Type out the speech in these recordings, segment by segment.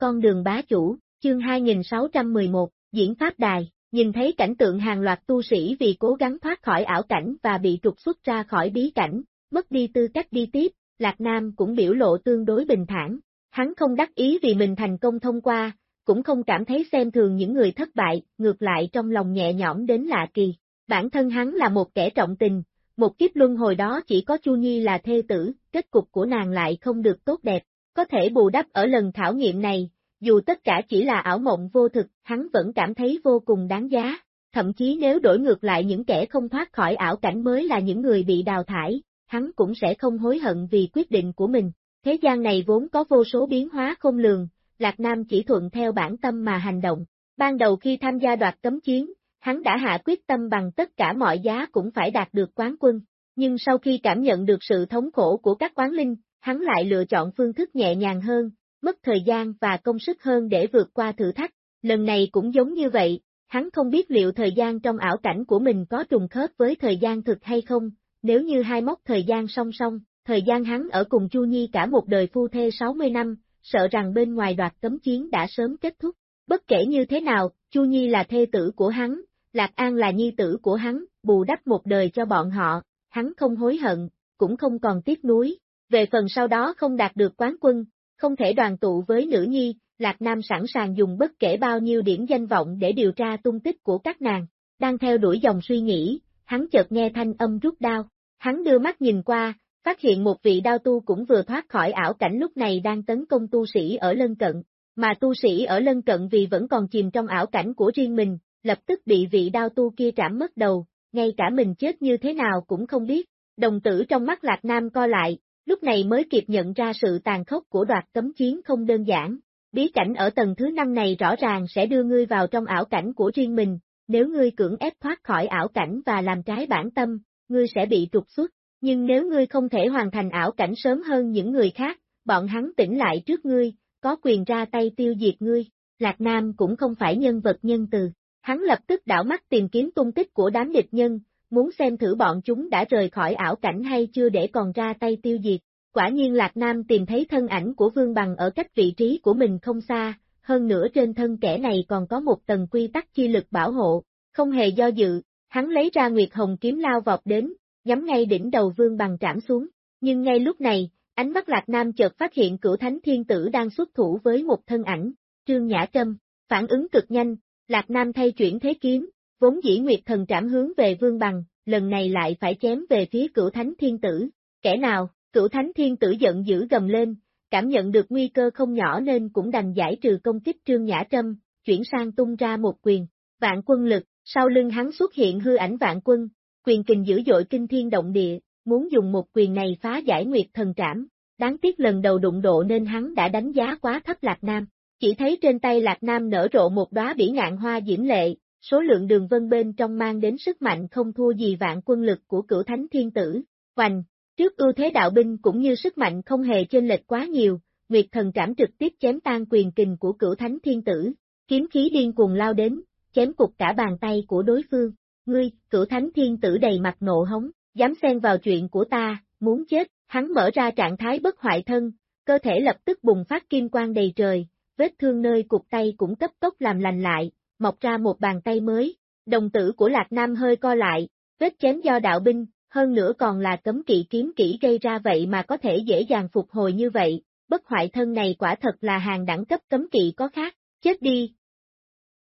con đường bá chủ, chương 2611, diễn pháp đài, nhìn thấy cảnh tượng hàng loạt tu sĩ vì cố gắng thoát khỏi ảo cảnh và bị trục xuất ra khỏi bí cảnh, mất đi tư cách đi tiếp, Lạc Nam cũng biểu lộ tương đối bình thản. Hắn không đắc ý vì mình thành công thông qua, cũng không cảm thấy xem thường những người thất bại, ngược lại trong lòng nhẹ nhõm đến lạ kỳ. Bản thân hắn là một kẻ trọng tình, một kiếp luân hồi đó chỉ có Chu Nhi là thê tử, kết cục của nàng lại không được tốt đẹp, có thể bù đắp ở lần khảo nghiệm này, dù tất cả chỉ là ảo mộng vô thực, hắn vẫn cảm thấy vô cùng đáng giá, thậm chí nếu đổi ngược lại những kẻ không thoát khỏi ảo cảnh mới là những người bị đào thải, hắn cũng sẽ không hối hận vì quyết định của mình. Thế gian này vốn có vô số biến hóa không lường, Lạc Nam chỉ thuận theo bản tâm mà hành động. Ban đầu khi tham gia đoạt cấm chiến, hắn đã hạ quyết tâm bằng tất cả mọi giá cũng phải đạt được quán quân. Nhưng sau khi cảm nhận được sự thống khổ của các quán linh, hắn lại lựa chọn phương thức nhẹ nhàng hơn, mất thời gian và công sức hơn để vượt qua thử thách. Lần này cũng giống như vậy, hắn không biết liệu thời gian trong ảo cảnh của mình có trùng khớp với thời gian thực hay không, nếu như hai mốc thời gian song song, thời gian hắn ở cùng Chu Nhi cả một đời phu thê 60 năm, sợ rằng bên ngoài đoạt cấm chiến đã sớm kết thúc. Bất kể như thế nào, Chu Nhi là thê tử của hắn, Lạc An là nhi tử của hắn, bù đắp một đời cho bọn họ, hắn không hối hận, cũng không còn tiếc nuối. Về phần sau đó không đạt được quán quân, không thể đoàn tụ với nữ nhi, Lạc Nam sẵn sàng dùng bất kể bao nhiêu điểm danh vọng để điều tra tung tích của các nàng. Đang theo đuổi dòng suy nghĩ, hắn chợt nghe thanh âm rút đao. Hắn đưa mắt nhìn qua, phát hiện một vị đao tu cũng vừa thoát khỏi ảo cảnh lúc này đang tấn công tu sĩ ở lân cận, mà tu sĩ ở lân cận vì vẫn còn chìm trong ảo cảnh của riêng mình, lập tức bị vị đao tu kia trảm mất đầu, ngay cả mình chết như thế nào cũng không biết. Đồng tử trong mắt Lạc Nam co lại, lúc này mới kịp nhận ra sự tàn khốc của đoạt cấm chiến không đơn giản. Bí cảnh ở tầng thứ năm này rõ ràng sẽ đưa ngươi vào trong ảo cảnh của riêng mình, nếu ngươi cưỡng ép thoát khỏi ảo cảnh và làm trái bản tâm, ngươi sẽ bị trục xuất, nhưng nếu ngươi không thể hoàn thành ảo cảnh sớm hơn những người khác, bọn hắn tỉnh lại trước ngươi, có quyền ra tay tiêu diệt ngươi. Lạc Nam cũng không phải nhân vật nhân từ, hắn lập tức đảo mắt tìm kiếm tung tích của đám địch nhân, muốn xem thử bọn chúng đã rời khỏi ảo cảnh hay chưa để còn ra tay tiêu diệt. Quả nhiên Lạc Nam tìm thấy thân ảnh của Vương Bằng ở cách vị trí của mình không xa, hơn nữa trên thân kẻ này còn có một tầng quy tắc chi lực bảo hộ, không hề do dự, hắn lấy ra Nguyệt Hồng kiếm lao vọt đến, nhắm ngay đỉnh đầu Vương Bằng trảm xuống, nhưng ngay lúc này, ánh mắt Lạc Nam chợt phát hiện cửu thánh thiên tử đang xuất thủ với một thân ảnh, Trương Nhã Trâm, phản ứng cực nhanh, Lạc Nam thay chuyển thế kiếm, vốn dĩ Nguyệt thần trảm hướng về Vương Bằng, lần này lại phải chém về phía cửu thánh thiên tử, kẻ nào, cửu thánh thiên tử giận dữ gầm lên, cảm nhận được nguy cơ không nhỏ nên cũng đành giải trừ công kích Trương Nhã Trâm, chuyển sang tung ra một quyền, vạn quân lực, sau lưng hắn xuất hiện hư ảnh vạn quân, quyền kình dữ dội kinh thiên động địa, muốn dùng một quyền này phá giải Nguyệt thần trảm, đáng tiếc lần đầu đụng độ nên hắn đã đánh giá quá thấp Lạc Nam. Chỉ thấy trên tay Lạc Nam nở rộ một đóa bỉ ngạn hoa diễm lệ, số lượng đường vân bên trong mang đến sức mạnh không thua gì vạn quân lực của cửu thánh thiên tử. Hoành, trước ưu thế đạo binh cũng như sức mạnh không hề chênh lệch quá nhiều, Nguyệt thần trảm trực tiếp chém tan quyền kình của cửu thánh thiên tử, kiếm khí điên cuồng lao đến, chém cục cả bàn tay của đối phương. Ngươi, cửu thánh thiên tử đầy mặt nộ hống, dám xen vào chuyện của ta, muốn chết, hắn mở ra trạng thái bất hoại thân, cơ thể lập tức bùng phát kim quang đầy trời, vết thương nơi cục tay cũng cấp tốc làm lành lại, mọc ra một bàn tay mới. Đồng tử của Lạc Nam hơi co lại, vết chém do đạo binh, hơn nữa còn là cấm kỵ kiếm kỹ gây ra vậy mà có thể dễ dàng phục hồi như vậy, bất hoại thân này quả thật là hàng đẳng cấp cấm kỵ có khác, chết đi.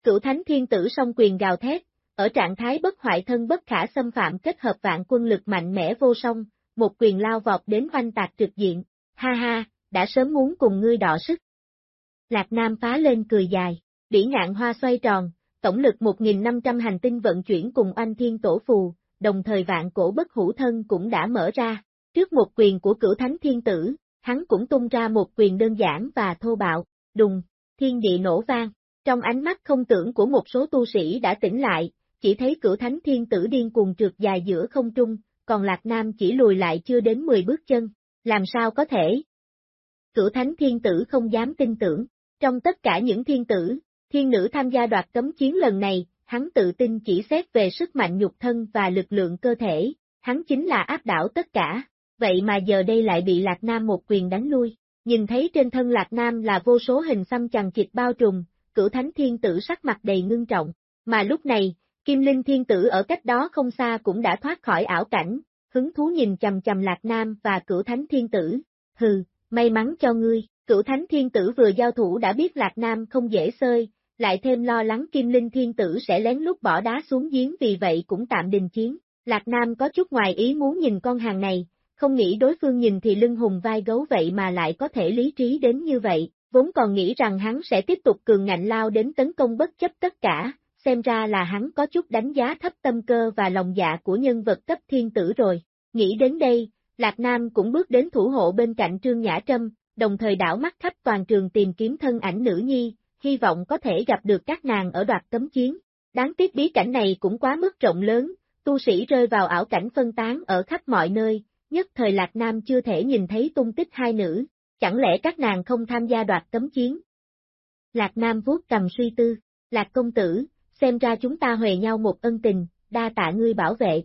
Cửu thánh thiên tử song quyền gào thét, ở trạng thái bất hoại thân bất khả xâm phạm kết hợp vạn quân lực mạnh mẽ vô song, một quyền lao vọt đến oanh tạc trực diện, ha ha, đã sớm muốn cùng ngươi đọ sức. Lạc Nam phá lên cười dài, Đỉ ngạn hoa xoay tròn, tổng lực 1.500 hành tinh vận chuyển cùng oanh thiên tổ phù, đồng thời vạn cổ bất hữu thân cũng đã mở ra. Trước một quyền của cửu thánh thiên tử, hắn cũng tung ra một quyền đơn giản và thô bạo, đùng, thiên địa nổ vang. Trong ánh mắt không tưởng của một số tu sĩ đã tỉnh lại, chỉ thấy cửu thánh thiên tử điên cuồng trượt dài giữa không trung, còn Lạc Nam chỉ lùi lại chưa đến 10 bước chân, làm sao có thể? Cửu thánh thiên tử không dám tin tưởng, trong tất cả những thiên tử, thiên nữ tham gia đoạt cấm chiến lần này, hắn tự tin chỉ xét về sức mạnh nhục thân và lực lượng cơ thể, hắn chính là áp đảo tất cả, vậy mà giờ đây lại bị Lạc Nam một quyền đánh lui. nhìn thấy trên thân Lạc Nam là vô số hình xăm chằng chịt bao trùm, cửu thánh thiên tử sắc mặt đầy ngưng trọng, mà lúc này, Kim Linh thiên tử ở cách đó không xa cũng đã thoát khỏi ảo cảnh, hứng thú nhìn chầm chầm Lạc Nam và cửu thánh thiên tử, hừ, may mắn cho ngươi, cửu thánh thiên tử vừa giao thủ đã biết Lạc Nam không dễ xơi lại thêm lo lắng Kim Linh thiên tử sẽ lén lút bỏ đá xuống giếng vì vậy cũng tạm đình chiến. Lạc Nam có chút ngoài ý muốn nhìn con hàng này, không nghĩ đối phương nhìn thì lưng hùng vai gấu vậy mà lại có thể lý trí đến như vậy, vốn còn nghĩ rằng hắn sẽ tiếp tục cường ngạnh lao đến tấn công bất chấp tất cả, xem ra là hắn có chút đánh giá thấp tâm cơ và lòng dạ của nhân vật cấp thiên tử rồi. Nghĩ đến đây, Lạc Nam cũng bước đến thủ hộ bên cạnh Trương Nhã Trâm, đồng thời đảo mắt khắp toàn trường tìm kiếm thân ảnh nữ nhi, hy vọng có thể gặp được các nàng ở đoạt cấm chiến. Đáng tiếc bí cảnh này cũng quá mức rộng lớn, tu sĩ rơi vào ảo cảnh phân tán ở khắp mọi nơi, nhất thời Lạc Nam chưa thể nhìn thấy tung tích hai nữ, chẳng lẽ các nàng không tham gia đoạt cấm chiến? Lạc Nam vuốt cầm suy tư, Lạc công tử, xem ra chúng ta huề nhau một ân tình, đa tạ ngươi bảo vệ.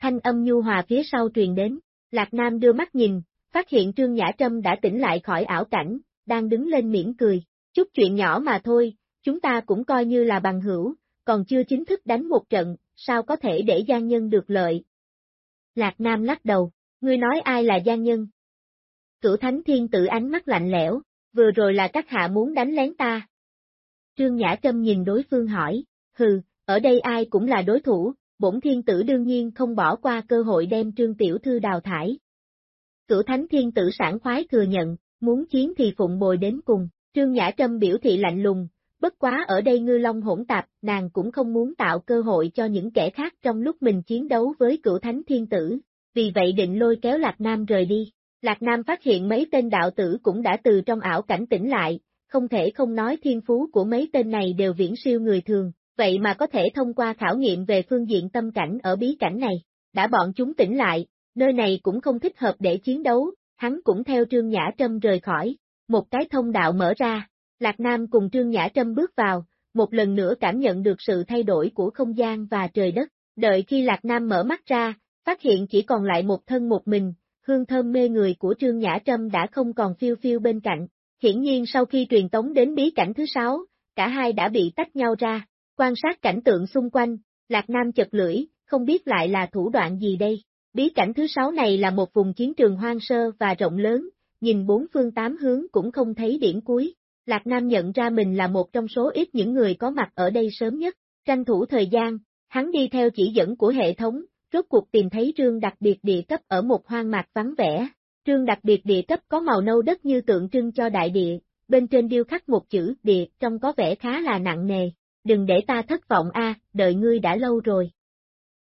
Thanh âm nhu hòa phía sau truyền đến, Lạc Nam đưa mắt nhìn, phát hiện Trương Nhã Trâm đã tỉnh lại khỏi ảo cảnh, đang đứng lên mỉm cười, chút chuyện nhỏ mà thôi, chúng ta cũng coi như là bằng hữu, còn chưa chính thức đánh một trận, sao có thể để gian nhân được lợi. Lạc Nam lắc đầu, ngươi nói ai là gian nhân? Cửu Thánh Thiên tự ánh mắt lạnh lẽo, vừa rồi là các hạ muốn đánh lén ta. Trương Nhã Trâm nhìn đối phương hỏi, hừ, ở đây ai cũng là đối thủ, bổn thiên tử đương nhiên không bỏ qua cơ hội đem Trương Tiểu Thư đào thải. Cửu Thánh Thiên tử sản khoái thừa nhận, muốn chiến thì phụng bồi đến cùng, Trương Nhã Trâm biểu thị lạnh lùng, bất quá ở đây ngư long hỗn tạp, nàng cũng không muốn tạo cơ hội cho những kẻ khác trong lúc mình chiến đấu với cửu thánh thiên tử, vì vậy định lôi kéo Lạc Nam rời đi. Lạc Nam phát hiện mấy tên đạo tử cũng đã từ trong ảo cảnh tỉnh lại, không thể không nói thiên phú của mấy tên này đều viễn siêu người thường, vậy mà có thể thông qua khảo nghiệm về phương diện tâm cảnh ở bí cảnh này. Đã bọn chúng tỉnh lại, nơi này cũng không thích hợp để chiến đấu, hắn cũng theo Trương Nhã Trâm rời khỏi, một cái thông đạo mở ra, Lạc Nam cùng Trương Nhã Trâm bước vào, một lần nữa cảm nhận được sự thay đổi của không gian và trời đất, đợi khi Lạc Nam mở mắt ra, phát hiện chỉ còn lại một thân một mình, hương thơm mê người của Trương Nhã Trâm đã không còn phiêu phiêu bên cạnh, hiển nhiên sau khi truyền tống đến bí cảnh thứ sáu, cả hai đã bị tách nhau ra, quan sát cảnh tượng xung quanh, Lạc Nam chật lưỡi, không biết lại là thủ đoạn gì đây. Bí cảnh thứ sáu này là một vùng chiến trường hoang sơ và rộng lớn, nhìn bốn phương tám hướng cũng không thấy điểm cuối. Lạc Nam nhận ra mình là một trong số ít những người có mặt ở đây sớm nhất, tranh thủ thời gian, hắn đi theo chỉ dẫn của hệ thống, rốt cuộc tìm thấy trương đặc biệt địa cấp ở một hoang mạc vắng vẻ. Trương đặc biệt địa cấp có màu nâu đất như tượng trưng cho đại địa, bên trên điêu khắc một chữ địa trong có vẻ khá là nặng nề. Đừng để ta thất vọng a, đợi ngươi đã lâu rồi.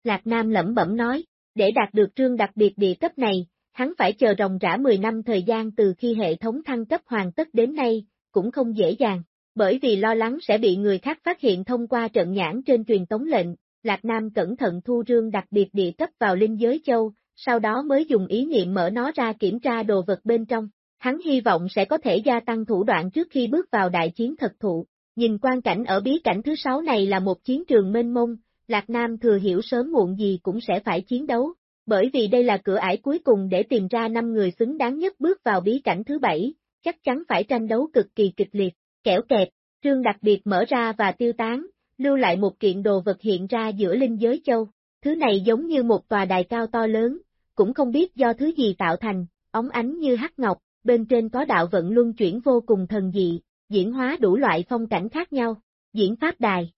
Lạc Nam lẩm bẩm nói, để đạt được trương đặc biệt địa cấp này, hắn phải chờ ròng rã 10 năm thời gian từ khi hệ thống thăng cấp hoàn tất đến nay, cũng không dễ dàng, bởi vì lo lắng sẽ bị người khác phát hiện thông qua trận nhãn trên truyền tống lệnh, Lạc Nam cẩn thận thu rương đặc biệt địa cấp vào linh giới châu, sau đó mới dùng ý niệm mở nó ra kiểm tra đồ vật bên trong. Hắn hy vọng sẽ có thể gia tăng thủ đoạn trước khi bước vào đại chiến thật thụ. Nhìn quan cảnh ở bí cảnh thứ sáu này là một chiến trường mênh mông, Lạc Nam thừa hiểu sớm muộn gì cũng sẽ phải chiến đấu, bởi vì đây là cửa ải cuối cùng để tìm ra năm người xứng đáng nhất bước vào bí cảnh thứ bảy, chắc chắn phải tranh đấu cực kỳ kịch liệt, kẻo kẹt, trương đặc biệt mở ra và tiêu tán, lưu lại một kiện đồ vật hiện ra giữa linh giới châu. Thứ này giống như một tòa đài cao to lớn, cũng không biết do thứ gì tạo thành, ống ánh như hắc ngọc, bên trên có đạo vận luân chuyển vô cùng thần dị, diễn hóa đủ loại phong cảnh khác nhau, diễn pháp đài.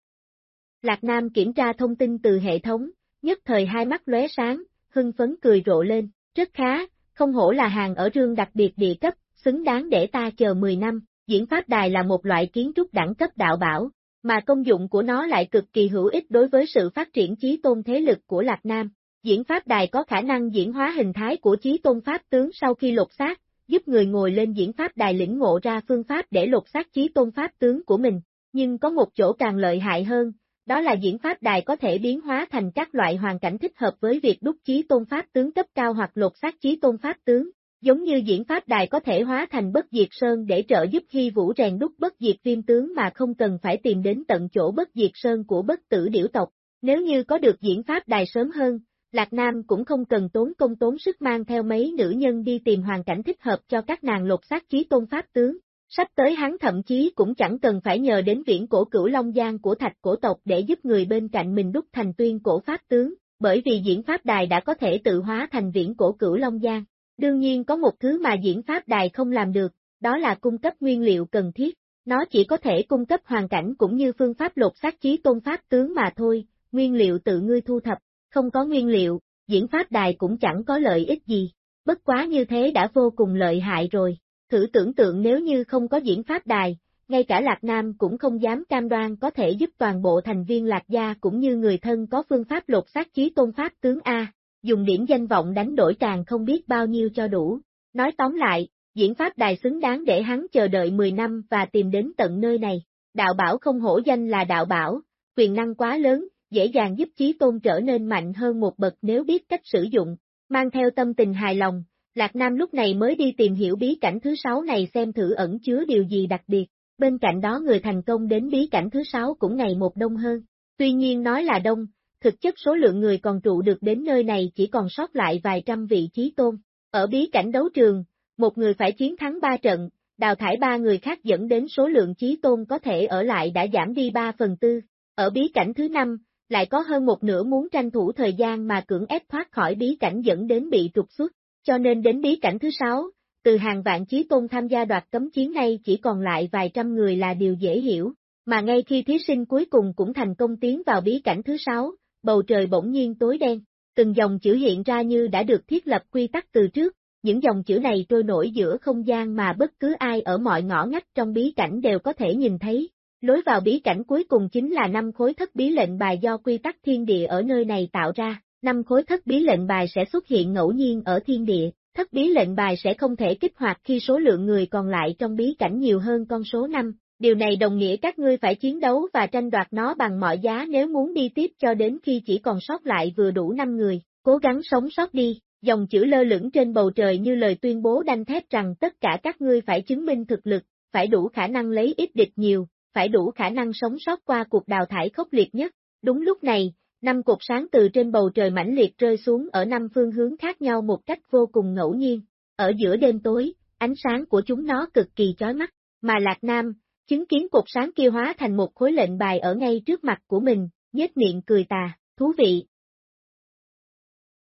Lạc Nam kiểm tra thông tin từ hệ thống, nhất thời hai mắt lóe sáng, hưng phấn cười rộ lên, rất khá, không hổ là hàng ở rương đặc biệt địa cấp, xứng đáng để ta chờ 10 năm, diễn pháp đài là một loại kiến trúc đẳng cấp đạo bảo, mà công dụng của nó lại cực kỳ hữu ích đối với sự phát triển trí tôn thế lực của Lạc Nam. Diễn pháp đài có khả năng diễn hóa hình thái của trí tôn pháp tướng sau khi lột xác, giúp người ngồi lên diễn pháp đài lĩnh ngộ ra phương pháp để lột xác trí tôn pháp tướng của mình, nhưng có một chỗ càng lợi hại hơn, đó là diễn pháp đài có thể biến hóa thành các loại hoàn cảnh thích hợp với việc đúc chí tôn pháp tướng cấp cao hoặc lột xác chí tôn pháp tướng. Giống như diễn pháp đài có thể hóa thành bất diệt sơn để trợ giúp khi vũ rèn đúc bất diệt viêm tướng mà không cần phải tìm đến tận chỗ bất diệt sơn của bất tử điểu tộc. Nếu như có được diễn pháp đài sớm hơn, Lạc Nam cũng không cần tốn công tốn sức mang theo mấy nữ nhân đi tìm hoàn cảnh thích hợp cho các nàng lột xác chí tôn pháp tướng. Sắp tới hắn thậm chí cũng chẳng cần phải nhờ đến viễn cổ cửu Long Giang của thạch cổ tộc để giúp người bên cạnh mình đúc thành tuyên cổ pháp tướng, bởi vì diễn pháp đài đã có thể tự hóa thành viễn cổ cửu Long Giang. Đương nhiên có một thứ mà diễn pháp đài không làm được, đó là cung cấp nguyên liệu cần thiết. Nó chỉ có thể cung cấp hoàn cảnh cũng như phương pháp lột xác chí tôn pháp tướng mà thôi, nguyên liệu tự ngươi thu thập, không có nguyên liệu, diễn pháp đài cũng chẳng có lợi ích gì. Bất quá như thế đã vô cùng lợi hại rồi. Thử tưởng tượng nếu như không có diễn pháp đài, ngay cả Lạc Nam cũng không dám cam đoan có thể giúp toàn bộ thành viên Lạc Gia cũng như người thân có phương pháp lột xác chí tôn pháp tướng A, dùng điểm danh vọng đánh đổi càng không biết bao nhiêu cho đủ. Nói tóm lại, diễn pháp đài xứng đáng để hắn chờ đợi 10 năm và tìm đến tận nơi này. Đạo bảo không hổ danh là đạo bảo, quyền năng quá lớn, dễ dàng giúp chí tôn trở nên mạnh hơn một bậc nếu biết cách sử dụng. Mang theo tâm tình hài lòng, Lạc Nam lúc này mới đi tìm hiểu bí cảnh thứ sáu này xem thử ẩn chứa điều gì đặc biệt. Bên cạnh đó người thành công đến bí cảnh thứ sáu cũng ngày một đông hơn. Tuy nhiên nói là đông, thực chất số lượng người còn trụ được đến nơi này chỉ còn sót lại vài trăm vị trí tôn. Ở bí cảnh đấu trường, một người phải chiến thắng ba trận, đào thải ba người khác dẫn đến số lượng trí tôn có thể ở lại đã giảm đi ba phần tư. Ở bí cảnh thứ năm, lại có hơn một nửa muốn tranh thủ thời gian mà cưỡng ép thoát khỏi bí cảnh dẫn đến bị trục xuất, cho nên đến bí cảnh thứ sáu, từ hàng vạn chí tôn tham gia đoạt cấm chiến này chỉ còn lại vài trăm người là điều dễ hiểu, mà ngay khi thí sinh cuối cùng cũng thành công tiến vào bí cảnh thứ sáu, bầu trời bỗng nhiên tối đen, từng dòng chữ hiện ra như đã được thiết lập quy tắc từ trước, những dòng chữ này trôi nổi giữa không gian mà bất cứ ai ở mọi ngõ ngách trong bí cảnh đều có thể nhìn thấy. Lối vào bí cảnh cuối cùng chính là năm khối thất bí lệnh bài do quy tắc thiên địa ở nơi này tạo ra, năm khối thất bí lệnh bài sẽ xuất hiện ngẫu nhiên ở thiên địa, thất bí lệnh bài sẽ không thể kích hoạt khi số lượng người còn lại trong bí cảnh nhiều hơn con số 5. Điều này đồng nghĩa các ngươi phải chiến đấu và tranh đoạt nó bằng mọi giá nếu muốn đi tiếp cho đến khi chỉ còn sót lại vừa đủ 5 người, cố gắng sống sót đi. Dòng chữ lơ lửng trên bầu trời như lời tuyên bố đanh thép rằng tất cả các ngươi phải chứng minh thực lực, phải đủ khả năng lấy ít địch nhiều, phải đủ khả năng sống sót qua cuộc đào thải khốc liệt nhất. Đúng lúc này, năm cột sáng từ trên bầu trời mãnh liệt rơi xuống ở năm phương hướng khác nhau một cách vô cùng ngẫu nhiên. Ở giữa đêm tối, ánh sáng của chúng nó cực kỳ chói mắt, mà Lạc Nam, chứng kiến cột sáng kia hóa thành một khối lệnh bài ở ngay trước mặt của mình, nhếch miệng cười tà, thú vị.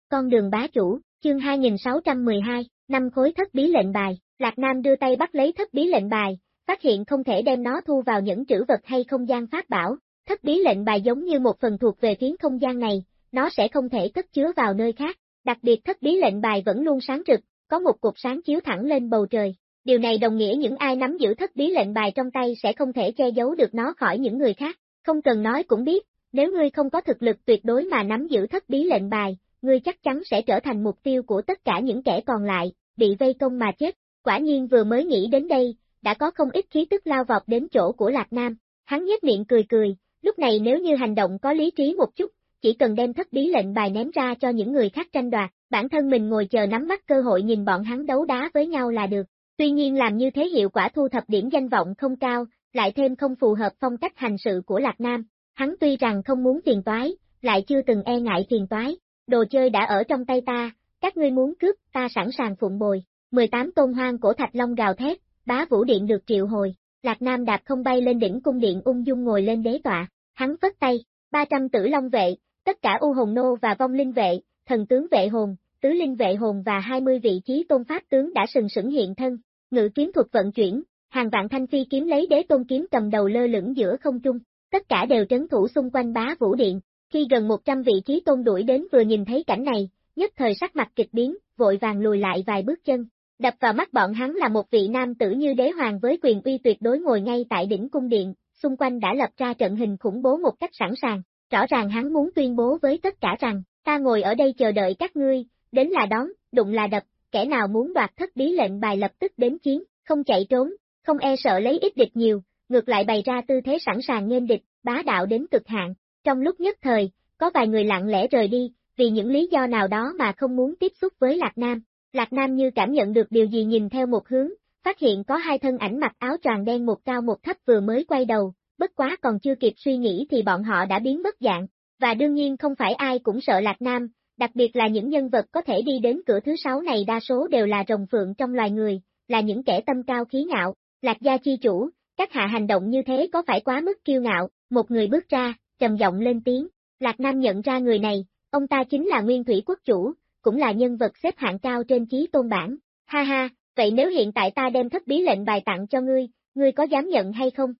Con đường bá chủ, chương 2612, năm khối thất bí lệnh bài, Lạc Nam đưa tay bắt lấy thất bí lệnh bài, phát hiện không thể đem nó thu vào những trữ vật hay không gian pháp bảo, thất bí lệnh bài giống như một phần thuộc về phiến không gian này, nó sẽ không thể cất chứa vào nơi khác, đặc biệt thất bí lệnh bài vẫn luôn sáng rực, có một cục sáng chiếu thẳng lên bầu trời. Điều này đồng nghĩa những ai nắm giữ thất bí lệnh bài trong tay sẽ không thể che giấu được nó khỏi những người khác, không cần nói cũng biết, nếu ngươi không có thực lực tuyệt đối mà nắm giữ thất bí lệnh bài, ngươi chắc chắn sẽ trở thành mục tiêu của tất cả những kẻ còn lại, bị vây công mà chết. Quả nhiên vừa mới nghĩ đến đây, đã có không ít khí tức lao vọt đến chỗ của Lạc Nam. Hắn nhếch miệng cười cười, lúc này nếu như hành động có lý trí một chút, chỉ cần đem thất bí lệnh bài ném ra cho những người khác tranh đoạt, bản thân mình ngồi chờ nắm bắt cơ hội nhìn bọn hắn đấu đá với nhau là được. Tuy nhiên làm như thế hiệu quả thu thập điểm danh vọng không cao, lại thêm không phù hợp phong cách hành sự của Lạc Nam. Hắn tuy rằng không muốn tiền toái, lại chưa từng e ngại tiền toái, đồ chơi đã ở trong tay ta, các ngươi muốn cướp, ta sẵn sàng phụng bồi. 18 tôn hoang cổ thạch long gào thét, bá vũ điện được triệu hồi, Lạc Nam đạp không bay lên đỉnh cung điện ung dung ngồi lên đế tọa, hắn vất tay, 300 tử long vệ, tất cả u hồn nô và vong linh vệ, thần tướng vệ hồn, tứ linh vệ hồn và 20 vị trí tôn pháp tướng đã sừng sững hiện thân, ngự kiếm thuật vận chuyển, hàng vạn thanh phi kiếm lấy đế tôn kiếm cầm đầu lơ lửng giữa không trung, tất cả đều trấn thủ xung quanh bá vũ điện, khi gần 100 vị trí tôn đuổi đến vừa nhìn thấy cảnh này, nhất thời sắc mặt kịch biến, vội vàng lùi lại vài bước chân. Đập vào mắt bọn hắn là một vị nam tử như đế hoàng với quyền uy tuyệt đối ngồi ngay tại đỉnh cung điện, xung quanh đã lập ra trận hình khủng bố một cách sẵn sàng. Rõ ràng hắn muốn tuyên bố với tất cả rằng, ta ngồi ở đây chờ đợi các ngươi, đến là đón, đụng là đập, kẻ nào muốn đoạt thất bí lệnh bài lập tức đến chiến, không chạy trốn, không e sợ lấy ít địch nhiều, ngược lại bày ra tư thế sẵn sàng nghênh địch, bá đạo đến cực hạn, trong lúc nhất thời, có vài người lặng lẽ rời đi, vì những lý do nào đó mà không muốn tiếp xúc với Lạc Nam. Lạc Nam như cảm nhận được điều gì nhìn theo một hướng, phát hiện có hai thân ảnh mặc áo tròn đen một cao một thấp vừa mới quay đầu, bất quá còn chưa kịp suy nghĩ thì bọn họ đã biến mất dạng, và đương nhiên không phải ai cũng sợ Lạc Nam, Đặc biệt là những nhân vật có thể đi đến cửa thứ sáu này đa số đều là rồng phượng trong loài người, là những kẻ tâm cao khí ngạo, lạc gia chi chủ, các hạ hành động như thế có phải quá mức kiêu ngạo, một người bước ra, trầm giọng lên tiếng, Lạc Nam nhận ra người này, ông ta chính là Nguyên Thủy Quốc Chủ, cũng là nhân vật xếp hạng cao trên chí tôn bản, ha ha, vậy nếu hiện tại ta đem thất bí lệnh bài tặng cho ngươi, ngươi có dám nhận hay không?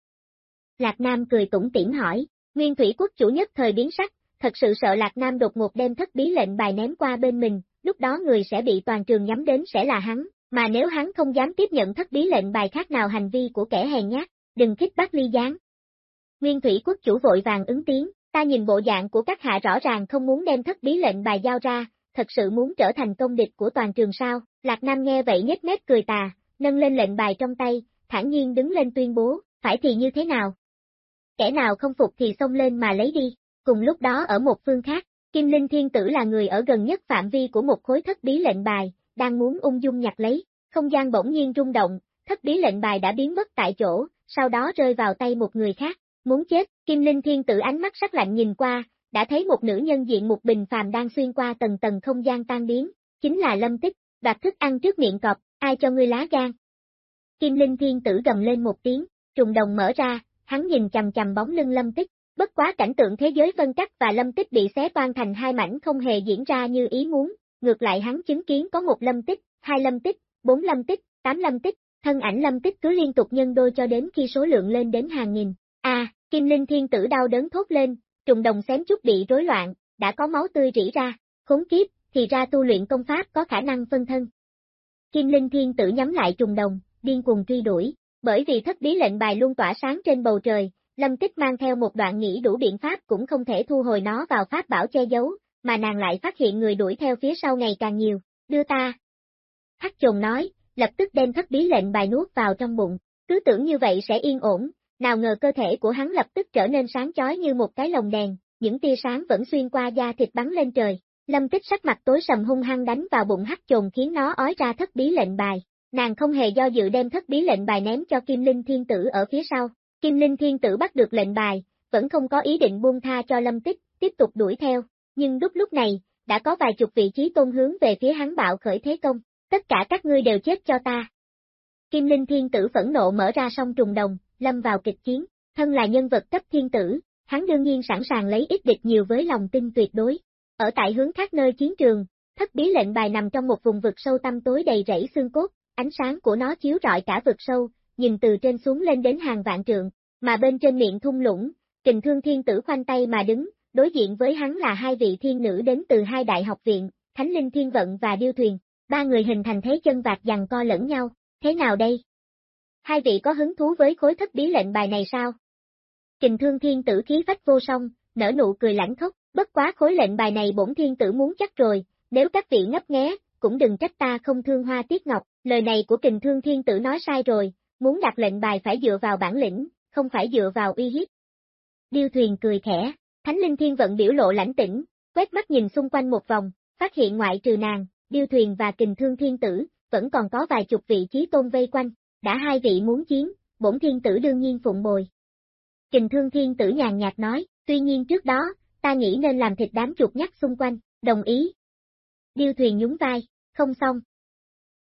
Lạc Nam cười tủm tỉm hỏi, Nguyên Thủy Quốc Chủ nhất thời biến sắc, thật sự sợ Lạc Nam đột ngột đem thất bí lệnh bài ném qua bên mình, lúc đó người sẽ bị toàn trường nhắm đến sẽ là hắn, mà nếu hắn không dám tiếp nhận thất bí lệnh bài khác nào hành vi của kẻ hèn nhát, đừng khích bắt ly gián. Nguyên Thủy Quốc Chủ vội vàng ứng tiếng, ta nhìn bộ dạng của các hạ rõ ràng không muốn đem thất bí lệnh bài giao ra, thật sự muốn trở thành công địch của toàn trường sao, Lạc Nam nghe vậy nhếch mép cười tà, nâng lên lệnh bài trong tay, thản nhiên đứng lên tuyên bố, phải thì như thế nào? Kẻ nào không phục thì xông lên mà lấy đi, cùng lúc đó ở một phương khác, Kim Linh Thiên Tử là người ở gần nhất phạm vi của một khối thất bí lệnh bài, đang muốn ung dung nhặt lấy, không gian bỗng nhiên rung động, thất bí lệnh bài đã biến mất tại chỗ, sau đó rơi vào tay một người khác, muốn chết, Kim Linh Thiên Tử ánh mắt sắc lạnh nhìn qua, đã thấy một nữ nhân diện một bình phàm đang xuyên qua tầng tầng không gian tan biến, chính là Lâm Tích, đoạt thức ăn trước miệng cọp, ai cho ngươi lá gan. Kim Linh Thiên Tử gầm lên một tiếng, trùng đồng mở ra, hắn nhìn chầm chầm bóng lưng Lâm Tích, bất quá cảnh tượng thế giới phân cắt và Lâm Tích bị xé toan thành hai mảnh không hề diễn ra như ý muốn, ngược lại hắn chứng kiến có một Lâm Tích, hai Lâm Tích, bốn Lâm Tích, tám Lâm Tích, thân ảnh Lâm Tích cứ liên tục nhân đôi cho đến khi số lượng lên đến hàng nghìn. À, Kim Linh Thiên Tử đau đớn thốt lên, trùng đồng xém chút bị rối loạn, đã có máu tươi rỉ ra, khốn kiếp, thì ra tu luyện công pháp có khả năng phân thân. Kim Linh Thiên Tử nhắm lại trùng đồng, điên cuồng truy đuổi, bởi vì thất bí lệnh bài luôn tỏa sáng trên bầu trời, Lâm Tích mang theo một đoạn nghĩ đủ biện pháp cũng không thể thu hồi nó vào pháp bảo che giấu, mà nàng lại phát hiện người đuổi theo phía sau ngày càng nhiều, đưa ta. Hắc trùng nói, lập tức đem thất bí lệnh bài nuốt vào trong bụng, cứ tưởng như vậy sẽ yên ổn, nào ngờ cơ thể của hắn lập tức trở nên sáng chói như một cái lồng đèn, những tia sáng vẫn xuyên qua da thịt bắn lên trời. Lâm tích sắc mặt tối sầm hung hăng đánh vào bụng hắc trồn khiến nó ói ra thất bí lệnh bài. Nàng không hề do dự đem thất bí lệnh bài ném cho Kim Linh Thiên Tử ở phía sau. Kim Linh Thiên Tử bắt được lệnh bài, vẫn không có ý định buông tha cho Lâm Tích, tiếp tục đuổi theo. Nhưng lúc lúc này, đã có vài chục vị trí tôn hướng về phía hắn bạo khởi thế công. Tất cả các ngươi đều chết cho ta. Kim Linh Thiên Tử phẫn nộ mở ra song trùng đồng, lâm vào kịch chiến, thân là nhân vật cấp thiên tử, hắn đương nhiên sẵn sàng lấy ít địch nhiều với lòng tin tuyệt đối. Ở tại hướng khác nơi chiến trường, thất bí lệnh bài nằm trong một vùng vực sâu tăm tối đầy rẫy xương cốt, ánh sáng của nó chiếu rọi cả vực sâu, nhìn từ trên xuống lên đến hàng vạn trượng, mà bên trên miệng thung lũng, kình thương thiên tử khoanh tay mà đứng, đối diện với hắn là hai vị thiên nữ đến từ hai đại học viện, Thánh Linh Thiên Vận và Điêu Thuyền, ba người hình thành thế chân vạt dằn co lẫn nhau, thế nào đây? Hai vị có hứng thú với khối thất bí lệnh bài này sao? Kình thương thiên tử khí phách vô song, nở nụ cười lãnh khốc, bất quá khối lệnh bài này bổn thiên tử muốn chắc rồi, nếu các vị ngấp nghé, cũng đừng trách ta không thương hoa tiết ngọc, lời này của kình thương thiên tử nói sai rồi, muốn đặt lệnh bài phải dựa vào bản lĩnh, không phải dựa vào uy hiếp. Điêu thuyền cười khẽ, Thánh Linh Thiên vận biểu lộ lãnh tĩnh, quét mắt nhìn xung quanh một vòng, phát hiện ngoại trừ nàng, Điêu thuyền và kình thương thiên tử, vẫn còn có vài chục vị trí tôn vây quanh, đã hai vị muốn chiến, bổn thiên tử đương nhiên phụng bồi. Kình thương thiên tử nhàn nhạt nói, tuy nhiên trước đó, ta nghĩ nên làm thịt đám chuột nhắt xung quanh, đồng ý. Điêu thuyền nhún vai, không xong.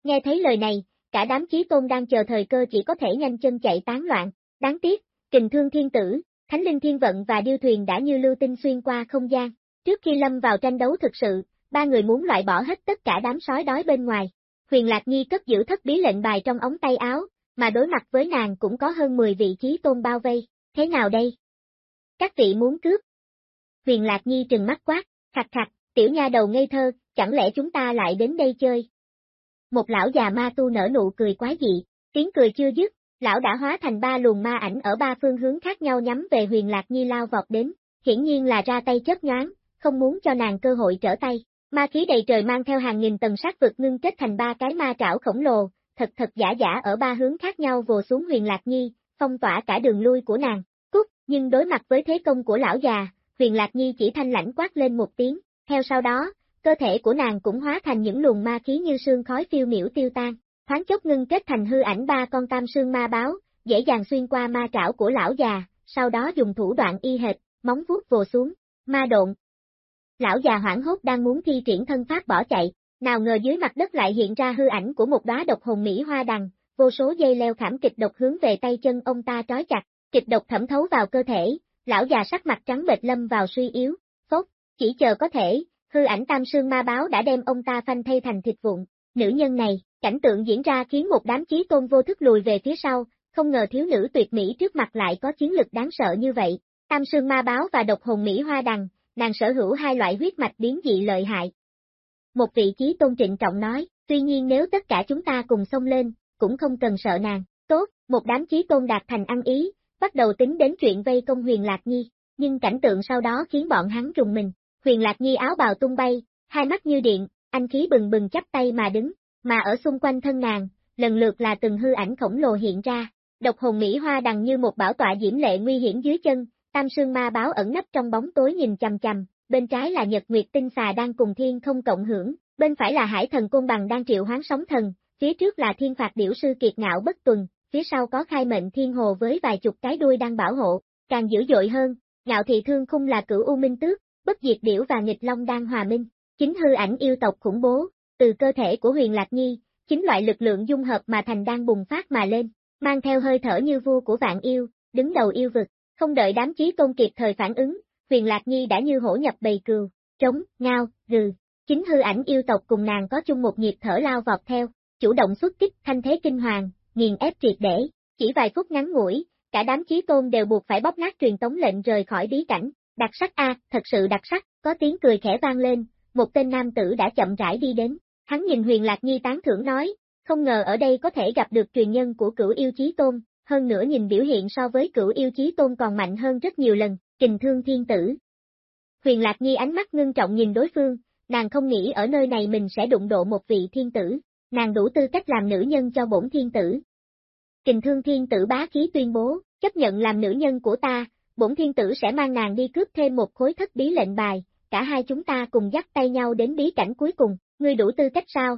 Nghe thấy lời này, cả đám chí tôn đang chờ thời cơ chỉ có thể nhanh chân chạy tán loạn, đáng tiếc, kình thương thiên tử, thánh linh thiên vận và điêu thuyền đã như lưu tinh xuyên qua không gian. Trước khi lâm vào tranh đấu thực sự, ba người muốn loại bỏ hết tất cả đám sói đói bên ngoài. Huyền Lạc Nhi cất giữ thất bí lệnh bài trong ống tay áo, mà đối mặt với nàng cũng có hơn 10 vị trí tôn bao vây, thế nào đây? Các vị muốn cướp? Huyền Lạc Nhi trừng mắt quát, khạch khạch, tiểu nha đầu ngây thơ, chẳng lẽ chúng ta lại đến đây chơi? Một lão già ma tu nở nụ cười quá dị, tiếng cười chưa dứt, lão đã hóa thành ba luồng ma ảnh ở ba phương hướng khác nhau nhắm về huyền Lạc Nhi lao vọt đến, hiển nhiên là ra tay chớp nhoáng, không muốn cho nàng cơ hội trở tay. Ma khí đầy trời mang theo hàng nghìn tầng sát vực ngưng kết thành ba cái ma trảo khổng lồ, thật thật giả giả ở ba hướng khác nhau vồ xuống huyền Lạc Nhi, phong tỏa cả đường lui của nàng. Cút, nhưng đối mặt với thế công của lão già, huyền Lạc Nhi chỉ thanh lãnh quát lên một tiếng, theo sau đó, cơ thể của nàng cũng hóa thành những luồng ma khí như sương khói phiêu miểu tiêu tan, thoáng chốc ngưng kết thành hư ảnh ba con tam sương ma báo, dễ dàng xuyên qua ma trảo của lão già, sau đó dùng thủ đoạn y hệt, móng vuốt vồ xuống, ma độn. Lão già hoảng hốt đang muốn thi triển thân pháp bỏ chạy, nào ngờ dưới mặt đất lại hiện ra hư ảnh của một đóa độc hồn mỹ hoa đằng, vô số dây leo khảm kịch độc hướng về tay chân ông ta trói chặt, kịch độc thẩm thấu vào cơ thể, lão già sắc mặt trắng bệch lâm vào suy yếu, phốc, chỉ chờ có thể, hư ảnh tam sương ma báo đã đem ông ta phanh thay thành thịt vụn, nữ nhân này, cảnh tượng diễn ra khiến một đám chí tôn vô thức lùi về phía sau, không ngờ thiếu nữ tuyệt mỹ trước mặt lại có chiến lực đáng sợ như vậy, tam sương ma báo và độc hồn mỹ hoa đằng, nàng sở hữu hai loại huyết mạch biến dị lợi hại. Một vị trí tôn trịnh trọng nói, tuy nhiên nếu tất cả chúng ta cùng xông lên, cũng không cần sợ nàng, tốt, một đám chí tôn đạt thành ăn ý, bắt đầu tính đến chuyện vây công huyền lạc nhi, nhưng cảnh tượng sau đó khiến bọn hắn rùng mình, huyền lạc nhi áo bào tung bay, hai mắt như điện, anh khí bừng bừng chắp tay mà đứng, mà ở xung quanh thân nàng, lần lượt là từng hư ảnh khổng lồ hiện ra, độc hồn Mỹ Hoa đằng như một bảo tọa diễm lệ nguy hiểm dưới chân, tam sương ma báo ẩn nấp trong bóng tối nhìn chằm chằm, bên trái là Nhật Nguyệt Tinh Xà đang cùng thiên không cộng hưởng, bên phải là Hải Thần Côn Bằng đang triệu hoán sóng thần, phía trước là Thiên Phạt Điểu Sư Kiệt Ngạo Bất Tuần, phía sau có khai mệnh thiên hồ với vài chục cái đuôi đang bảo hộ, càng dữ dội hơn, ngạo thị thương khung là cửu U Minh Tước, bất diệt điểu và nghịch long đang hòa minh, chính hư ảnh yêu tộc khủng bố, từ cơ thể của huyền lạc nhi, chính loại lực lượng dung hợp mà thành đang bùng phát mà lên, mang theo hơi thở như vua của vạn yêu, đứng đầu yêu vực, không đợi đám chí tôn kịp thời phản ứng, huyền lạc nhi đã như hổ nhập bầy cừu, trống, ngao, gừ, chính hư ảnh yêu tộc cùng nàng có chung một nhịp thở lao vọt theo, chủ động xuất kích thanh thế kinh hoàng, nghiền ép triệt để, chỉ vài phút ngắn ngủi, cả đám chí tôn đều buộc phải bóp nát truyền tống lệnh rời khỏi bí cảnh, đặc sắc a, thật sự đặc sắc, có tiếng cười khẽ vang lên, một tên nam tử đã chậm rãi đi đến, hắn nhìn huyền lạc nhi tán thưởng nói, không ngờ ở đây có thể gặp được truyền nhân của cửu yêu chí tôn, hơn nữa nhìn biểu hiện so với cửu yêu chí tôn còn mạnh hơn rất nhiều lần, kình thương thiên tử. Huyền lạc nhi ánh mắt ngưng trọng nhìn đối phương, nàng không nghĩ ở nơi này mình sẽ đụng độ một vị thiên tử, nàng đủ tư cách làm nữ nhân cho bổn thiên tử. Kình thương thiên tử bá khí tuyên bố, chấp nhận làm nữ nhân của ta, bổn thiên tử sẽ mang nàng đi cướp thêm một khối thất bí lệnh bài, cả hai chúng ta cùng dắt tay nhau đến bí cảnh cuối cùng, ngươi đủ tư cách sao?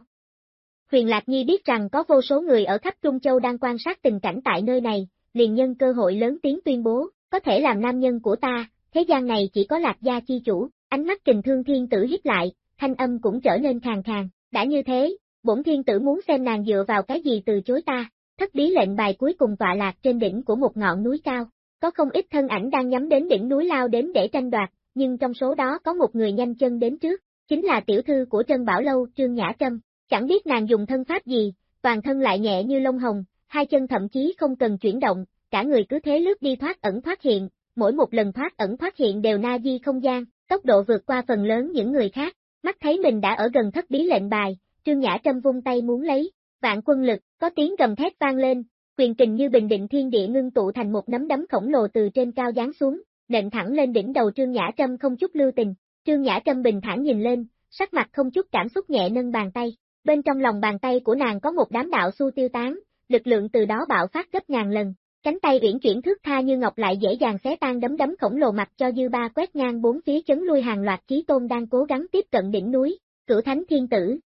Huyền Lạc Nhi biết rằng có vô số người ở khắp Trung Châu đang quan sát tình cảnh tại nơi này, liền nhân cơ hội lớn tiếng tuyên bố, có thể làm nam nhân của ta, thế gian này chỉ có Lạc Gia chi chủ, ánh mắt kình thương thiên tử hiếp lại, thanh âm cũng trở nên khàng khàng, đã như thế, bổn thiên tử muốn xem nàng dựa vào cái gì từ chối ta, thất bí lệnh bài cuối cùng tọa lạc trên đỉnh của một ngọn núi cao, có không ít thân ảnh đang nhắm đến đỉnh núi lao đến để tranh đoạt, nhưng trong số đó có một người nhanh chân đến trước, chính là tiểu thư của Trân Bảo Lâu Trương Nhã Trâm, chẳng biết nàng dùng thân pháp gì, toàn thân lại nhẹ như lông hồng, hai chân thậm chí không cần chuyển động, cả người cứ thế lướt đi thoát ẩn thoát hiện, mỗi một lần thoát ẩn thoát hiện đều na di không gian, tốc độ vượt qua phần lớn những người khác, mắt thấy mình đã ở gần thất bí lệnh bài, Trương Nhã Trâm vung tay muốn lấy, vạn quân lực, có tiếng gầm thét vang lên, quyền kình như bình định thiên địa ngưng tụ thành một nắm đấm khổng lồ từ trên cao giáng xuống, nện thẳng lên đỉnh đầu Trương Nhã Trâm không chút lưu tình, Trương Nhã Trâm bình thản nhìn lên, sắc mặt không chút cảm xúc nhẹ nâng bàn tay, bên trong lòng bàn tay của nàng có một đám đạo su tiêu tán, lực lượng từ đó bạo phát gấp ngàn lần, cánh tay uyển chuyển thước tha như ngọc lại dễ dàng xé tan đấm đấm khổng lồ mặt cho dư ba quét ngang bốn phía chấn lui hàng loạt chí tôn đang cố gắng tiếp cận đỉnh núi, cửu thánh thiên tử.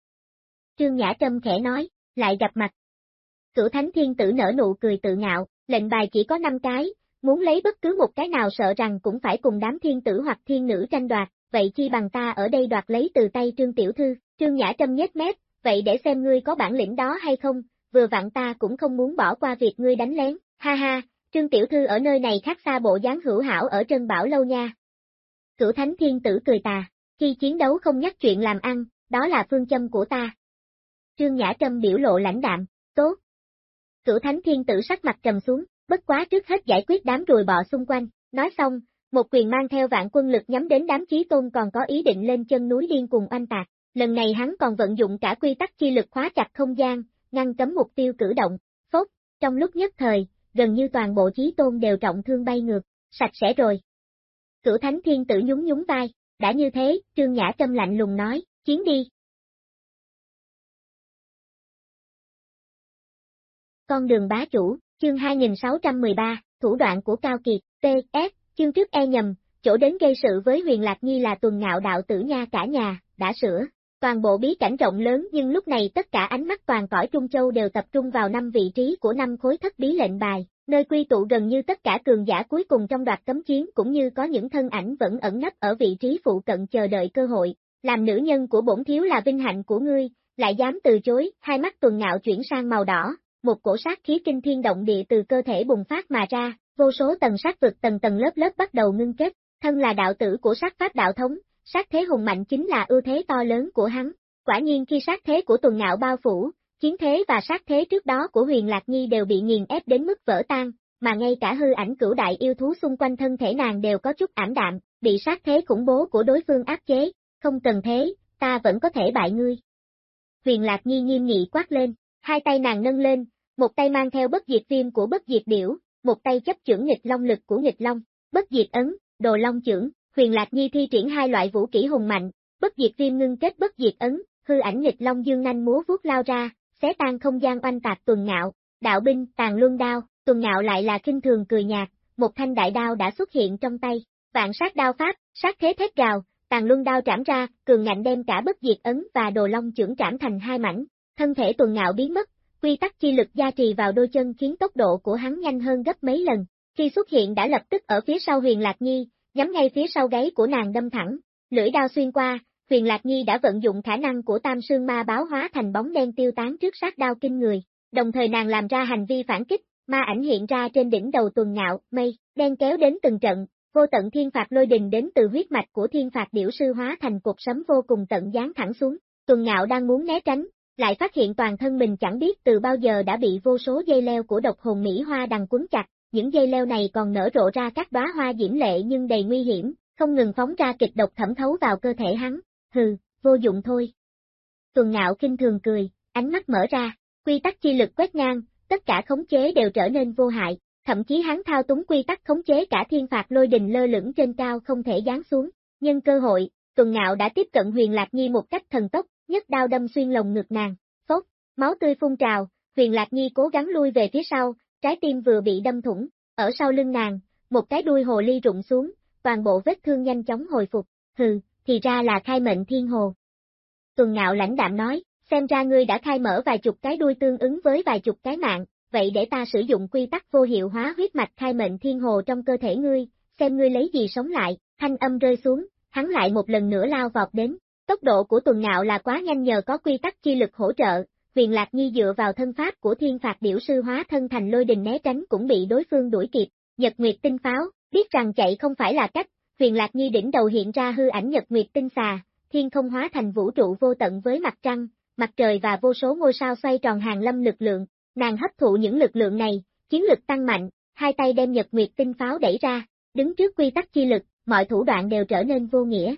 Trương Nhã Trâm khẽ nói, lại gặp mặt. Cửu thánh thiên tử nở nụ cười tự ngạo, lệnh bài chỉ có 5 cái, muốn lấy bất cứ một cái nào sợ rằng cũng phải cùng đám thiên tử hoặc thiên nữ tranh đoạt, vậy chi bằng ta ở đây đoạt lấy từ tay Trương Tiểu Thư, Trương Nhã Trâm nhếch mép, vậy để xem ngươi có bản lĩnh đó hay không, vừa vặn ta cũng không muốn bỏ qua việc ngươi đánh lén, ha ha, Trương Tiểu Thư ở nơi này khác xa bộ dáng hữu hảo ở Trân Bảo Lâu nha. Cửu Thánh Thiên Tử cười tà, khi chiến đấu không nhắc chuyện làm ăn, đó là phương châm của ta. Trương Nhã Trâm biểu lộ lãnh đạm, tốt. Cửu Thánh Thiên Tử sắc mặt trầm xuống, bất quá trước hết giải quyết đám rùi bọ xung quanh, nói xong, một quyền mang theo vạn quân lực nhắm đến đám chí tôn còn có ý định lên chân núi điên cùng oanh tạc, lần này hắn còn vận dụng cả quy tắc chi lực khóa chặt không gian, ngăn cấm mục tiêu cử động, phốt, trong lúc nhất thời, gần như toàn bộ chí tôn đều trọng thương bay ngược, sạch sẽ rồi. Cửu Thánh Thiên Tử nhún nhún vai, đã như thế, Trương Nhã Trâm lạnh lùng nói, chiến đi. Con đường bá chủ, chương 2613, thủ đoạn của Cao Kiệt, T.S. Chương trước e nhầm, chỗ đến gây sự với huyền lạc nhi là tuần ngạo đạo tử nha cả nhà, đã sửa. Toàn bộ bí cảnh rộng lớn nhưng lúc này tất cả ánh mắt toàn cõi Trung Châu đều tập trung vào năm vị trí của năm khối thất bí lệnh bài, nơi quy tụ gần như tất cả cường giả cuối cùng trong đoạt cấm chiến cũng như có những thân ảnh vẫn ẩn nấp ở vị trí phụ cận chờ đợi cơ hội. Làm nữ nhân của bổn thiếu là vinh hạnh của ngươi, lại dám từ chối, hai mắt tuần ngạo chuyển sang màu đỏ, một cổ sát khí kinh thiên động địa từ cơ thể bùng phát mà ra, vô số tầng sát vực tầng tầng lớp lớp bắt đầu ngưng kết, thân là đạo tử của sát pháp đạo thống, sát thế hùng mạnh chính là ưu thế to lớn của hắn. Quả nhiên khi sát thế của tuần ngạo bao phủ, chiến thế và sát thế trước đó của huyền Lạc Nhi đều bị nghiền ép đến mức vỡ tan, mà ngay cả hư ảnh cửu đại yêu thú xung quanh thân thể nàng đều có chút ảm đạm, bị sát thế khủng bố của đối phương áp chế, không cần thế, ta vẫn có thể bại ngươi. Huyền Lạc Nhi nghiêm nghị quát lên, hai tay nàng nâng lên, một tay mang theo bất diệt viêm của bất diệt điểu, một tay chấp chưởng nghịch long lực của nghịch long, bất diệt ấn, đồ long chưởng, huyền lạc nhi thi triển hai loại vũ kỹ hùng mạnh, bất diệt viêm ngưng kết bất diệt ấn, hư ảnh nghịch long dương nhanh múa vuốt lao ra, xé tan không gian oanh tạc tuần ngạo, đạo binh, tàn luân đao, tuần ngạo lại là kinh thường cười nhạt, một thanh đại đao đã xuất hiện trong tay, vạn sát đao pháp, sát thế thét gào, tàn luân đao trảm ra, cường ngạnh đem cả bất diệt ấn và đồ long trưởng trảm thành hai mảnh, thân thể tuần ngạo biến mất, quy tắc chi lực gia trì vào đôi chân khiến tốc độ của hắn nhanh hơn gấp mấy lần, khi xuất hiện đã lập tức ở phía sau huyền lạc nhi, nhắm ngay phía sau gáy của nàng đâm thẳng, lưỡi đao xuyên qua, huyền lạc nhi đã vận dụng khả năng của tam sương ma báo hóa thành bóng đen tiêu tán trước sát đao kinh người, đồng thời nàng làm ra hành vi phản kích, ma ảnh hiện ra trên đỉnh đầu tuần ngạo, mây, đen kéo đến từng trận, vô tận thiên phạt lôi đình đến từ huyết mạch của thiên phạt điểu sư hóa thành cột sấm vô cùng tận dán thẳng xuống, tuần ngạo đang muốn né tránh, lại phát hiện toàn thân mình chẳng biết từ bao giờ đã bị vô số dây leo của độc hồn Mỹ hoa đằng quấn chặt, những dây leo này còn nở rộ ra các đóa hoa diễm lệ nhưng đầy nguy hiểm, không ngừng phóng ra kịch độc thẩm thấu vào cơ thể hắn, hừ, vô dụng thôi. Tuần ngạo kinh thường cười, ánh mắt mở ra, quy tắc chi lực quét ngang, tất cả khống chế đều trở nên vô hại, thậm chí hắn thao túng quy tắc khống chế cả thiên phạt lôi đình lơ lửng trên cao không thể giáng xuống, nhân cơ hội, tuần ngạo đã tiếp cận huyền lạc nhi một cách thần tốc, nhất đao đâm xuyên lồng ngực nàng, phốc, máu tươi phun trào, huyền lạc nhi cố gắng lui về phía sau, trái tim vừa bị đâm thủng, ở sau lưng nàng, một cái đuôi hồ ly rụng xuống, toàn bộ vết thương nhanh chóng hồi phục, hừ, thì ra là khai mệnh thiên hồ. Tuần ngạo lãnh đạm nói, xem ra ngươi đã khai mở vài chục cái đuôi tương ứng với vài chục cái mạng, vậy để ta sử dụng quy tắc vô hiệu hóa huyết mạch khai mệnh thiên hồ trong cơ thể ngươi, xem ngươi lấy gì sống lại, thanh âm rơi xuống, hắn lại một lần nữa lao vọt đến, Tốc độ của tuần ngạo là quá nhanh nhờ có quy tắc chi lực hỗ trợ, huyền lạc nhi dựa vào thân pháp của thiên phạt điểu sư hóa thân thành lôi đình né tránh cũng bị đối phương đuổi kịp, nhật nguyệt tinh pháo, biết rằng chạy không phải là cách, huyền lạc nhi đỉnh đầu hiện ra hư ảnh nhật nguyệt tinh xà, thiên không hóa thành vũ trụ vô tận với mặt trăng, mặt trời và vô số ngôi sao xoay tròn hàng lâm lực lượng, nàng hấp thụ những lực lượng này, chiến lực tăng mạnh, hai tay đem nhật nguyệt tinh pháo đẩy ra, đứng trước quy tắc chi lực, mọi thủ đoạn đều trở nên vô nghĩa,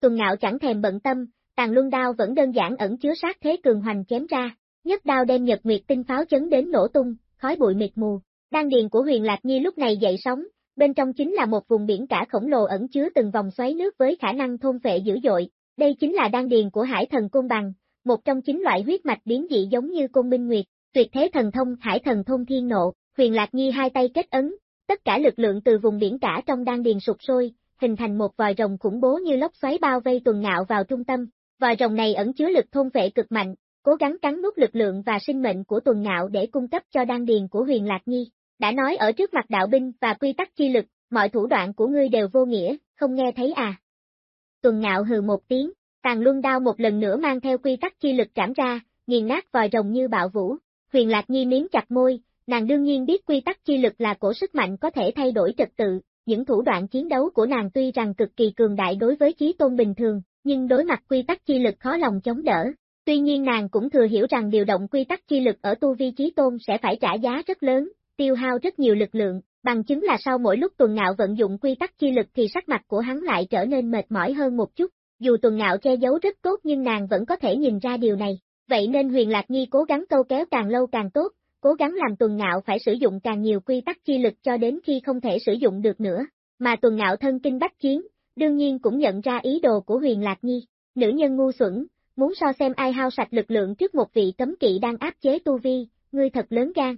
Tuần ngạo chẳng thèm bận tâm, tàn luân đao vẫn đơn giản ẩn chứa sát thế cường hoành chém ra, nhất đao đem nhật nguyệt tinh pháo chấn đến nổ tung, khói bụi mịt mù. Đan điền của huyền lạc nhi lúc này dậy sóng, bên trong chính là một vùng biển cả khổng lồ ẩn chứa từng vòng xoáy nước với khả năng thôn phệ dữ dội, đây chính là đan điền của hải thần côn bằng, một trong chín loại huyết mạch biến dị giống như côn minh nguyệt, tuyệt thế thần thông hải thần thôn thiên nộ, huyền lạc nhi hai tay kết ấn, tất cả lực lượng từ vùng biển cả trong đan điền sụp sôi, hình thành một vòi rồng khủng bố như lốc xoáy bao vây tuần ngạo vào trung tâm. Vòi rồng này ẩn chứa lực thôn vệ cực mạnh, cố gắng cắn nuốt lực lượng và sinh mệnh của tuần ngạo để cung cấp cho đan điền của huyền lạc nhi. Đã nói ở trước mặt đạo binh và quy tắc chi lực, mọi thủ đoạn của ngươi đều vô nghĩa, không nghe thấy à. Tuần ngạo hừ một tiếng, tàn luân đao một lần nữa mang theo quy tắc chi lực trảm ra, nghiền nát vòi rồng như bạo vũ. Huyền lạc nhi miếm chặt môi, nàng đương nhiên biết quy tắc chi lực là cổ sức mạnh có thể thay đổi trật tự, những thủ đoạn chiến đấu của nàng tuy rằng cực kỳ cường đại đối với chí tôn bình thường, nhưng đối mặt quy tắc chi lực khó lòng chống đỡ. Tuy nhiên nàng cũng thừa hiểu rằng điều động quy tắc chi lực ở tu vi trí tôn sẽ phải trả giá rất lớn, tiêu hao rất nhiều lực lượng, bằng chứng là sau mỗi lúc tuần ngạo vận dụng quy tắc chi lực thì sắc mặt của hắn lại trở nên mệt mỏi hơn một chút, dù tuần ngạo che giấu rất tốt nhưng nàng vẫn có thể nhìn ra điều này, vậy nên huyền lạc nhi cố gắng câu kéo càng lâu càng tốt, cố gắng làm tuần ngạo phải sử dụng càng nhiều quy tắc chi lực cho đến khi không thể sử dụng được nữa, mà tuần ngạo thân kinh bách chiến, đương nhiên cũng nhận ra ý đồ của huyền lạc nhi, nữ nhân ngu xuẩn, muốn so xem ai hao sạch lực lượng trước một vị cấm kỵ đang áp chế tu vi, ngươi thật lớn gan.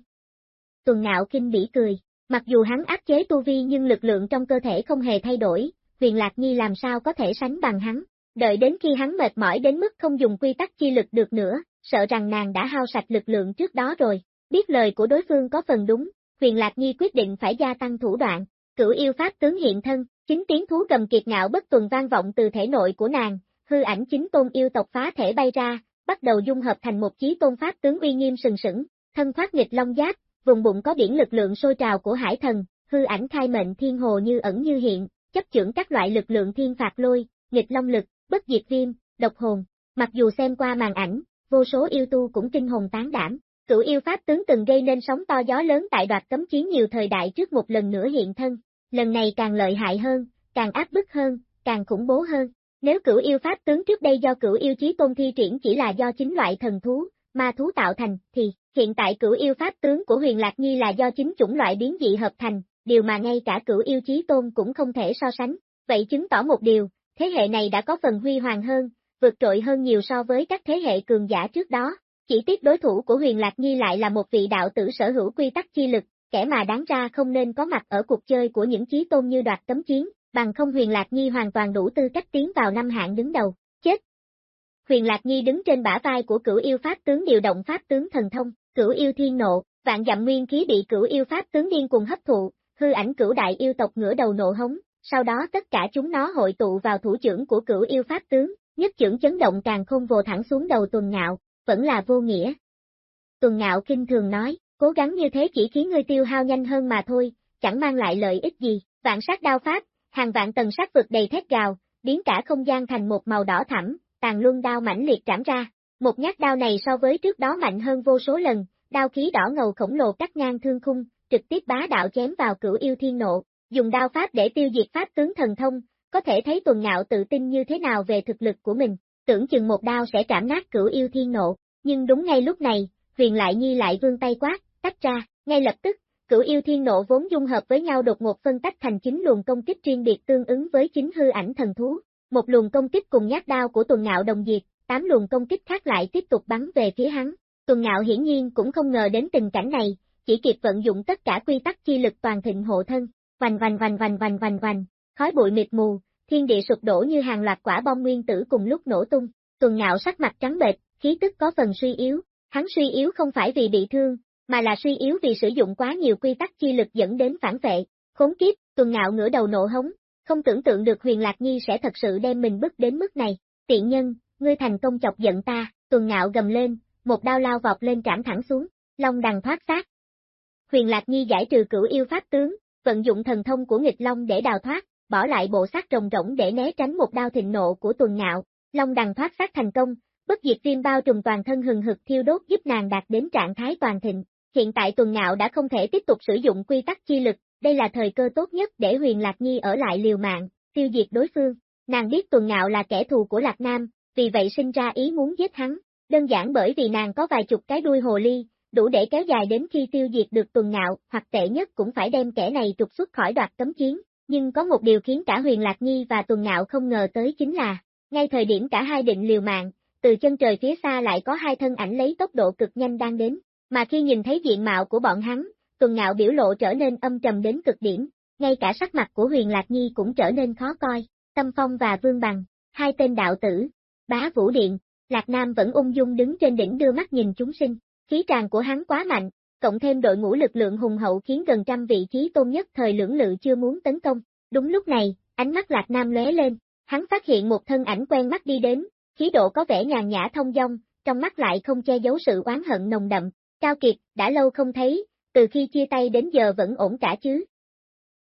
Tuần ngạo kinh bỉ cười, mặc dù hắn áp chế tu vi nhưng lực lượng trong cơ thể không hề thay đổi, huyền lạc nhi làm sao có thể sánh bằng hắn, đợi đến khi hắn mệt mỏi đến mức không dùng quy tắc chi lực được nữa, sợ rằng nàng đã hao sạch lực lượng trước đó rồi. Biết lời của đối phương có phần đúng, Huyền Lạc Nhi quyết định phải gia tăng thủ đoạn, cửu yêu pháp tướng hiện thân, chính tiếng thú cầm kiệt ngạo bất tuần vang vọng từ thể nội của nàng, hư ảnh chính tôn yêu tộc phá thể bay ra, bắt đầu dung hợp thành một chí tôn pháp tướng uy nghiêm sừng sững, thân thoát nghịch long giáp, vùng bụng có biển lực lượng sôi trào của hải thần, hư ảnh khai mệnh thiên hồ như ẩn như hiện, chấp chưởng các loại lực lượng thiên phạt lôi, nghịch long lực, bất diệt viêm, độc hồn. Mặc dù xem qua màn ảnh, vô số yêu tu cũng kinh hồn tán đảm, cửu yêu pháp tướng từng gây nên sóng to gió lớn tại đoạt cấm chiến nhiều thời đại trước một lần nữa hiện thân, lần này càng lợi hại hơn, càng áp bức hơn, càng khủng bố hơn. Nếu cửu yêu pháp tướng trước đây do cửu yêu chí tôn thi triển chỉ là do chính loại thần thú, ma thú tạo thành, thì hiện tại cửu yêu pháp tướng của huyền Lạc Nhi là do chính chủng loại biến dị hợp thành, điều mà ngay cả cửu yêu chí tôn cũng không thể so sánh. Vậy chứng tỏ một điều, thế hệ này đã có phần huy hoàng hơn, vượt trội hơn nhiều so với các thế hệ cường giả trước đó. Chỉ tiếc đối thủ của huyền Lạc Nhi lại là một vị đạo tử sở hữu quy tắc chi lực, kẻ mà đáng ra không nên có mặt ở cuộc chơi của những chí tôn như đoạt tấm chiến, bằng không huyền Lạc Nhi hoàn toàn đủ tư cách tiến vào năm hạng đứng đầu, chết. Huyền Lạc Nhi đứng trên bả vai của cửu yêu pháp tướng điều động pháp tướng thần thông, cửu yêu thiên nộ, vạn dặm nguyên khí bị cửu yêu pháp tướng điên cuồng hấp thụ, hư ảnh cửu đại yêu tộc ngửa đầu nộ hống, sau đó tất cả chúng nó hội tụ vào thủ trưởng của cửu yêu pháp tướng, nhất trưởng chấn động càng không vồ thẳng xuống đầu tuần ngạo, vẫn là vô nghĩa. Tuần ngạo kinh thường nói, cố gắng như thế chỉ khiến ngươi tiêu hao nhanh hơn mà thôi, chẳng mang lại lợi ích gì, vạn sát đao pháp, hàng vạn tầng sát vực đầy thét gào, biến cả không gian thành một màu đỏ thẳm, tàn luân đao mãnh liệt trảm ra. Một nhát đao này so với trước đó mạnh hơn vô số lần, đao khí đỏ ngầu khổng lồ cắt ngang thương khung, trực tiếp bá đạo chém vào cửu yêu thiên nộ, dùng đao pháp để tiêu diệt pháp tướng thần thông, có thể thấy tuần ngạo tự tin như thế nào về thực lực của mình, tưởng chừng một đao sẽ trảm nát cửu yêu thiên nộ, nhưng đúng ngay lúc này, huyền lại nhi lại vương tay quát, tách ra, ngay lập tức, cửu yêu thiên nộ vốn dung hợp với nhau đột ngột phân tách thành chính luồng công kích riêng biệt tương ứng với chính hư ảnh thần thú, một luồng công kích cùng nhát đao của tuần ngạo đồng diệt, tám luồng công kích khác lại tiếp tục bắn về phía hắn, tuần ngạo hiển nhiên cũng không ngờ đến tình cảnh này, chỉ kịp vận dụng tất cả quy tắc chi lực toàn thịnh hộ thân, vành vành vành vành vành vành vành, khói bụi mịt mù, thiên địa sụp đổ như hàng loạt quả bom nguyên tử cùng lúc nổ tung, tuần ngạo sắc mặt trắng bệch, khí tức có phần suy yếu, hắn suy yếu không phải vì bị thương, mà là suy yếu vì sử dụng quá nhiều quy tắc chi lực dẫn đến phản vệ, khốn kiếp, tuần ngạo ngửa đầu nộ hống, không tưởng tượng được huyền lạc nhi sẽ thật sự đem mình bức đến mức này, tiện nhân, ngươi thành công chọc giận ta, tuần ngạo gầm lên, một đao lao vọt lên trảm thẳng xuống, long đằng thoát xác. Huyền lạc nhi giải trừ cửu yêu pháp tướng, vận dụng thần thông của nghịch long để đào thoát, bỏ lại bộ xác rồng rỗng để né tránh một đao thịnh nộ của tuần ngạo, long đằng thoát xác thành công, bất diệt viêm bao trùm toàn thân hừng hực thiêu đốt giúp nàng đạt đến trạng thái toàn thịnh. Hiện tại tuần ngạo đã không thể tiếp tục sử dụng quy tắc chi lực, đây là thời cơ tốt nhất để huyền Lạc Nhi ở lại liều mạng, tiêu diệt đối phương. Nàng biết tuần ngạo là kẻ thù của Lạc Nam, vì vậy sinh ra ý muốn giết hắn, đơn giản bởi vì nàng có vài chục cái đuôi hồ ly, đủ để kéo dài đến khi tiêu diệt được tuần ngạo, hoặc tệ nhất cũng phải đem kẻ này trục xuất khỏi đoạt cấm chiến. Nhưng có một điều khiến cả huyền Lạc Nhi và tuần ngạo không ngờ tới chính là, ngay thời điểm cả hai định liều mạng, từ chân trời phía xa lại có hai thân ảnh lấy tốc độ cực nhanh đang đến, mà khi nhìn thấy diện mạo của bọn hắn, tuần ngạo biểu lộ trở nên âm trầm đến cực điểm, ngay cả sắc mặt của huyền Lạc Nhi cũng trở nên khó coi, Tâm Phong và Vương Bằng, hai tên đạo tử, bá vũ điện, Lạc Nam vẫn ung dung đứng trên đỉnh đưa mắt nhìn chúng sinh, khí tràng của hắn quá mạnh, cộng thêm đội ngũ lực lượng hùng hậu khiến gần trăm vị trí tôn nhất thời lưỡng lự chưa muốn tấn công. Đúng lúc này, ánh mắt Lạc Nam lóe lên, hắn phát hiện một thân ảnh quen mắt đi đến, khí độ có vẻ nhàn nhã thông dong, trong mắt lại không che giấu sự oán hận nồng đậm. Cao Kiệt, đã lâu không thấy, từ khi chia tay đến giờ vẫn ổn cả chứ.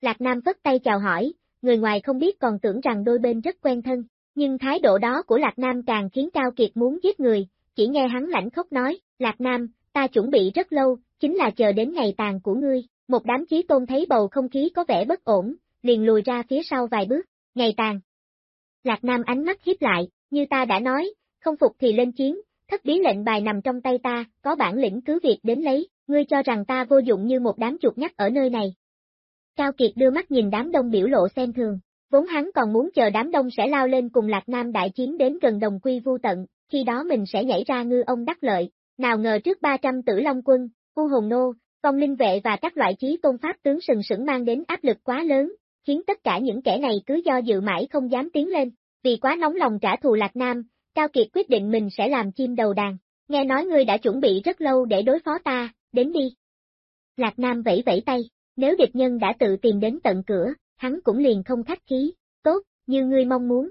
Lạc Nam vất tay chào hỏi, người ngoài không biết còn tưởng rằng đôi bên rất quen thân, nhưng thái độ đó của Lạc Nam càng khiến Cao Kiệt muốn giết người, chỉ nghe hắn lãnh khóc nói, Lạc Nam, ta chuẩn bị rất lâu, chính là chờ đến ngày tàn của ngươi, một đám chí tôn thấy bầu không khí có vẻ bất ổn, liền lùi ra phía sau vài bước, ngày tàn. Lạc Nam ánh mắt hiếp lại, như ta đã nói, không phục thì lên chiến, thất bí lệnh bài nằm trong tay ta, có bản lĩnh cứ việc đến lấy, ngươi cho rằng ta vô dụng như một đám chuột nhắt ở nơi này. Cao Kiệt đưa mắt nhìn đám đông biểu lộ xem thường, vốn hắn còn muốn chờ đám đông sẽ lao lên cùng Lạc Nam đại chiến đến gần đồng quy vu tận, khi đó mình sẽ nhảy ra ngư ông đắc lợi, nào ngờ trước 300 tử long quân, u hồn nô, phong linh vệ và các loại chí tôn pháp tướng sừng sững mang đến áp lực quá lớn, khiến tất cả những kẻ này cứ do dự mãi không dám tiến lên, vì quá nóng lòng trả thù Lạc Nam, Cao Kiệt quyết định mình sẽ làm chim đầu đàn, nghe nói ngươi đã chuẩn bị rất lâu để đối phó ta, đến đi. Lạc Nam vẫy vẫy tay, nếu địch nhân đã tự tìm đến tận cửa, hắn cũng liền không khách khí, tốt, như ngươi mong muốn.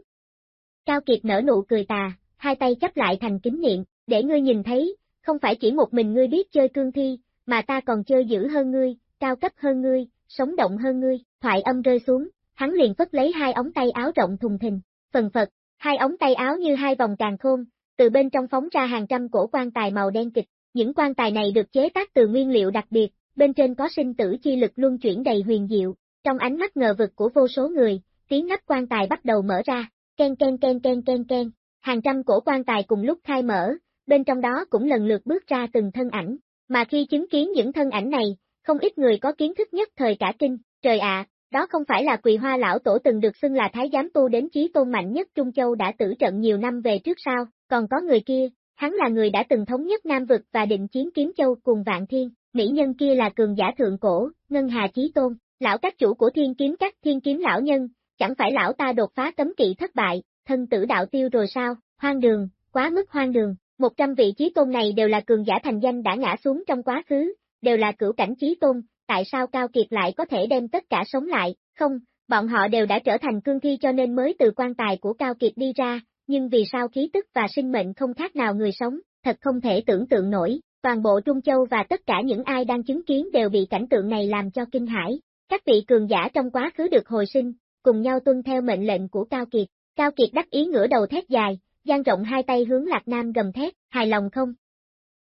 Cao Kiệt nở nụ cười tà, hai tay chấp lại thành kính niệm, để ngươi nhìn thấy, không phải chỉ một mình ngươi biết chơi cương thi, mà ta còn chơi dữ hơn ngươi, cao cấp hơn ngươi, sống động hơn ngươi, thoại âm rơi xuống, hắn liền phất lấy hai ống tay áo rộng thùng thình, phần phật, hai ống tay áo như hai vòng càng khôn, từ bên trong phóng ra hàng trăm cổ quan tài màu đen kịch, những quan tài này được chế tác từ nguyên liệu đặc biệt, bên trên có sinh tử chi lực luân chuyển đầy huyền diệu, trong ánh mắt ngờ vực của vô số người, tiếng nắp quan tài bắt đầu mở ra, ken ken ken ken ken ken, hàng trăm cổ quan tài cùng lúc khai mở, bên trong đó cũng lần lượt bước ra từng thân ảnh, mà khi chứng kiến những thân ảnh này, không ít người có kiến thức nhất thời cả kinh, trời ạ, đó không phải là quỳ hoa lão tổ từng được xưng là thái giám tu đến chí tôn mạnh nhất Trung Châu đã tử trận nhiều năm về trước sao, còn có người kia, hắn là người đã từng thống nhất Nam Vực và định chiến kiếm châu cùng vạn thiên, mỹ nhân kia là cường giả thượng cổ, ngân hà chí tôn, lão các chủ của thiên kiếm các thiên kiếm lão nhân, chẳng phải lão ta đột phá cấm kỵ thất bại, thân tử đạo tiêu rồi sao, hoang đường, quá mức hoang đường, một trăm vị chí tôn này đều là cường giả thành danh đã ngã xuống trong quá khứ, đều là cửu cảnh chí tôn, tại sao Cao Kiệt lại có thể đem tất cả sống lại, không, bọn họ đều đã trở thành cương thi cho nên mới từ quan tài của Cao Kiệt đi ra, nhưng vì sao khí tức và sinh mệnh không khác nào người sống, thật không thể tưởng tượng nổi, toàn bộ Trung Châu và tất cả những ai đang chứng kiến đều bị cảnh tượng này làm cho kinh hãi. Các vị cường giả trong quá khứ được hồi sinh, cùng nhau tuân theo mệnh lệnh của Cao Kiệt. Cao Kiệt đắc ý ngửa đầu thét dài, dang rộng hai tay hướng Lạc Nam gầm thét, hài lòng không?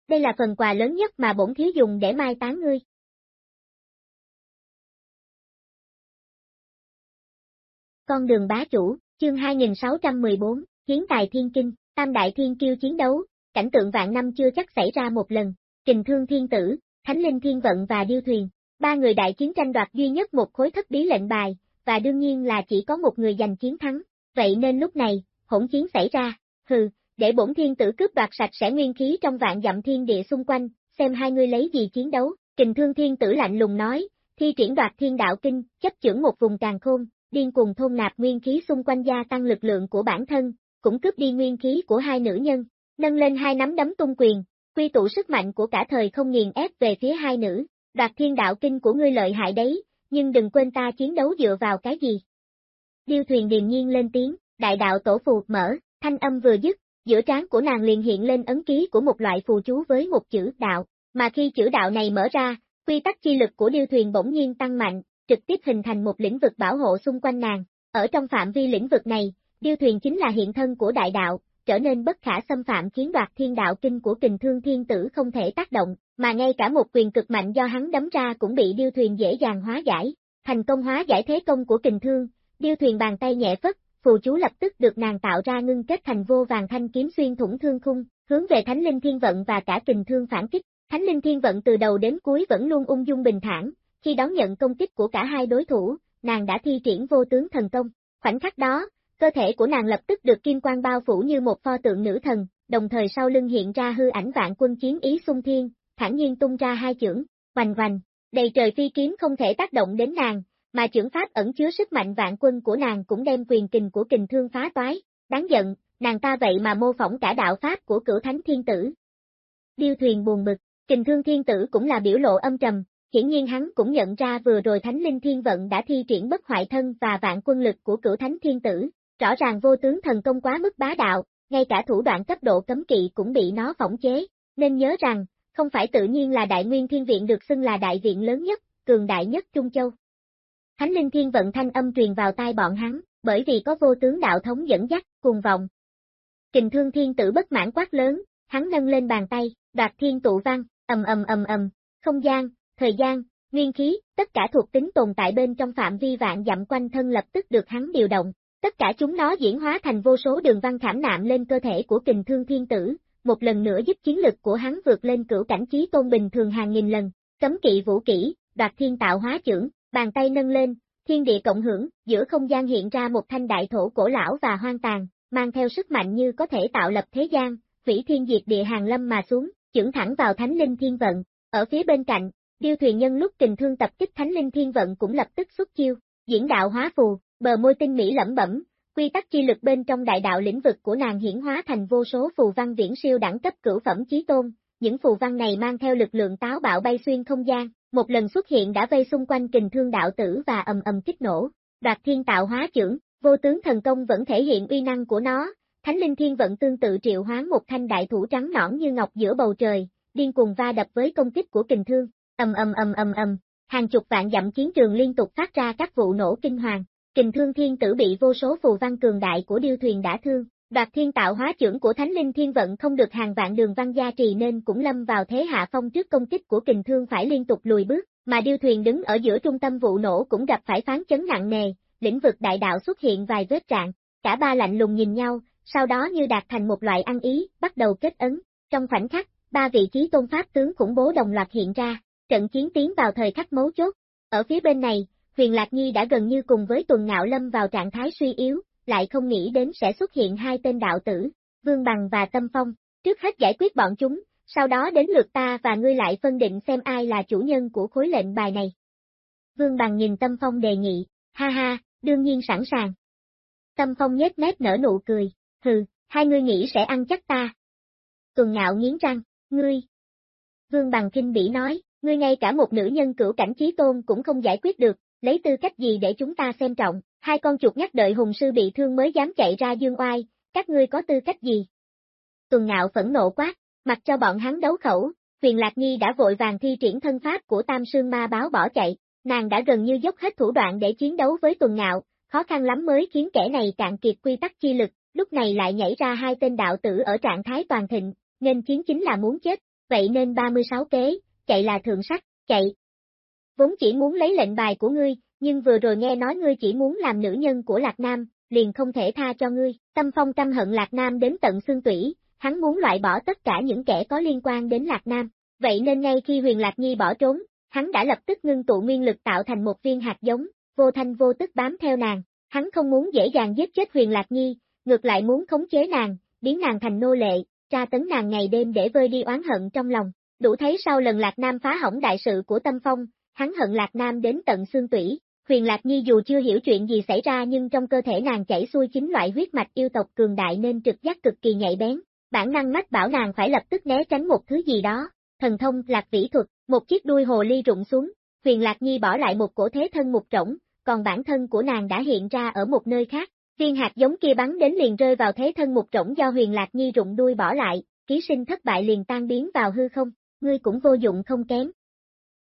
Đây là phần quà lớn nhất mà bổn thiếu dùng để mai táng ngươi. Con đường bá chủ, chương 2614, Hiến tài thiên kinh, tam đại thiên kiêu chiến đấu, cảnh tượng vạn năm chưa chắc xảy ra một lần, kình thương thiên tử, thánh linh thiên vận và điêu thuyền, ba người đại chiến tranh đoạt duy nhất một khối thất bí lệnh bài, và đương nhiên là chỉ có một người giành chiến thắng, vậy nên lúc này, hỗn chiến xảy ra, hừ, để bổn thiên tử cướp đoạt sạch sẽ nguyên khí trong vạn dặm thiên địa xung quanh, xem hai người lấy gì chiến đấu, kình thương thiên tử lạnh lùng nói, thi triển đoạt thiên đạo kinh, chấp chưởng một vùng càng khôn, điên cùng thôn nạp nguyên khí xung quanh gia tăng lực lượng của bản thân, cũng cướp đi nguyên khí của hai nữ nhân, nâng lên hai nắm đấm tung quyền, quy tụ sức mạnh của cả thời không nghiền ép về phía hai nữ, đoạt thiên đạo kinh của ngươi lợi hại đấy, nhưng đừng quên ta chiến đấu dựa vào cái gì. Điêu thuyền điềm nhiên lên tiếng, đại đạo tổ phù mở, thanh âm vừa dứt, giữa trán của nàng liền hiện lên ấn ký của một loại phù chú với một chữ đạo, mà khi chữ đạo này mở ra, quy tắc chi lực của điêu thuyền bỗng nhiên tăng mạnh, trực tiếp hình thành một lĩnh vực bảo hộ xung quanh nàng. Ở trong phạm vi lĩnh vực này, điêu thuyền chính là hiện thân của đại đạo, trở nên bất khả xâm phạm khiến đoạt thiên đạo kinh của kình thương thiên tử không thể tác động, mà ngay cả một quyền cực mạnh do hắn đấm ra cũng bị điêu thuyền dễ dàng hóa giải. Thành công hóa giải thế công của kình thương, điêu thuyền bàn tay nhẹ phất, phù chú lập tức được nàng tạo ra ngưng kết thành vô vàng thanh kiếm xuyên thủng thương khung, hướng về Thánh Linh Thiên Vận và cả kình thương phản kích. Thánh Linh Thiên Vận từ đầu đến cuối vẫn luôn ung dung bình thản, khi đón nhận công kích của cả hai đối thủ, nàng đã thi triển vô tướng thần công. Khoảnh khắc đó, cơ thể của nàng lập tức được kim quang bao phủ như một pho tượng nữ thần, đồng thời sau lưng hiện ra hư ảnh vạn quân chiến ý xung thiên, thản nhiên tung ra hai chưởng, vành vành, đầy trời phi kiếm không thể tác động đến nàng, mà chưởng pháp ẩn chứa sức mạnh vạn quân của nàng cũng đem quyền kình của kình thương phá toái, đáng giận, nàng ta vậy mà mô phỏng cả đạo pháp của cửu thánh thiên tử. Điêu thuyền buồn bực, kình thương thiên tử cũng là biểu lộ âm trầm, hiển nhiên hắn cũng nhận ra vừa rồi thánh linh thiên vận đã thi triển bất hoại thân và vạn quân lực của cửu thánh thiên tử, rõ ràng vô tướng thần công quá mức bá đạo, ngay cả thủ đoạn cấp độ cấm kỵ cũng bị nó phỏng chế, nên nhớ rằng, không phải tự nhiên là đại nguyên thiên viện được xưng là đại viện lớn nhất, cường đại nhất Trung Châu. Thánh linh thiên vận thanh âm truyền vào tai bọn hắn, bởi vì có vô tướng đạo thống dẫn dắt, cùng vòng. Kình thương thiên tử bất mãn quát lớn, hắn nâng lên bàn tay, đoạt thiên tụ văn, ầm ầm ầm ầm, không gian, thời gian, nguyên khí, tất cả thuộc tính tồn tại bên trong phạm vi vạn dặm quanh thân lập tức được hắn điều động, tất cả chúng nó diễn hóa thành vô số đường văn khảm nạm lên cơ thể của kình thương thiên tử, một lần nữa giúp chiến lực của hắn vượt lên cửu cảnh trí tôn bình thường hàng nghìn lần, cấm kỵ vũ kỹ, đoạt thiên tạo hóa trưởng, bàn tay nâng lên, thiên địa cộng hưởng, giữa không gian hiện ra một thanh đại thổ cổ lão và hoang tàn, mang theo sức mạnh như có thể tạo lập thế gian, vĩ thiên diệt địa hàng lâm mà xuống, chưởng thẳng vào thánh linh thiên vận. Ở phía bên cạnh, điêu thuyền nhân lúc tình thương tập kích thánh linh thiên vận cũng lập tức xuất chiêu, diễn đạo hóa phù, bờ môi tinh mỹ lẩm bẩm, quy tắc chi lực bên trong đại đạo lĩnh vực của nàng hiển hóa thành vô số phù văn viễn siêu đẳng cấp cửu phẩm chí tôn, những phù văn này mang theo lực lượng táo bạo bay xuyên không gian, một lần xuất hiện đã vây xung quanh kình thương đạo tử và ầm ầm kích nổ. Đoạt thiên tạo hóa trưởng, vô tướng thần công vẫn thể hiện uy năng của nó, Thánh linh thiên vận tương tự triệu hoán một thanh đại thủ trắng nõn như ngọc giữa bầu trời, điên cuồng va đập với công kích của kình thương, âm âm âm âm âm hàng chục vạn dặm chiến trường liên tục phát ra các vụ nổ kinh hoàng. Kình thương thiên tử bị vô số phù văn cường đại của điêu thuyền đã thương, đoạt thiên tạo hóa trưởng của thánh linh thiên vận không được hàng vạn đường văn gia trì nên cũng lâm vào thế hạ phong trước công kích của kình thương phải liên tục lùi bước, mà điêu thuyền đứng ở giữa trung tâm vụ nổ cũng gặp phải phán chấn nặng nề, lĩnh vực đại đạo xuất hiện vài vết trạng, cả ba lạnh lùng nhìn nhau, sau đó như đạt thành một loại ăn ý, bắt đầu kết ấn. Trong khoảnh khắc, ba vị trí tôn pháp tướng khủng bố đồng loạt hiện ra, trận chiến tiến vào thời khắc mấu chốt. Ở phía bên này, Huyền Lạc Nhi đã gần như cùng với Tuần Ngạo Lâm vào trạng thái suy yếu, lại không nghĩ đến sẽ xuất hiện hai tên đạo tử, Vương Bằng và Tâm Phong, trước hết giải quyết bọn chúng, sau đó đến lượt ta và ngươi lại phân định xem ai là chủ nhân của khối lệnh bài này. Vương Bằng nhìn Tâm Phong đề nghị, ha ha, đương nhiên sẵn sàng. Tâm Phong nhếch mép nở nụ cười, hừ, hai ngươi nghĩ sẽ ăn chắc ta. Tuần ngạo nghiến răng, ngươi. Vương Bằng kinh bỉ nói, ngươi ngay cả một nữ nhân cửu cảnh trí tôn cũng không giải quyết được, lấy tư cách gì để chúng ta xem trọng, hai con chuột nhắc đợi hùng sư bị thương mới dám chạy ra dương oai, các ngươi có tư cách gì? Tuần ngạo phẫn nộ quát, mặc cho bọn hắn đấu khẩu, huyền lạc nhi đã vội vàng thi triển thân pháp của tam sương ma báo bỏ chạy, nàng đã gần như dốc hết thủ đoạn để chiến đấu với tuần ngạo, khó khăn lắm mới khiến kẻ này cạn kiệt quy tắc chi lực, lúc này lại nhảy ra hai tên đạo tử ở trạng thái toàn thịnh, nên chiến chính là muốn chết, vậy nên 36 kế, chạy là thượng sắc, chạy. Vốn chỉ muốn lấy lệnh bài của ngươi, nhưng vừa rồi nghe nói ngươi chỉ muốn làm nữ nhân của Lạc Nam, liền không thể tha cho ngươi, tâm phong căm hận Lạc Nam đến tận xương tủy, hắn muốn loại bỏ tất cả những kẻ có liên quan đến Lạc Nam, vậy nên ngay khi huyền Lạc Nhi bỏ trốn, hắn đã lập tức ngưng tụ nguyên lực tạo thành một viên hạt giống, vô thanh vô tức bám theo nàng, hắn không muốn dễ dàng giết chết huyền Lạc Nhi, ngược lại muốn khống chế nàng, biến nàng thành nô lệ, tra tấn nàng ngày đêm để vơi đi oán hận trong lòng. Đủ thấy sau lần Lạc Nam phá hỏng đại sự của Tâm Phong, hắn hận Lạc Nam đến tận xương tủy. Huyền Lạc Nhi dù chưa hiểu chuyện gì xảy ra nhưng trong cơ thể nàng chảy xuôi chính loại huyết mạch yêu tộc cường đại nên trực giác cực kỳ nhạy bén. Bản năng mách bảo nàng phải lập tức né tránh một thứ gì đó. Thần thông Lạc Vĩ Thuật, một chiếc đuôi hồ ly rụng xuống, Huyền Lạc Nhi bỏ lại một cổ thế thân mục rỗng, còn bản thân của nàng đã hiện ra ở một nơi khác, Viên hạt giống kia bắn đến liền rơi vào thế thân một rỗng do huyền lạc nhi rụng đuôi bỏ lại, ký sinh thất bại liền tan biến vào hư không, ngươi cũng vô dụng không kém.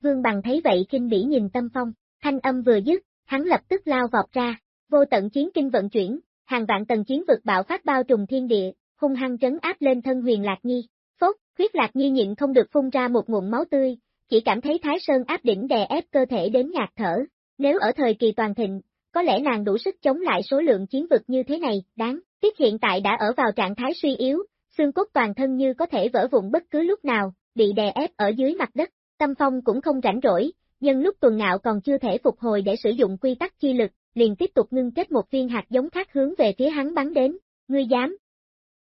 Vương bằng thấy vậy kinh bỉ nhìn tâm phong, thanh âm vừa dứt, hắn lập tức lao vọt ra, vô tận chiến kinh vận chuyển, hàng vạn tầng chiến vực bạo phát bao trùm thiên địa, hung hăng trấn áp lên thân huyền lạc nhi. Phốc, huyết lạc nhi nhịn không được phun ra một ngụm máu tươi, chỉ cảm thấy thái sơn áp đỉnh đè ép cơ thể đến ngạt thở. Nếu ở thời kỳ toàn thịnh, có lẽ nàng đủ sức chống lại số lượng chiến vực như thế này, đáng, tiếc hiện tại đã ở vào trạng thái suy yếu, xương cốt toàn thân như có thể vỡ vụn bất cứ lúc nào, bị đè ép ở dưới mặt đất, tâm phong cũng không rảnh rỗi, nhưng lúc tuần ngạo còn chưa thể phục hồi để sử dụng quy tắc chi lực, liền tiếp tục ngưng kết một viên hạt giống khác hướng về phía hắn bắn đến, ngươi dám.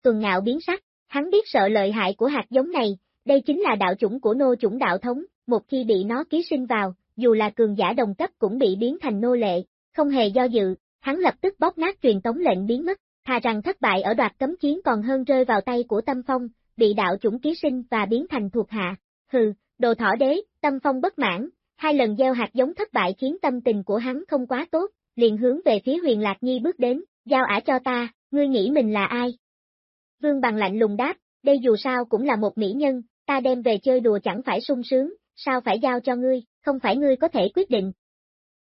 Tuần ngạo biến sắc, hắn biết sợ lợi hại của hạt giống này, đây chính là đạo chủng của nô chủng đạo thống, một khi bị nó ký sinh vào, dù là cường giả đồng cấp cũng bị biến thành nô lệ, không hề do dự, hắn lập tức bóp nát truyền tống lệnh biến mất, thà rằng thất bại ở đoạt cấm chiến còn hơn rơi vào tay của Tâm Phong, bị đạo chủng ký sinh và biến thành thuộc hạ. Hừ, đồ thỏ đế, Tâm Phong bất mãn, hai lần gieo hạt giống thất bại khiến tâm tình của hắn không quá tốt, liền hướng về phía huyền Lạc Nhi bước đến, giao ả cho ta, ngươi nghĩ mình là ai? Vương bằng lạnh lùng đáp, đây dù sao cũng là một mỹ nhân, ta đem về chơi đùa chẳng phải sung sướng, sao phải giao cho ngươi, không phải ngươi có thể quyết định,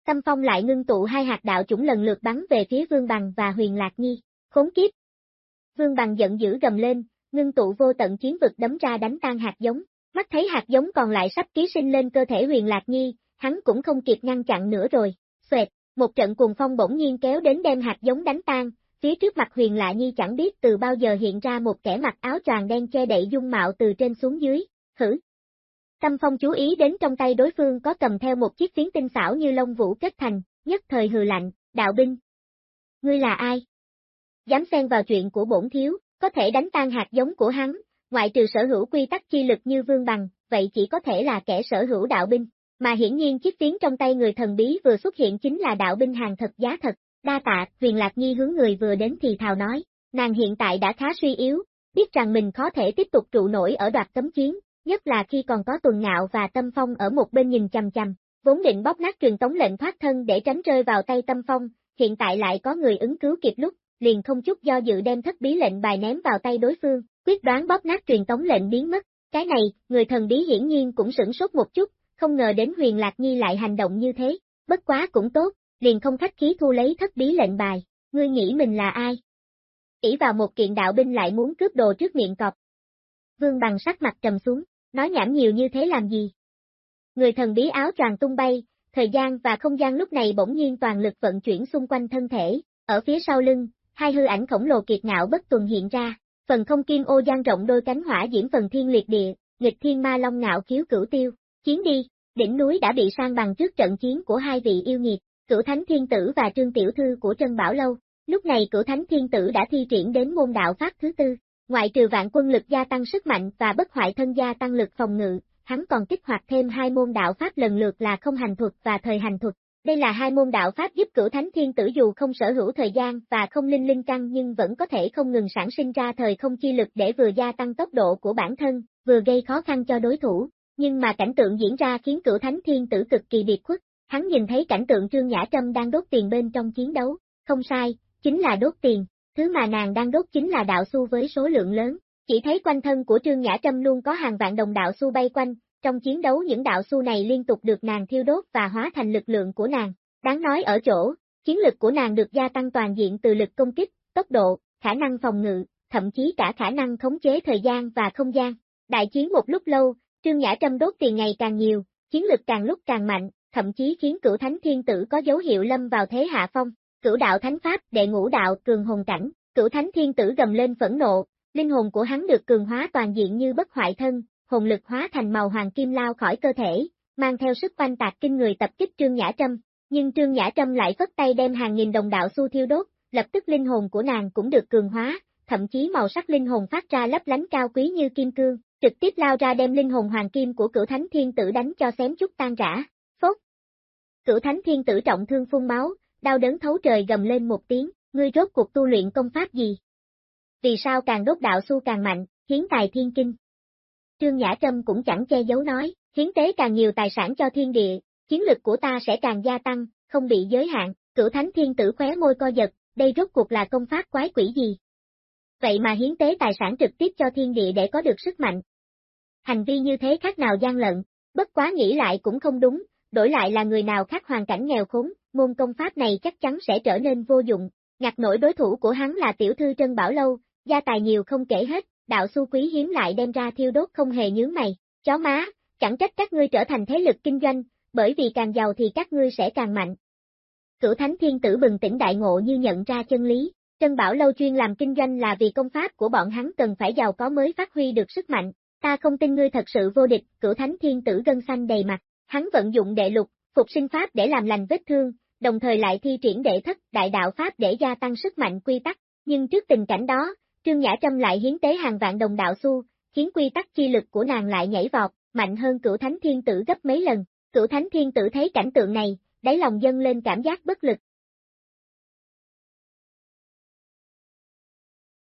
Tâm Phong lại ngưng tụ hai hạt đạo chủng lần lượt bắn về phía Vương Bằng và Huyền Lạc Nhi. Khốn kiếp! Vương Bằng giận dữ gầm lên, ngưng tụ vô tận chiến vực đấm ra đánh tan hạt giống. Mắt thấy hạt giống còn lại sắp ký sinh lên cơ thể Huyền Lạc Nhi, hắn cũng không kịp ngăn chặn nữa rồi. Xoẹt, một trận cuồng phong bỗng nhiên kéo đến đem hạt giống đánh tan, phía trước mặt Huyền Lạc Nhi chẳng biết từ bao giờ hiện ra một kẻ mặc áo choàng đen che đậy dung mạo từ trên xuống dưới. Hử, Tâm Phong chú ý đến trong tay đối phương có cầm theo một chiếc phiến tinh xảo như lông vũ kết thành, nhất thời hừ lạnh, đạo binh. Ngươi là ai? Dám xen vào chuyện của bổn thiếu, có thể đánh tan hạt giống của hắn, ngoại trừ sở hữu quy tắc chi lực như vương bằng, vậy chỉ có thể là kẻ sở hữu đạo binh, mà hiển nhiên chiếc phiến trong tay người thần bí vừa xuất hiện chính là đạo binh hàng thật giá thật, đa tạ, huyền lạc nhi hướng người vừa đến thì thào nói, nàng hiện tại đã khá suy yếu, biết rằng mình khó thể tiếp tục trụ nổi ở đoạt cấm chiến, nhất là khi còn có tuần ngạo và tâm phong ở một bên nhìn chằm chằm, vốn định bóp nát truyền tống lệnh thoát thân để tránh rơi vào tay tâm phong, hiện tại lại có người ứng cứu kịp lúc, liền không chút do dự đem thất bí lệnh bài ném vào tay đối phương, quyết đoán bóp nát truyền tống lệnh biến mất. Cái này, người thần bí hiển nhiên cũng sửng sốt một chút, không ngờ đến huyền lạc nhi lại hành động như thế, bất quá cũng tốt, liền không khách khí thu lấy thất bí lệnh bài, ngươi nghĩ mình là ai? ỷ vào một kiện đạo binh lại muốn cướp đồ trước miệng cọp. Vương bằng sắc mặt trầm xuống, nói nhảm nhiều như thế làm gì? Người thần bí áo choàng tung bay, thời gian và không gian lúc này bỗng nhiên toàn lực vận chuyển xung quanh thân thể, ở phía sau lưng, hai hư ảnh khổng lồ kiệt ngạo bất tuần hiện ra, phần không kim ô gian rộng đôi cánh hỏa diễm phần thiên liệt địa, nghịch thiên ma long ngạo khiếu cửu tiêu, chiến đi, đỉnh núi đã bị sang bằng trước trận chiến của hai vị yêu nghiệt, cửu thánh thiên tử và trương tiểu thư của Trân Bảo Lâu, Lúc này cửu thánh thiên tử đã thi triển đến môn đạo pháp thứ tư, ngoại trừ vạn quân lực gia tăng sức mạnh và bất hoại thân gia tăng lực phòng ngự, hắn còn kích hoạt thêm hai môn đạo pháp lần lượt là không hành thuật và thời hành thuật. Đây là hai môn đạo pháp giúp cửu thánh thiên tử dù không sở hữu thời gian và không linh linh căn nhưng vẫn có thể không ngừng sản sinh ra thời không chi lực để vừa gia tăng tốc độ của bản thân, vừa gây khó khăn cho đối thủ. Nhưng mà cảnh tượng diễn ra khiến cửu thánh thiên tử cực kỳ biệt khuất, hắn nhìn thấy cảnh tượng Trương Nhã Trâm đang đốt tiền bên trong chiến đấu. Không sai, chính là đốt tiền, thứ mà nàng đang đốt chính là đạo xu với số lượng lớn. Chỉ thấy quanh thân của Trương Nhã Trâm luôn có hàng vạn đồng đạo xu bay quanh, trong chiến đấu những đạo xu này liên tục được nàng thiêu đốt và hóa thành lực lượng của nàng. Đáng nói ở chỗ, chiến lực của nàng được gia tăng toàn diện từ lực công kích, tốc độ, khả năng phòng ngự, thậm chí cả khả năng khống chế thời gian và không gian. Đại chiến một lúc lâu, Trương Nhã Trâm đốt tiền ngày càng nhiều, chiến lực càng lúc càng mạnh, thậm chí khiến cửu thánh thiên tử có dấu hiệu lâm vào thế hạ phong. Cửu đạo thánh pháp, đệ ngũ đạo, cường hồn cảnh, cửu thánh thiên tử gầm lên phẫn nộ, linh hồn của hắn được cường hóa toàn diện như bất hoại thân, hồn lực hóa thành màu hoàng kim lao khỏi cơ thể, mang theo sức quanh tạc kinh người tập kích Trương Nhã Trâm, nhưng Trương Nhã Trâm lại phất tay đem hàng nghìn đồng đạo xu thiêu đốt, lập tức linh hồn của nàng cũng được cường hóa, thậm chí màu sắc linh hồn phát ra lấp lánh cao quý như kim cương, trực tiếp lao ra đem linh hồn hoàng kim của cửu thánh thiên tử đánh cho xém chút tan rã. Phốc! Cửu thánh thiên tử trọng thương phun máu, đau đớn thấu trời gầm lên một tiếng, ngươi rốt cuộc tu luyện công pháp gì? Vì sao càng đốt đạo su càng mạnh, hiến tài thiên kinh? Trương Nhã Trâm cũng chẳng che giấu nói, hiến tế càng nhiều tài sản cho thiên địa, chiến lực của ta sẽ càng gia tăng, không bị giới hạn, cửu thánh thiên tử khóe môi co giật, đây rốt cuộc là công pháp quái quỷ gì? Vậy mà hiến tế tài sản trực tiếp cho thiên địa để có được sức mạnh. Hành vi như thế khác nào gian lận, bất quá nghĩ lại cũng không đúng, đổi lại là người nào khác hoàn cảnh nghèo khốn, môn công pháp này chắc chắn sẽ trở nên vô dụng. Ngặt nổi đối thủ của hắn là tiểu thư Trân Bảo Lâu, gia tài nhiều không kể hết, đạo su quý hiếm lại đem ra thiêu đốt không hề nhướng mày. Chó má, chẳng trách các ngươi trở thành thế lực kinh doanh, bởi vì càng giàu thì các ngươi sẽ càng mạnh. Cửu Thánh Thiên Tử bừng tỉnh đại ngộ như nhận ra chân lý, Trân Bảo Lâu chuyên làm kinh doanh là vì công pháp của bọn hắn cần phải giàu có mới phát huy được sức mạnh, ta không tin ngươi thật sự vô địch, Cửu Thánh Thiên Tử gân xanh đầy mặt, hắn vận dụng đệ lục, phục sinh pháp để làm lành vết thương, đồng thời lại thi triển đệ thất đại đạo Pháp để gia tăng sức mạnh quy tắc, nhưng trước tình cảnh đó, Trương Nhã Trâm lại hiến tế hàng vạn đồng đạo xu, khiến quy tắc chi lực của nàng lại nhảy vọt, mạnh hơn cửu thánh thiên tử gấp mấy lần, cửu thánh thiên tử thấy cảnh tượng này, đáy lòng dâng lên cảm giác bất lực.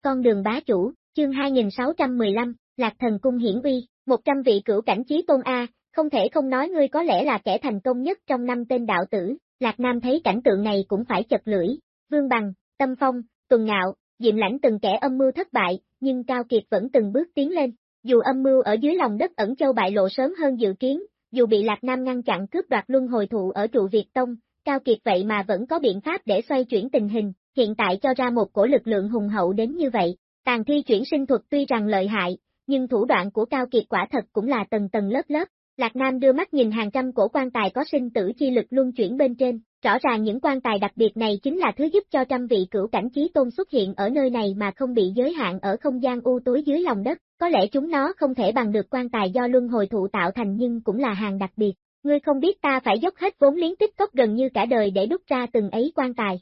Con đường bá chủ, chương 2615, Lạc Thần Cung Hiển Uy, 100 vị cửu cảnh trí tôn A, không thể không nói ngươi có lẽ là kẻ thành công nhất trong năm tên đạo tử, Lạc Nam thấy cảnh tượng này cũng phải chật lưỡi, Vương Bằng, Tâm Phong, Tuần Ngạo, Diệm Lãnh từng kẻ âm mưu thất bại, nhưng Cao Kiệt vẫn từng bước tiến lên, dù âm mưu ở dưới lòng đất ẩn châu bại lộ sớm hơn dự kiến, dù bị Lạc Nam ngăn chặn cướp đoạt luân hồi thụ ở trụ Việt Tông, Cao Kiệt vậy mà vẫn có biện pháp để xoay chuyển tình hình, hiện tại cho ra một cổ lực lượng hùng hậu đến như vậy. Tàn thi chuyển sinh thuật tuy rằng lợi hại, nhưng thủ đoạn của Cao Kiệt quả thật cũng là tầng tầng lớp lớp, Lạc Nam đưa mắt nhìn hàng trăm cổ quan tài có sinh tử chi lực luân chuyển bên trên, rõ ràng những quan tài đặc biệt này chính là thứ giúp cho trăm vị cửu cảnh chí tôn xuất hiện ở nơi này mà không bị giới hạn ở không gian u tối dưới lòng đất, có lẽ chúng nó không thể bằng được quan tài do luân hồi thụ tạo thành nhưng cũng là hàng đặc biệt. Ngươi không biết ta phải dốc hết vốn liếng tích cốc gần như cả đời để đúc ra từng ấy quan tài.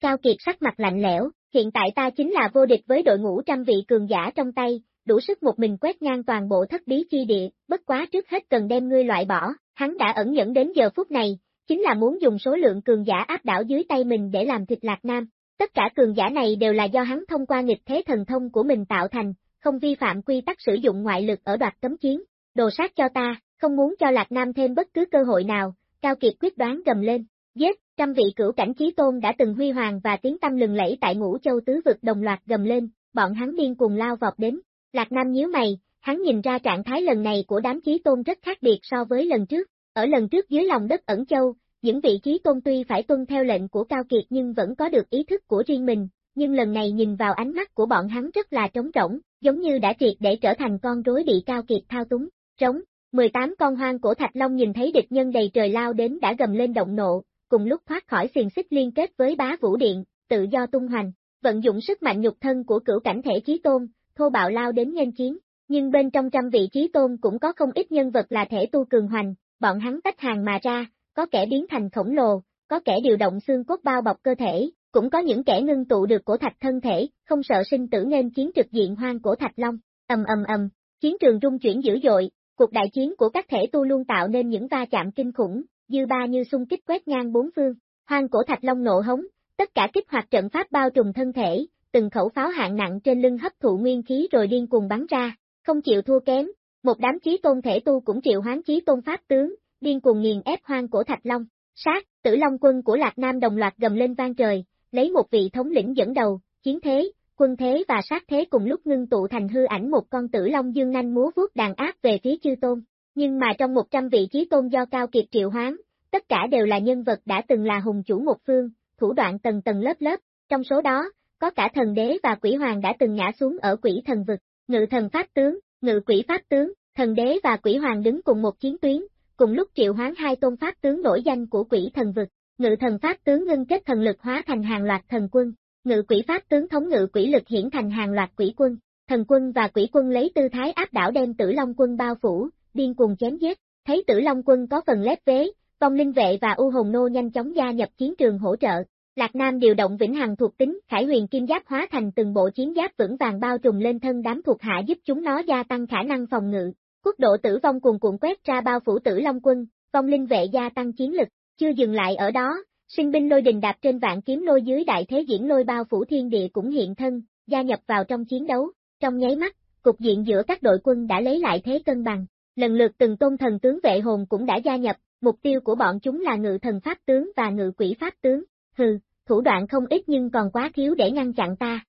Cao Kiệt sắc mặt lạnh lẽo, hiện tại ta chính là vô địch với đội ngũ trăm vị cường giả trong tay, đủ sức một mình quét ngang toàn bộ thất bí chi địa, bất quá trước hết cần đem ngươi loại bỏ, hắn đã ẩn nhẫn đến giờ phút này, chính là muốn dùng số lượng cường giả áp đảo dưới tay mình để làm thịt lạc nam. Tất cả cường giả này đều là do hắn thông qua nghịch thế thần thông của mình tạo thành, không vi phạm quy tắc sử dụng ngoại lực ở đoạt cấm chiến. Đồ sát cho ta, không muốn cho Lạc Nam thêm bất cứ cơ hội nào, Cao Kiệt quyết đoán gầm lên. Giết, trăm vị cửu cảnh chí tôn đã từng huy hoàng và tiếng tâm lừng lẫy tại ngũ châu tứ vực đồng loạt gầm lên, bọn hắn điên cuồng lao vọt đến. Lạc Nam nhíu mày, hắn nhìn ra trạng thái lần này của đám chí tôn rất khác biệt so với lần trước. Ở lần trước dưới lòng đất ẩn châu, những vị chí tôn tuy phải tuân theo lệnh của Cao Kiệt nhưng vẫn có được ý thức của riêng mình, nhưng lần này nhìn vào ánh mắt của bọn hắn rất là trống rỗng, giống như đã triệt để trở thành con rối bị Cao Kiệt thao túng. Trống, 18 con hoang cổ thạch long nhìn thấy địch nhân đầy trời lao đến đã gầm lên động nộ, cùng lúc thoát khỏi xiềng xích liên kết với bá vũ điện, tự do tung hoành, vận dụng sức mạnh nhục thân của cửu cảnh thể chí tôn, thô bạo lao đến nghênh chiến. Nhưng bên trong trăm vị trí tôn cũng có không ít nhân vật là thể tu cường hoành, bọn hắn tách hàng mà ra, có kẻ biến thành khổng lồ, có kẻ điều động xương cốt bao bọc cơ thể, cũng có những kẻ ngưng tụ được cổ thạch thân thể, không sợ sinh tử nên chiến trực diện hoang cổ thạch long. Ầm ầm ầm, chiến trường rung chuyển dữ dội, cuộc đại chiến của các thể tu luôn tạo nên những va chạm kinh khủng, dư ba như xung kích quét ngang bốn phương. Hoang cổ thạch long nộ hống, tất cả kích hoạt trận pháp bao trùm thân thể, từng khẩu pháo hạng nặng trên lưng hấp thụ nguyên khí rồi điên cuồng bắn ra, không chịu thua kém. Một đám chí tôn thể tu cũng triệu hoán chí tôn pháp tướng, điên cuồng nghiền ép hoang cổ thạch long. Sát, tử long quân của Lạc Nam đồng loạt gầm lên vang trời, lấy một vị thống lĩnh dẫn đầu, chiến thế, quân thế và sát thế cùng lúc ngưng tụ thành hư ảnh một con tử long dương nanh múa vuốt đàn áp về phía chư tôn. Nhưng mà trong 100 vị trí tôn do Cao Kiệt triệu hoán, tất cả đều là nhân vật đã từng là hùng chủ một phương, thủ đoạn tầng tầng lớp lớp, trong số đó, có cả thần đế và quỷ hoàng đã từng ngã xuống ở quỷ thần vực, ngự thần pháp tướng, ngự quỷ pháp tướng, thần đế và quỷ hoàng đứng cùng một chiến tuyến, cùng lúc triệu hoán hai tôn pháp tướng nổi danh của quỷ thần vực, ngự thần pháp tướng ngưng kết thần lực hóa thành hàng loạt thần quân, ngự quỷ pháp tướng thống ngự quỷ lực hiển thành hàng loạt quỷ quân, thần quân và quỷ quân lấy tư thái áp đảo đem tử long quân bao phủ, điên cuồng chém giết, thấy tử long quân có phần lép vế, vong linh vệ và u hồn nô nhanh chóng gia nhập chiến trường hỗ trợ. Lạc Nam điều động vĩnh hằng thuộc tính, khải huyền kim giáp hóa thành từng bộ chiến giáp vững vàng bao trùm lên thân đám thuộc hạ giúp chúng nó gia tăng khả năng phòng ngự. Quốc độ tử vong cuồn cuộn quét ra bao phủ tử long quân, vong linh vệ gia tăng chiến lực, chưa dừng lại ở đó, sinh binh lôi đình đạp trên vạn kiếm lôi dưới đại thế diễn lôi bao phủ thiên địa cũng hiện thân, gia nhập vào trong chiến đấu, trong nháy mắt, cục diện giữa các đội quân đã lấy lại thế cân bằng, lần lượt từng tôn thần tướng vệ hồn cũng đã gia nhập, mục tiêu của bọn chúng là ngự thần pháp tướng và ngự quỷ pháp tướng, hừ, thủ đoạn không ít nhưng còn quá thiếu để ngăn chặn ta.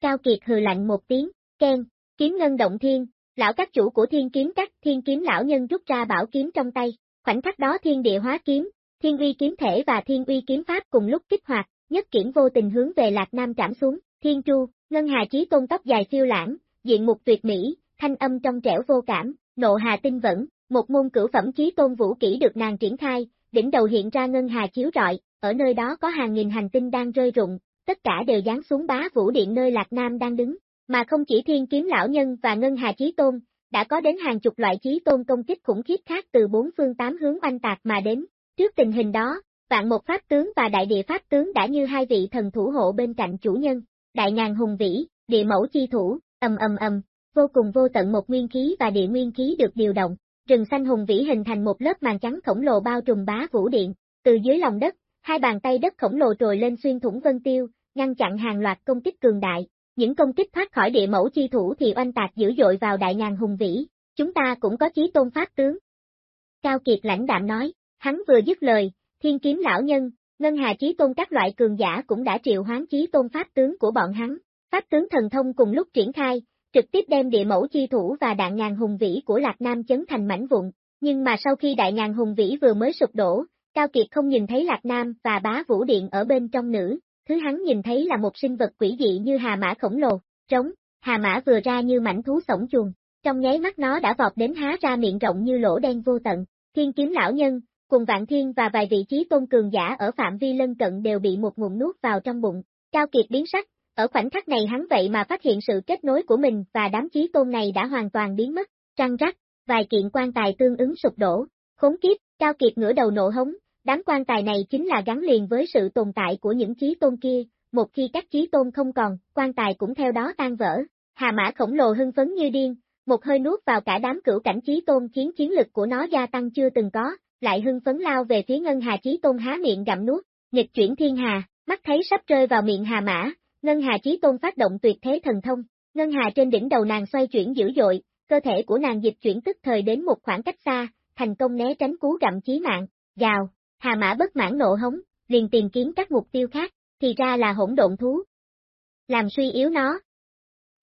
Cao Kiệt hừ lạnh một tiếng, khen, kiếm ngân động thiên, lão các chủ của thiên kiếm các thiên kiếm lão nhân rút ra bảo kiếm trong tay, khoảnh khắc đó thiên địa hóa kiếm, thiên uy kiếm thể và thiên uy kiếm pháp cùng lúc kích hoạt, nhất kiểm vô tình hướng về lạc nam trảm xuống, thiên tru, ngân hà chí tôn tóc dài phiêu lãng, diện mục tuyệt mỹ, thanh âm trong trẻo vô cảm, nộ hà tinh vẫn, một môn cửu phẩm chí tôn vũ kỹ được nàng triển khai, đỉnh đầu hiện ra ngân hà chiếu rọi, ở nơi đó có hàng nghìn hành tinh đang rơi rụng, tất cả đều giáng xuống bá vũ điện nơi Lạc Nam đang đứng, mà không chỉ thiên kiếm lão nhân và ngân hà chí tôn, đã có đến hàng chục loại chí tôn công kích khủng khiếp khác từ bốn phương tám hướng oanh tạc mà đến. Trước tình hình đó, vạn một pháp tướng và đại địa pháp tướng đã như hai vị thần thủ hộ bên cạnh chủ nhân, đại ngàn hùng vĩ, địa mẫu chi thủ, ầm ầm ầm, vô cùng vô tận một nguyên khí và địa nguyên khí được điều động, rừng xanh hùng vĩ hình thành một lớp màn trắng khổng lồ bao trùm bá vũ điện, từ dưới lòng đất, hai bàn tay đất khổng lồ trồi lên xuyên thủng vân tiêu, ngăn chặn hàng loạt công kích cường đại, những công kích thoát khỏi địa mẫu chi thủ thì oanh tạc dữ dội vào đại ngàn hùng vĩ, chúng ta cũng có chí tôn pháp tướng. Cao Kiệt lãnh đạm nói, hắn vừa dứt lời, thiên kiếm lão nhân, ngân hà chí tôn các loại cường giả cũng đã triệu hoán chí tôn pháp tướng của bọn hắn, pháp tướng thần thông cùng lúc triển khai, trực tiếp đem địa mẫu chi thủ và đạn ngàn hùng vĩ của Lạc Nam chấn thành mảnh vụn, nhưng mà sau khi đại ngàn hùng vĩ vừa mới sụp đổ, Cao Kiệt không nhìn thấy Lạc Nam và bá vũ điện ở bên trong nữ, thứ hắn nhìn thấy là một sinh vật quỷ dị như hà mã khổng lồ, trống, hà mã vừa ra như mảnh thú sổng chuồng, trong nháy mắt nó đã vọt đến há ra miệng rộng như lỗ đen vô tận, thiên kiếm lão nhân, cùng vạn thiên và vài vị trí tôn cường giả ở phạm vi lân cận đều bị một ngụm nuốt vào trong bụng, Cao Kiệt biến sắc, ở khoảnh khắc này hắn vậy mà phát hiện sự kết nối của mình và đám chí tôn này đã hoàn toàn biến mất, trăng rắc, vài kiện quan tài tương ứng sụp đổ, khốn kiếp, Cao Kiệt ngửa đầu nộ hống, Đám quan tài này chính là gắn liền với sự tồn tại của những chí tôn kia, một khi các chí tôn không còn, quan tài cũng theo đó tan vỡ. Hà mã khổng lồ hưng phấn như điên, một hơi nuốt vào cả đám cửu cảnh chí tôn khiến chiến lực của nó gia tăng chưa từng có, lại hưng phấn lao về phía ngân hà chí tôn há miệng gặm nuốt, nghịch chuyển thiên hà, mắt thấy sắp rơi vào miệng Hà Mã, Ngân Hà Chí Tôn phát động tuyệt thế thần thông, Ngân Hà trên đỉnh đầu nàng xoay chuyển dữ dội, cơ thể của nàng dịch chuyển tức thời đến một khoảng cách xa, thành công né tránh cú gặm chí mạng, gào, Hà Mã bất mãn nộ hống, liền tìm kiếm các mục tiêu khác, thì ra là hỗn độn thú. Làm suy yếu nó.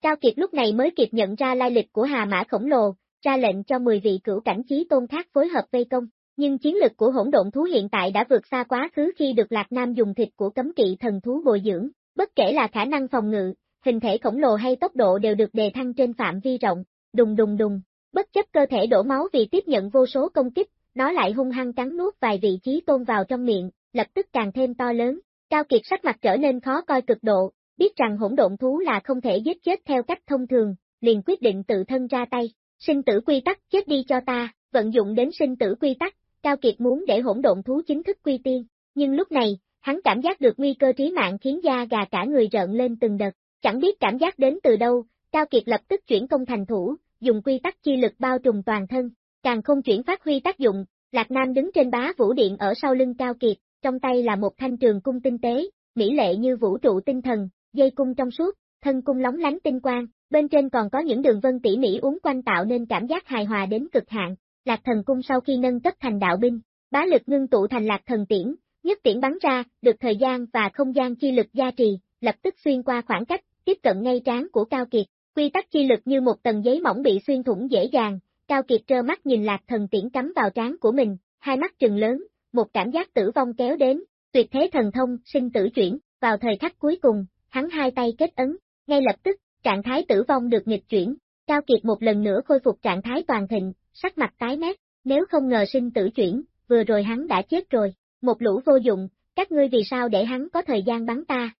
Cao Kiệt lúc này mới kịp nhận ra lai lịch của Hà Mã khổng lồ, ra lệnh cho 10 vị cửu cảnh chí tôn khác phối hợp vây công, nhưng chiến lực của hỗn độn thú hiện tại đã vượt xa quá khứ khi được Lạc Nam dùng thịt của cấm kỵ thần thú bồi dưỡng, bất kể là khả năng phòng ngự, hình thể khổng lồ hay tốc độ đều được đề thăng trên phạm vi rộng, đùng đùng đùng, bất chấp cơ thể đổ máu vì tiếp nhận vô số công kích, nó lại hung hăng cắn nuốt vài vị trí tôn vào trong miệng, lập tức càng thêm to lớn, Cao Kiệt sắc mặt trở nên khó coi cực độ, biết rằng hỗn độn thú là không thể giết chết theo cách thông thường, liền quyết định tự thân ra tay, sinh tử quy tắc chết đi cho ta, vận dụng đến sinh tử quy tắc, Cao Kiệt muốn để hỗn độn thú chính thức quy tiên, nhưng lúc này, hắn cảm giác được nguy cơ trí mạng khiến da gà cả người rợn lên từng đợt, chẳng biết cảm giác đến từ đâu, Cao Kiệt lập tức chuyển công thành thủ, dùng quy tắc chi lực bao trùm toàn thân, càng không chuyển phát huy tác dụng, Lạc Nam đứng trên bá vũ điện ở sau lưng Cao Kiệt, trong tay là một thanh trường cung tinh tế, mỹ lệ như vũ trụ tinh thần, dây cung trong suốt, thân cung lóng lánh tinh quang, bên trên còn có những đường vân tỉ mỉ uốn quanh tạo nên cảm giác hài hòa đến cực hạn. Lạc thần cung sau khi nâng cấp thành đạo binh, bá lực ngưng tụ thành lạc thần tiễn, nhất tiễn bắn ra, được thời gian và không gian chi lực gia trì, lập tức xuyên qua khoảng cách, tiếp cận ngay trán của Cao Kiệt. Quy tắc chi lực như một tầng giấy mỏng bị xuyên thủng dễ dàng, Cao Kiệt trơ mắt nhìn lạc thần tiễn cắm vào trán của mình, hai mắt trừng lớn, một cảm giác tử vong kéo đến, tuyệt thế thần thông, sinh tử chuyển, vào thời khắc cuối cùng, hắn hai tay kết ấn, ngay lập tức, trạng thái tử vong được nghịch chuyển, Cao Kiệt một lần nữa khôi phục trạng thái toàn thịnh, sắc mặt tái mét, nếu không ngờ sinh tử chuyển, vừa rồi hắn đã chết rồi, một lũ vô dụng, các ngươi vì sao để hắn có thời gian bắn ta.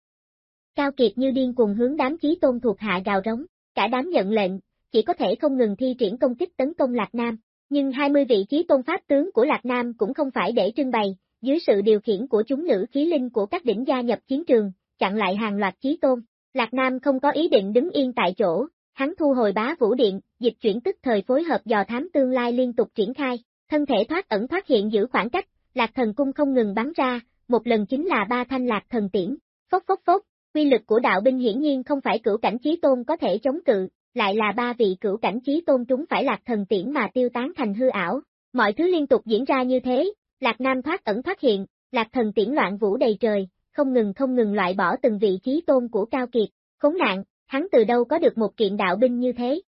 Cao Kiệt như điên cùng hướng đám chí tôn thuộc hạ gào rống, cả đám nhận lệnh, chỉ có thể không ngừng thi triển công kích tấn công Lạc Nam, nhưng 20 vị trí tôn pháp tướng của Lạc Nam cũng không phải để trưng bày, dưới sự điều khiển của chúng nữ khí linh của các đỉnh gia nhập chiến trường, chặn lại hàng loạt chí tôn. Lạc Nam không có ý định đứng yên tại chỗ, hắn thu hồi bá vũ điện, dịch chuyển tức thời phối hợp dò thám tương lai liên tục triển khai, thân thể thoát ẩn thoát hiện giữ khoảng cách, Lạc Thần cung không ngừng bắn ra, một lần chính là ba thanh Lạc Thần tiễn, phốc phốc phốc, quy lực của đạo binh hiển nhiên không phải cửu cảnh chí tôn có thể chống cự, lại là ba vị cửu cảnh chí tôn chúng phải lạc thần tiễn mà tiêu tán thành hư ảo. Mọi thứ liên tục diễn ra như thế, lạc nam thoát ẩn thoát hiện, lạc thần tiễn loạn vũ đầy trời, không ngừng không ngừng loại bỏ từng vị trí tôn của Cao Kiệt, khốn nạn, hắn từ đâu có được một kiện đạo binh như thế.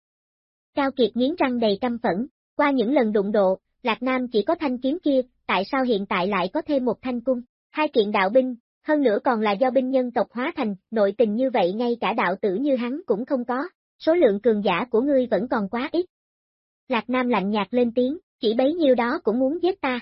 Cao Kiệt nghiến răng đầy căm phẫn, qua những lần đụng độ, Lạc Nam chỉ có thanh kiếm kia, tại sao hiện tại lại có thêm một thanh cung, hai kiện đạo binh, hơn nữa còn là do binh nhân tộc hóa thành, nội tình như vậy ngay cả đạo tử như hắn cũng không có, số lượng cường giả của ngươi vẫn còn quá ít. Lạc Nam lạnh nhạt lên tiếng, chỉ bấy nhiêu đó cũng muốn giết ta.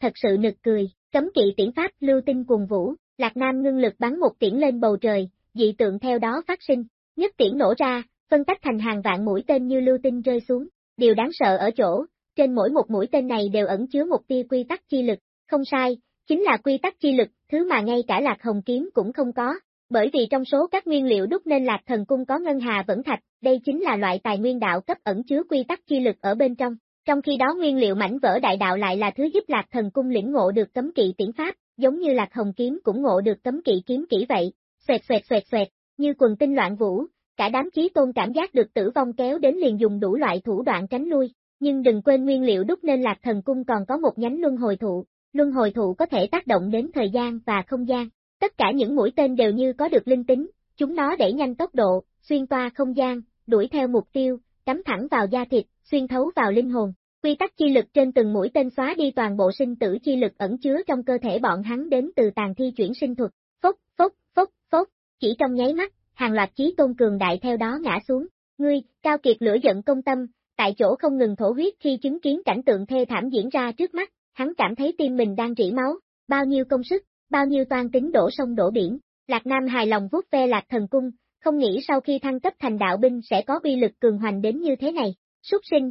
Thật sự nực cười, cấm kỵ tiễn pháp lưu tinh cùng vũ, Lạc Nam ngưng lực bắn một tiễn lên bầu trời, dị tượng theo đó phát sinh, nhất tiễn nổ ra, phân tách thành hàng vạn mũi tên như lưu tinh rơi xuống. Điều đáng sợ ở chỗ, trên mỗi một mũi tên này đều ẩn chứa một tia quy tắc chi lực, không sai, chính là quy tắc chi lực, thứ mà ngay cả Lạc Hồng Kiếm cũng không có. Bởi vì trong số các nguyên liệu đúc nên lạc thần cung có ngân hà vẫn thạch, đây chính là loại tài nguyên đạo cấp ẩn chứa quy tắc chi lực ở bên trong. Trong khi đó nguyên liệu mảnh vỡ đại đạo lại là thứ giúp lạc thần cung lĩnh ngộ được cấm kỵ tiễn pháp, giống như lạc hồng kiếm cũng ngộ được cấm kỵ kiếm kỹ vậy. Xoẹt xoẹt xoẹt xoẹt, như quần tinh loạn vũ, cả đám chí tôn cảm giác được tử vong kéo đến liền dùng đủ loại thủ đoạn tránh lui. Nhưng đừng quên nguyên liệu đúc nên lạc thần cung còn có một nhánh luân hồi thụ, luân hồi thụ có thể tác động đến thời gian và không gian, Tất cả những mũi tên đều như có được linh tính, chúng nó đẩy nhanh tốc độ, xuyên toa không gian, đuổi theo mục tiêu, cắm thẳng vào da thịt, xuyên thấu vào linh hồn. Quy tắc chi lực trên từng mũi tên xóa đi toàn bộ sinh tử chi lực ẩn chứa trong cơ thể bọn hắn đến từ tàn thi chuyển sinh thuật. Phốc, phốc, phốc, phốc, chỉ trong nháy mắt, hàng loạt chí tôn cường đại theo đó ngã xuống. Ngươi, cao kiệt lửa giận công tâm, tại chỗ không ngừng thổ huyết khi chứng kiến cảnh tượng thê thảm diễn ra trước mắt, hắn cảm thấy tim mình đang rỉ máu, bao nhiêu công sức, bao nhiêu toan tính đổ sông đổ biển. Lạc Nam hài lòng vuốt ve Lạc Thần Cung, không nghĩ sau khi thăng cấp thành đạo binh sẽ có uy lực cường hoành đến như thế này. Súc sinh.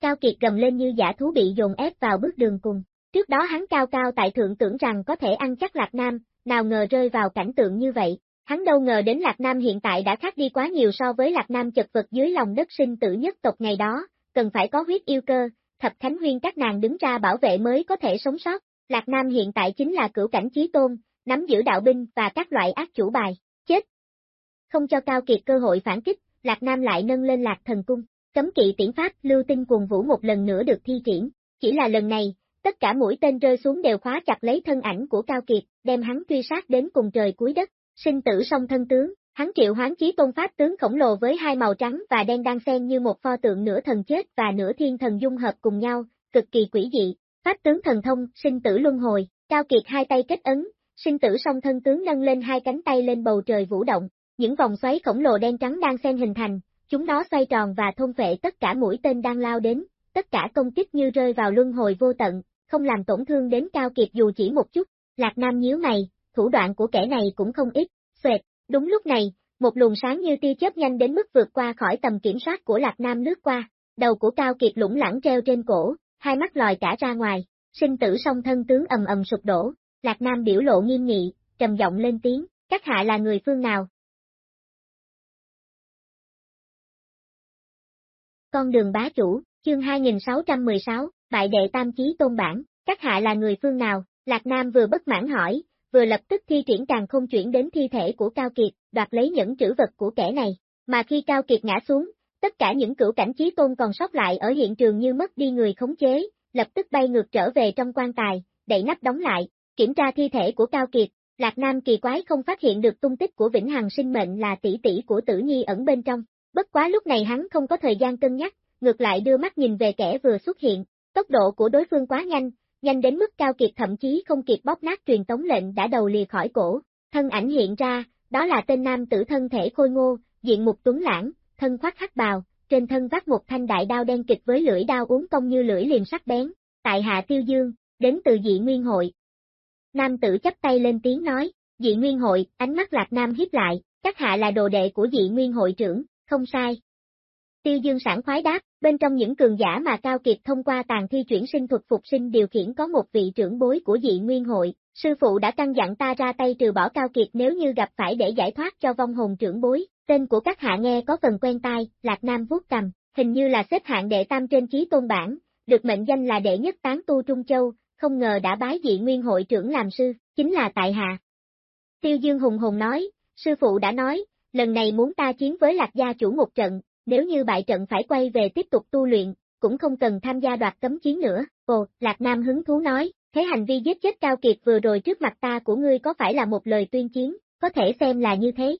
Cao Kiệt gầm lên như giả thú bị dồn ép vào bước đường cùng. Trước đó hắn cao cao tại thượng tưởng rằng có thể ăn chắc Lạc Nam, nào ngờ rơi vào cảnh tượng như vậy. Hắn đâu ngờ đến Lạc Nam hiện tại đã khác đi quá nhiều so với Lạc Nam chật vật dưới lòng đất sinh tử nhất tộc ngày đó, cần phải có huyết yêu cơ, thập khánh huyên các nàng đứng ra bảo vệ mới có thể sống sót. Lạc Nam hiện tại chính là cửu cảnh chí tôn, nắm giữ đạo binh và các loại ác chủ bài, chết. Không cho Cao Kiệt cơ hội phản kích, Lạc Nam lại nâng lên Lạc Thần Cung, cấm kỵ tiễn pháp lưu tinh cuồng vũ một lần nữa được thi triển, chỉ là lần này, tất cả mũi tên rơi xuống đều khóa chặt lấy thân ảnh của Cao Kiệt, đem hắn truy sát đến cùng trời cuối đất, sinh tử song thân tướng, hắn triệu hoán chí tôn pháp tướng khổng lồ với hai màu trắng và đen đang xen như một pho tượng nửa thần chết và nửa thiên thần dung hợp cùng nhau, cực kỳ quỷ dị, pháp tướng thần thông, sinh tử luân hồi, Cao Kiệt hai tay kết ấn, sinh tử song thân tướng nâng lên hai cánh tay lên bầu trời vũ động, những vòng xoáy khổng lồ đen trắng đang xen hình thành, chúng nó xoay tròn và thôn vệ tất cả mũi tên đang lao đến, tất cả công kích như rơi vào luân hồi vô tận, không làm tổn thương đến Cao Kiệt dù chỉ một chút. Lạc Nam nhíu mày, thủ đoạn của kẻ này cũng không ít, xoẹt, đúng lúc này, một luồng sáng như tia chớp nhanh đến mức vượt qua khỏi tầm kiểm soát của Lạc Nam lướt qua, đầu của Cao Kiệt lủng lẳng treo trên cổ, hai mắt lòi cả ra ngoài, sinh tử song thân tướng ầm ầm sụp đổ, Lạc Nam biểu lộ nghiêm nghị, trầm giọng lên tiếng, các hạ là người phương nào? Con đường bá chủ, chương 2616, bại đệ tam chí tôn bản, các hạ là người phương nào? Lạc Nam vừa bất mãn hỏi, vừa lập tức thi triển càng không chuyển đến thi thể của Cao Kiệt, đoạt lấy những trữ vật của kẻ này. Mà khi Cao Kiệt ngã xuống, tất cả những cửu cảnh chí tôn còn sót lại ở hiện trường như mất đi người khống chế, lập tức bay ngược trở về trong quan tài, đậy nắp đóng lại, kiểm tra thi thể của Cao Kiệt, Lạc Nam kỳ quái không phát hiện được tung tích của Vĩnh Hằng sinh mệnh là tỷ tỷ của Tử Nhi ẩn bên trong. Bất quá lúc này hắn không có thời gian cân nhắc, ngược lại đưa mắt nhìn về kẻ vừa xuất hiện, tốc độ của đối phương quá nhanh, nhanh đến mức Cao Kiệt thậm chí không kịp bóp nát truyền tống lệnh đã đầu lìa khỏi cổ, thân ảnh hiện ra, đó là tên nam tử thân thể khôi ngô, diện mục tuấn lãng, thân khoác hắc bào, trên thân vác một thanh đại đao đen kịch với lưỡi đao uống công như lưỡi liềm sắc bén, tại hạ tiêu dương, đến từ dị nguyên hội. Nam tử chấp tay lên tiếng nói, dị nguyên hội, ánh mắt lạc nam hiếp lại, các hạ là đồ đệ của dị nguyên hội trưởng, không sai. Tiêu dương sảng khoái đáp, bên trong những cường giả mà Cao Kiệt thông qua tàn thi chuyển sinh thuật phục sinh điều khiển có một vị trưởng bối của dị nguyên hội, sư phụ đã căn dặn ta ra tay trừ bỏ Cao Kiệt nếu như gặp phải để giải thoát cho vong hồn trưởng bối, tên của các hạ nghe có phần quen tai, Lạc Nam vuốt cầm, hình như là xếp hạng đệ tam trên trí tôn bản, được mệnh danh là đệ nhất tán tu Trung Châu, không ngờ đã bái dị nguyên hội trưởng làm sư, chính là tại hạ. Tiêu Dương hùng hùng nói, sư phụ đã nói, lần này muốn ta chiến với lạc gia chủ một trận, nếu như bại trận phải quay về tiếp tục tu luyện, cũng không cần tham gia đoạt cấm chiến nữa. Ồ, Lạc Nam hứng thú nói, thế hành vi giết chết Cao Kiệt vừa rồi trước mặt ta của ngươi có phải là một lời tuyên chiến, có thể xem là như thế.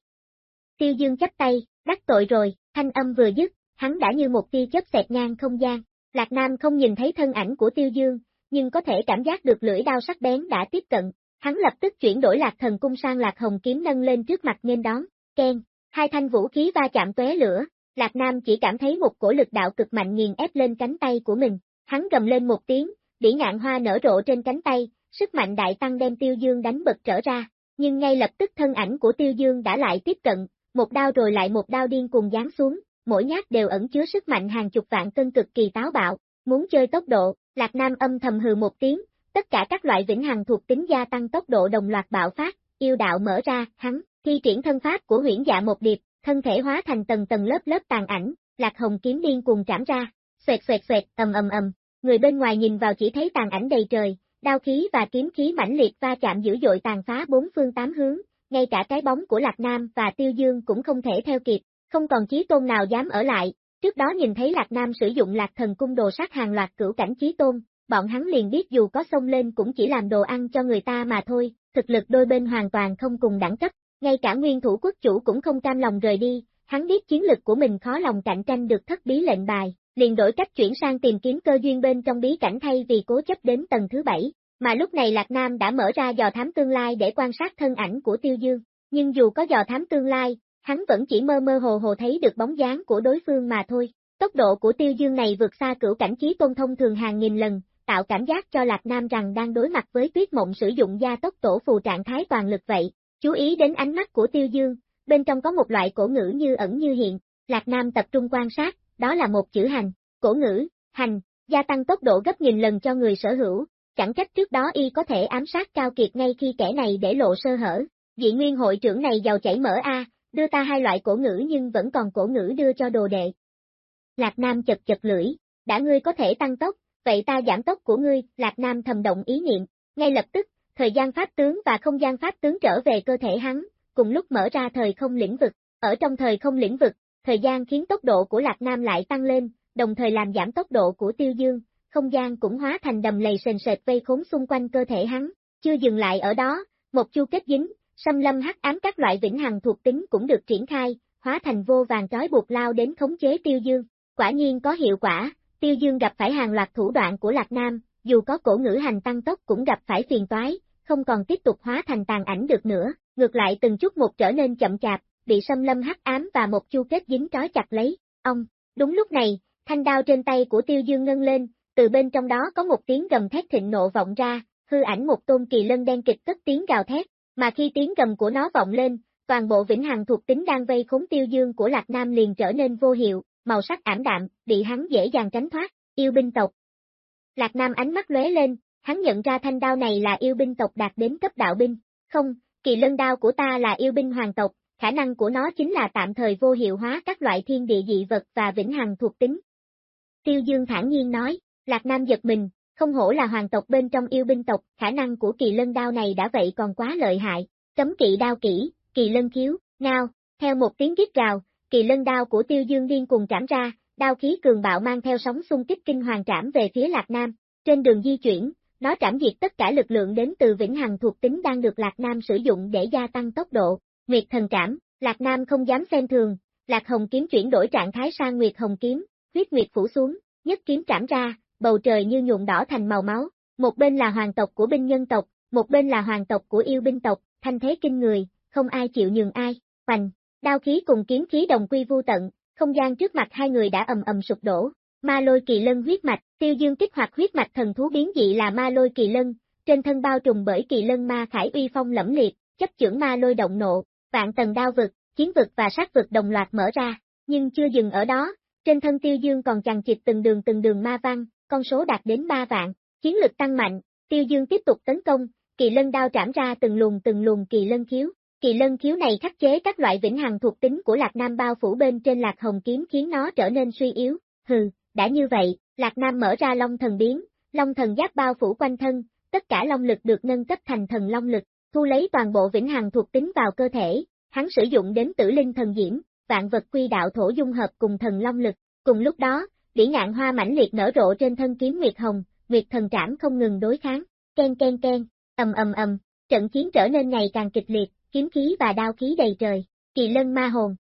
Tiêu Dương chắp tay, đắc tội rồi, thanh âm vừa dứt, hắn đã như một tia chớp xẹt ngang không gian. Lạc Nam không nhìn thấy thân ảnh của Tiêu Dương, nhưng có thể cảm giác được lưỡi đao sắc bén đã tiếp cận. Hắn lập tức chuyển đổi Lạc Thần cung sang Lạc Hồng kiếm nâng lên trước mặt nghênh đón, ken, hai thanh vũ khí va chạm tóe lửa, Lạc Nam chỉ cảm thấy một cổ lực đạo cực mạnh nghiền ép lên cánh tay của mình, hắn gầm lên một tiếng, bỉ ngạn hoa nở rộ trên cánh tay, sức mạnh đại tăng đem Tiêu Dương đánh bật trở ra, nhưng ngay lập tức thân ảnh của Tiêu Dương đã lại tiếp cận, một đao rồi lại một đao điên cùng giáng xuống, mỗi nhát đều ẩn chứa sức mạnh hàng chục vạn cân cực kỳ táo bạo, muốn chơi tốc độ, Lạc Nam âm thầm hừ một tiếng, tất cả các loại vĩnh hằng thuộc tính gia tăng tốc độ đồng loạt bạo phát, yêu đạo mở ra, hắn, thi triển thân pháp của huyễn dạ một điệp, thân thể hóa thành tầng tầng lớp lớp tàn ảnh, Lạc Hồng kiếm điên cùng trảm ra, xoẹt xoẹt xoẹt, ầm ầm ầm, người bên ngoài nhìn vào chỉ thấy tàn ảnh đầy trời, đao khí và kiếm khí mãnh liệt va chạm dữ dội tàn phá bốn phương tám hướng, ngay cả cái bóng của Lạc Nam và Tiêu Dương cũng không thể theo kịp, không còn chí tôn nào dám ở lại, trước đó nhìn thấy Lạc Nam sử dụng Lạc Thần cung đồ sát hàng loạt cửu cảnh chí tôn, bọn hắn liền biết dù có xông lên cũng chỉ làm đồ ăn cho người ta mà thôi, thực lực đôi bên hoàn toàn không cùng đẳng cấp, ngay cả nguyên thủ quốc chủ cũng không cam lòng rời đi, hắn biết chiến lực của mình khó lòng cạnh tranh được thất bí lệnh bài, liền đổi cách chuyển sang tìm kiếm cơ duyên bên trong bí cảnh thay vì cố chấp đến tầng thứ bảy. Mà lúc này Lạc Nam đã mở ra dò thám tương lai để quan sát thân ảnh của Tiêu Dương, nhưng dù có dò thám tương lai, hắn vẫn chỉ mơ mơ hồ hồ thấy được bóng dáng của đối phương mà thôi. Tốc độ của Tiêu Dương này vượt xa cửu cảnh trí tôn thông thường hàng nghìn lần, tạo cảm giác cho Lạc Nam rằng đang đối mặt với tuyết mộng sử dụng gia tốc tổ phù trạng thái toàn lực vậy. Chú ý đến ánh mắt của Tiêu Dương, bên trong có một loại cổ ngữ như ẩn như hiện, Lạc Nam tập trung quan sát, đó là một chữ hành, cổ ngữ, hành, gia tăng tốc độ gấp nghìn lần cho người sở hữu, chẳng trách trước đó y có thể ám sát Cao Kiệt ngay khi kẻ này để lộ sơ hở. Dị nguyên hội trưởng này giàu chảy mở a, đưa ta hai loại cổ ngữ nhưng vẫn còn cổ ngữ đưa cho đồ đệ. Lạc Nam chật chật lưỡi, đã ngươi có thể tăng tốc, vậy ta giảm tốc của ngươi, Lạc Nam thầm động ý niệm, ngay lập tức, thời gian pháp tướng và không gian pháp tướng trở về cơ thể hắn, cùng lúc mở ra thời không lĩnh vực. Ở trong thời không lĩnh vực, thời gian khiến tốc độ của Lạc Nam lại tăng lên, đồng thời làm giảm tốc độ của Tiêu Dương, không gian cũng hóa thành đầm lầy sền sệt vây khốn xung quanh cơ thể hắn. Chưa dừng lại ở đó, một chu kết dính, xâm lâm hắc ám các loại vĩnh hằng thuộc tính cũng được triển khai, hóa thành vô vàng trói buộc lao đến khống chế Tiêu Dương. Quả nhiên có hiệu quả, Tiêu Dương gặp phải hàng loạt thủ đoạn của Lạc Nam, dù có cổ ngữ hành tăng tốc cũng gặp phải phiền toái, không còn tiếp tục hóa thành tàn ảnh được nữa, ngược lại từng chút một trở nên chậm chạp, bị xâm lâm hắc ám và một chu kết dính trói chặt lấy. Ông, đúng lúc này, thanh đao trên tay của Tiêu Dương ngân lên, từ bên trong đó có một tiếng gầm thét thịnh nộ vọng ra, hư ảnh một tôn kỳ lân đen kịch cất tiếng gào thét, mà khi tiếng gầm của nó vọng lên, toàn bộ vĩnh hằng thuộc tính đang vây khốn Tiêu Dương của Lạc Nam liền trở nên vô hiệu, màu sắc ảm đạm, bị hắn dễ dàng tránh thoát, yêu binh tộc. Lạc Nam ánh mắt lóe lên, hắn nhận ra thanh đao này là yêu binh tộc đạt đến cấp đạo binh. Không, kỳ lân đao của ta là yêu binh hoàng tộc, khả năng của nó chính là tạm thời vô hiệu hóa các loại thiên địa dị vật và vĩnh hằng thuộc tính. Tiêu Dương thản nhiên nói, Lạc Nam giật mình, không hổ là hoàng tộc bên trong yêu binh tộc, khả năng của kỳ lân đao này đã vậy còn quá lợi hại, cấm kỵ đao kỹ, kỳ lân khiếu, ngao, theo một tiếng kít gào, kỳ lân đao của tiêu dương điên cùng trảm ra, đao khí cường bạo mang theo sóng xung kích kinh hoàng trảm về phía Lạc Nam, trên đường di chuyển, nó trảm diệt tất cả lực lượng đến từ vĩnh hằng thuộc tính đang được Lạc Nam sử dụng để gia tăng tốc độ, Nguyệt thần trảm, Lạc Nam không dám xem thường, Lạc Hồng kiếm chuyển đổi trạng thái sang Nguyệt Hồng kiếm, huyết nguyệt phủ xuống, nhất kiếm trảm ra, bầu trời như nhuộm đỏ thành màu máu, một bên là hoàng tộc của binh nhân tộc, một bên là hoàng tộc của yêu binh tộc, thanh thế kinh người, không ai chịu nhường ai, hoành, đao khí cùng kiếm khí đồng quy vu tận, không gian trước mặt hai người đã ầm ầm sụp đổ. Ma lôi kỳ lân huyết mạch, tiêu dương kích hoạt huyết mạch thần thú biến dị là ma lôi kỳ lân, trên thân bao trùm bởi kỳ lân ma khải uy phong lẫm liệt, chấp chưởng ma lôi động nộ, vạn tầng đao vực, chiến vực và sát vực đồng loạt mở ra, nhưng chưa dừng ở đó, trên thân tiêu dương còn chằng chịt từng đường từng đường ma văn, con số đạt đến 3 vạn, chiến lực tăng mạnh, tiêu dương tiếp tục tấn công, kỳ lân đao trảm ra từng luồng từng luồng kỳ lân khiếu, kỳ lân khiếu này khắc chế các loại vĩnh hằng thuộc tính của Lạc Nam bao phủ bên trên Lạc Hồng kiếm khiến nó trở nên suy yếu, hừ, đã như vậy, Lạc Nam mở ra long thần biến, long thần giáp bao phủ quanh thân, tất cả long lực được nâng cấp thành thần long lực, thu lấy toàn bộ vĩnh hằng thuộc tính vào cơ thể, hắn sử dụng đến tử linh thần diễm, vạn vật quy đạo thổ dung hợp cùng thần long lực, cùng lúc đó, Bỉ ngạn hoa mãnh liệt nở rộ trên thân kiếm Nguyệt Hồng, Nguyệt thần trảm không ngừng đối kháng, ken ken ken, ầm ầm ầm, trận chiến trở nên ngày càng kịch liệt, kiếm khí và đao khí đầy trời, kỳ lân ma hồn.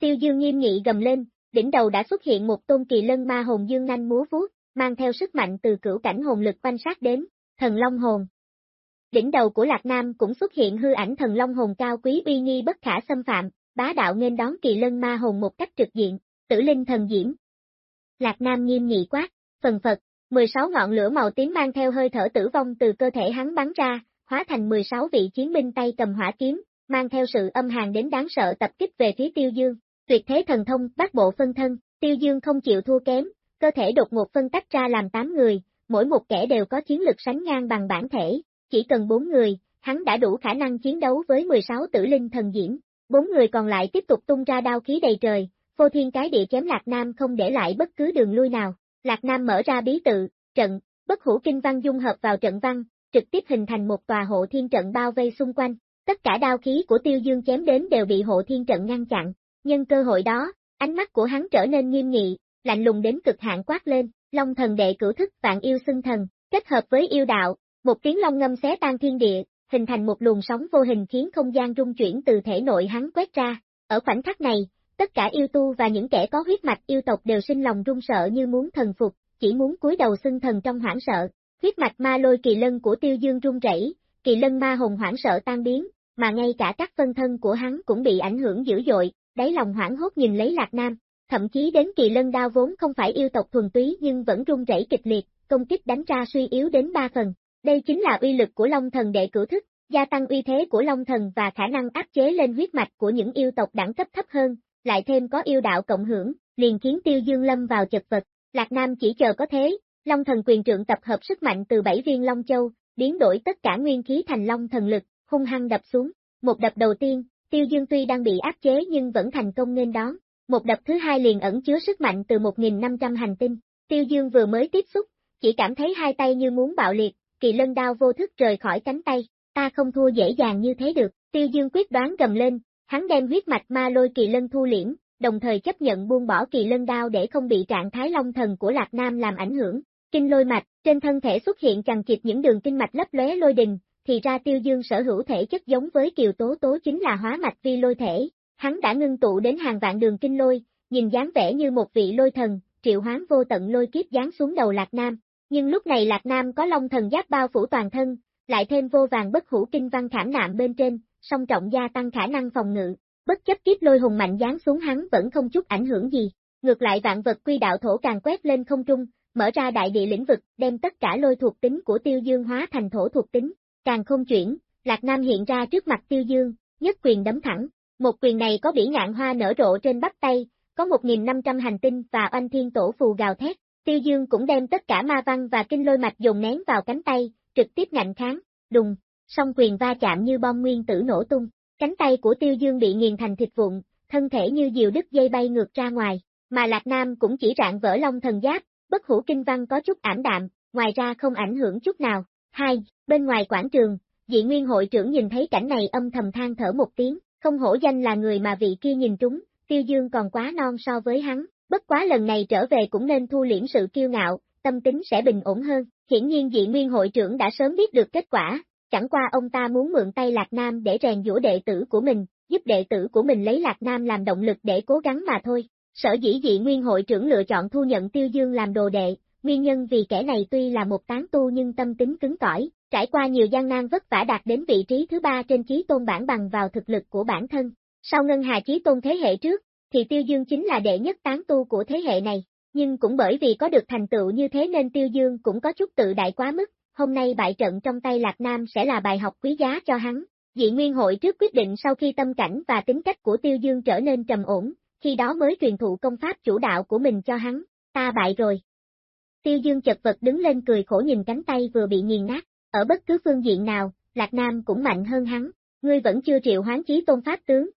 Tiêu Dương nghiêm nghị gầm lên, đỉnh đầu đã xuất hiện một tôn kỳ lân ma hồn dương nanh múa vuốt, mang theo sức mạnh từ cửu cảnh hồn lực quanh sát đến, thần long hồn. Đỉnh đầu của Lạc Nam cũng xuất hiện hư ảnh thần long hồn cao quý uy nghi bất khả xâm phạm, bá đạo nên đón kỳ lân ma hồn một cách trực diện, tử linh thần diễm, Lạc Nam nghiêm nghị quát, phần phật, 16 ngọn lửa màu tím mang theo hơi thở tử vong từ cơ thể hắn bắn ra, hóa thành 16 vị chiến binh tay cầm hỏa kiếm, mang theo sự âm hàn đến đáng sợ tập kích về phía Tiêu Dương. Tuyệt thế thần thông, bát bộ phân thân, Tiêu Dương không chịu thua kém, cơ thể đột ngột phân tách ra làm 8 người, mỗi một kẻ đều có chiến lực sánh ngang bằng bản thể, chỉ cần 4 người, hắn đã đủ khả năng chiến đấu với 16 tử linh thần diễm. Bốn người còn lại tiếp tục tung ra đao khí đầy trời, Phô thiên cái địa chém Lạc Nam không để lại bất cứ đường lui nào. Lạc Nam mở ra bí tự, trận, bất hủ kinh văn dung hợp vào trận văn, trực tiếp hình thành một tòa hộ thiên trận bao vây xung quanh. Tất cả đao khí của Tiêu Dương chém đến đều bị hộ thiên trận ngăn chặn. Nhân cơ hội đó, ánh mắt của hắn trở nên nghiêm nghị, lạnh lùng đến cực hạn quát lên, Long thần đệ cửu thức vạn yêu xưng thần, kết hợp với yêu đạo, một tiếng long ngâm xé tan thiên địa, hình thành một luồng sóng vô hình khiến không gian rung chuyển từ thể nội hắn quét ra. Ở khoảnh khắc này, Tất cả yêu tu và những kẻ có huyết mạch yêu tộc đều sinh lòng run sợ như muốn thần phục, chỉ muốn cúi đầu xưng thần trong hoảng sợ. Huyết mạch ma lôi kỳ lân của tiêu dương run rẩy, kỳ lân ma hồn hoảng sợ tan biến, mà ngay cả các phân thân của hắn cũng bị ảnh hưởng dữ dội, đáy lòng hoảng hốt nhìn lấy Lạc Nam, thậm chí đến kỳ lân đao vốn không phải yêu tộc thuần túy nhưng vẫn run rẩy kịch liệt, công kích đánh ra suy yếu đến ba phần. Đây chính là uy lực của Long Thần đệ cửu thức, gia tăng uy thế của Long Thần và khả năng áp chế lên huyết mạch của những yêu tộc đẳng cấp thấp hơn, lại thêm có yêu đạo cộng hưởng, liền khiến Tiêu Dương lâm vào chật vật. Lạc Nam chỉ chờ có thế, Long thần quyền trượng tập hợp sức mạnh từ bảy viên Long Châu, biến đổi tất cả nguyên khí thành Long thần lực, hung hăng đập xuống. Một đập đầu tiên, Tiêu Dương tuy đang bị áp chế nhưng vẫn thành công nên đón. Một đập thứ hai liền ẩn chứa sức mạnh từ 1.500 hành tinh. Tiêu Dương vừa mới tiếp xúc, chỉ cảm thấy hai tay như muốn bạo liệt, kỳ lân đao vô thức rời khỏi cánh tay, ta không thua dễ dàng như thế được, tiêu dương quyết đoán gầm lên, hắn đem huyết mạch ma lôi kỳ lân thu liễm, đồng thời chấp nhận buông bỏ kỳ lân đao để không bị trạng thái long thần của Lạc Nam làm ảnh hưởng. Kinh lôi mạch, trên thân thể xuất hiện chằng chịt những đường kinh mạch lấp lóe lôi đình, thì ra tiêu dương sở hữu thể chất giống với kiều tố tố chính là hóa mạch vi lôi thể. Hắn đã ngưng tụ đến hàng vạn đường kinh lôi, nhìn dáng vẻ như một vị lôi thần, triệu hoán vô tận lôi kiếp giáng xuống đầu Lạc Nam. Nhưng lúc này Lạc Nam có long thần giáp bao phủ toàn thân, lại thêm vô vàng bất hủ kinh văn khảm nạm bên trên, song trọng gia tăng khả năng phòng ngự, bất chấp kiếp lôi hùng mạnh giáng xuống hắn vẫn không chút ảnh hưởng gì. Ngược lại vạn vật quy đạo thổ càng quét lên không trung, mở ra đại địa lĩnh vực, đem tất cả lôi thuộc tính của tiêu dương hóa thành thổ thuộc tính, càng không chuyển, Lạc Nam hiện ra trước mặt tiêu dương, nhất quyền đấm thẳng, một quyền này có bỉ ngạn hoa nở rộ trên bắp tay, có 1.500 hành tinh và oanh thiên tổ phù gào thét, tiêu dương cũng đem tất cả ma văn và kinh lôi mạch dùng nén vào cánh tay, trực tiếp ngạnh kháng, đùng, song quyền va chạm như bom nguyên tử nổ tung, cánh tay của tiêu dương bị nghiền thành thịt vụn, thân thể như diều đứt dây bay ngược ra ngoài, mà Lạc Nam cũng chỉ rạn vỡ long thần giáp, bất hủ kinh văn có chút ảm đạm, ngoài ra không ảnh hưởng chút nào. Hai, bên ngoài quảng trường, dị nguyên hội trưởng nhìn thấy cảnh này âm thầm than thở một tiếng, không hổ danh là người mà vị kia nhìn trúng, tiêu dương còn quá non so với hắn, bất quá lần này trở về cũng nên thu liễm sự kiêu ngạo, tâm tính sẽ bình ổn hơn, hiển nhiên dị nguyên hội trưởng đã sớm biết được kết quả, chẳng qua ông ta muốn mượn tay Lạc Nam để rèn dũa đệ tử của mình, giúp đệ tử của mình lấy Lạc Nam làm động lực để cố gắng mà thôi. Sở dĩ dị nguyên hội trưởng lựa chọn thu nhận Tiêu Dương làm đồ đệ, nguyên nhân vì kẻ này tuy là một tán tu nhưng tâm tính cứng cỏi, trải qua nhiều gian nan vất vả đạt đến vị trí thứ ba trên chí tôn bản bằng vào thực lực của bản thân. Sau ngân hà chí tôn thế hệ trước, thì Tiêu Dương chính là đệ nhất tán tu của thế hệ này, nhưng cũng bởi vì có được thành tựu như thế nên Tiêu Dương cũng có chút tự đại quá mức, hôm nay bại trận trong tay Lạc Nam sẽ là bài học quý giá cho hắn. Dị Nguyên hội trước quyết định sau khi tâm cảnh và tính cách của Tiêu Dương trở nên trầm ổn, khi đó mới truyền thụ công pháp chủ đạo của mình cho hắn, ta bại rồi. Tiêu Dương chật vật đứng lên cười khổ nhìn cánh tay vừa bị nghiền nát, ở bất cứ phương diện nào, Lạc Nam cũng mạnh hơn hắn, ngươi vẫn chưa triệu hoán chí tôn pháp tướng.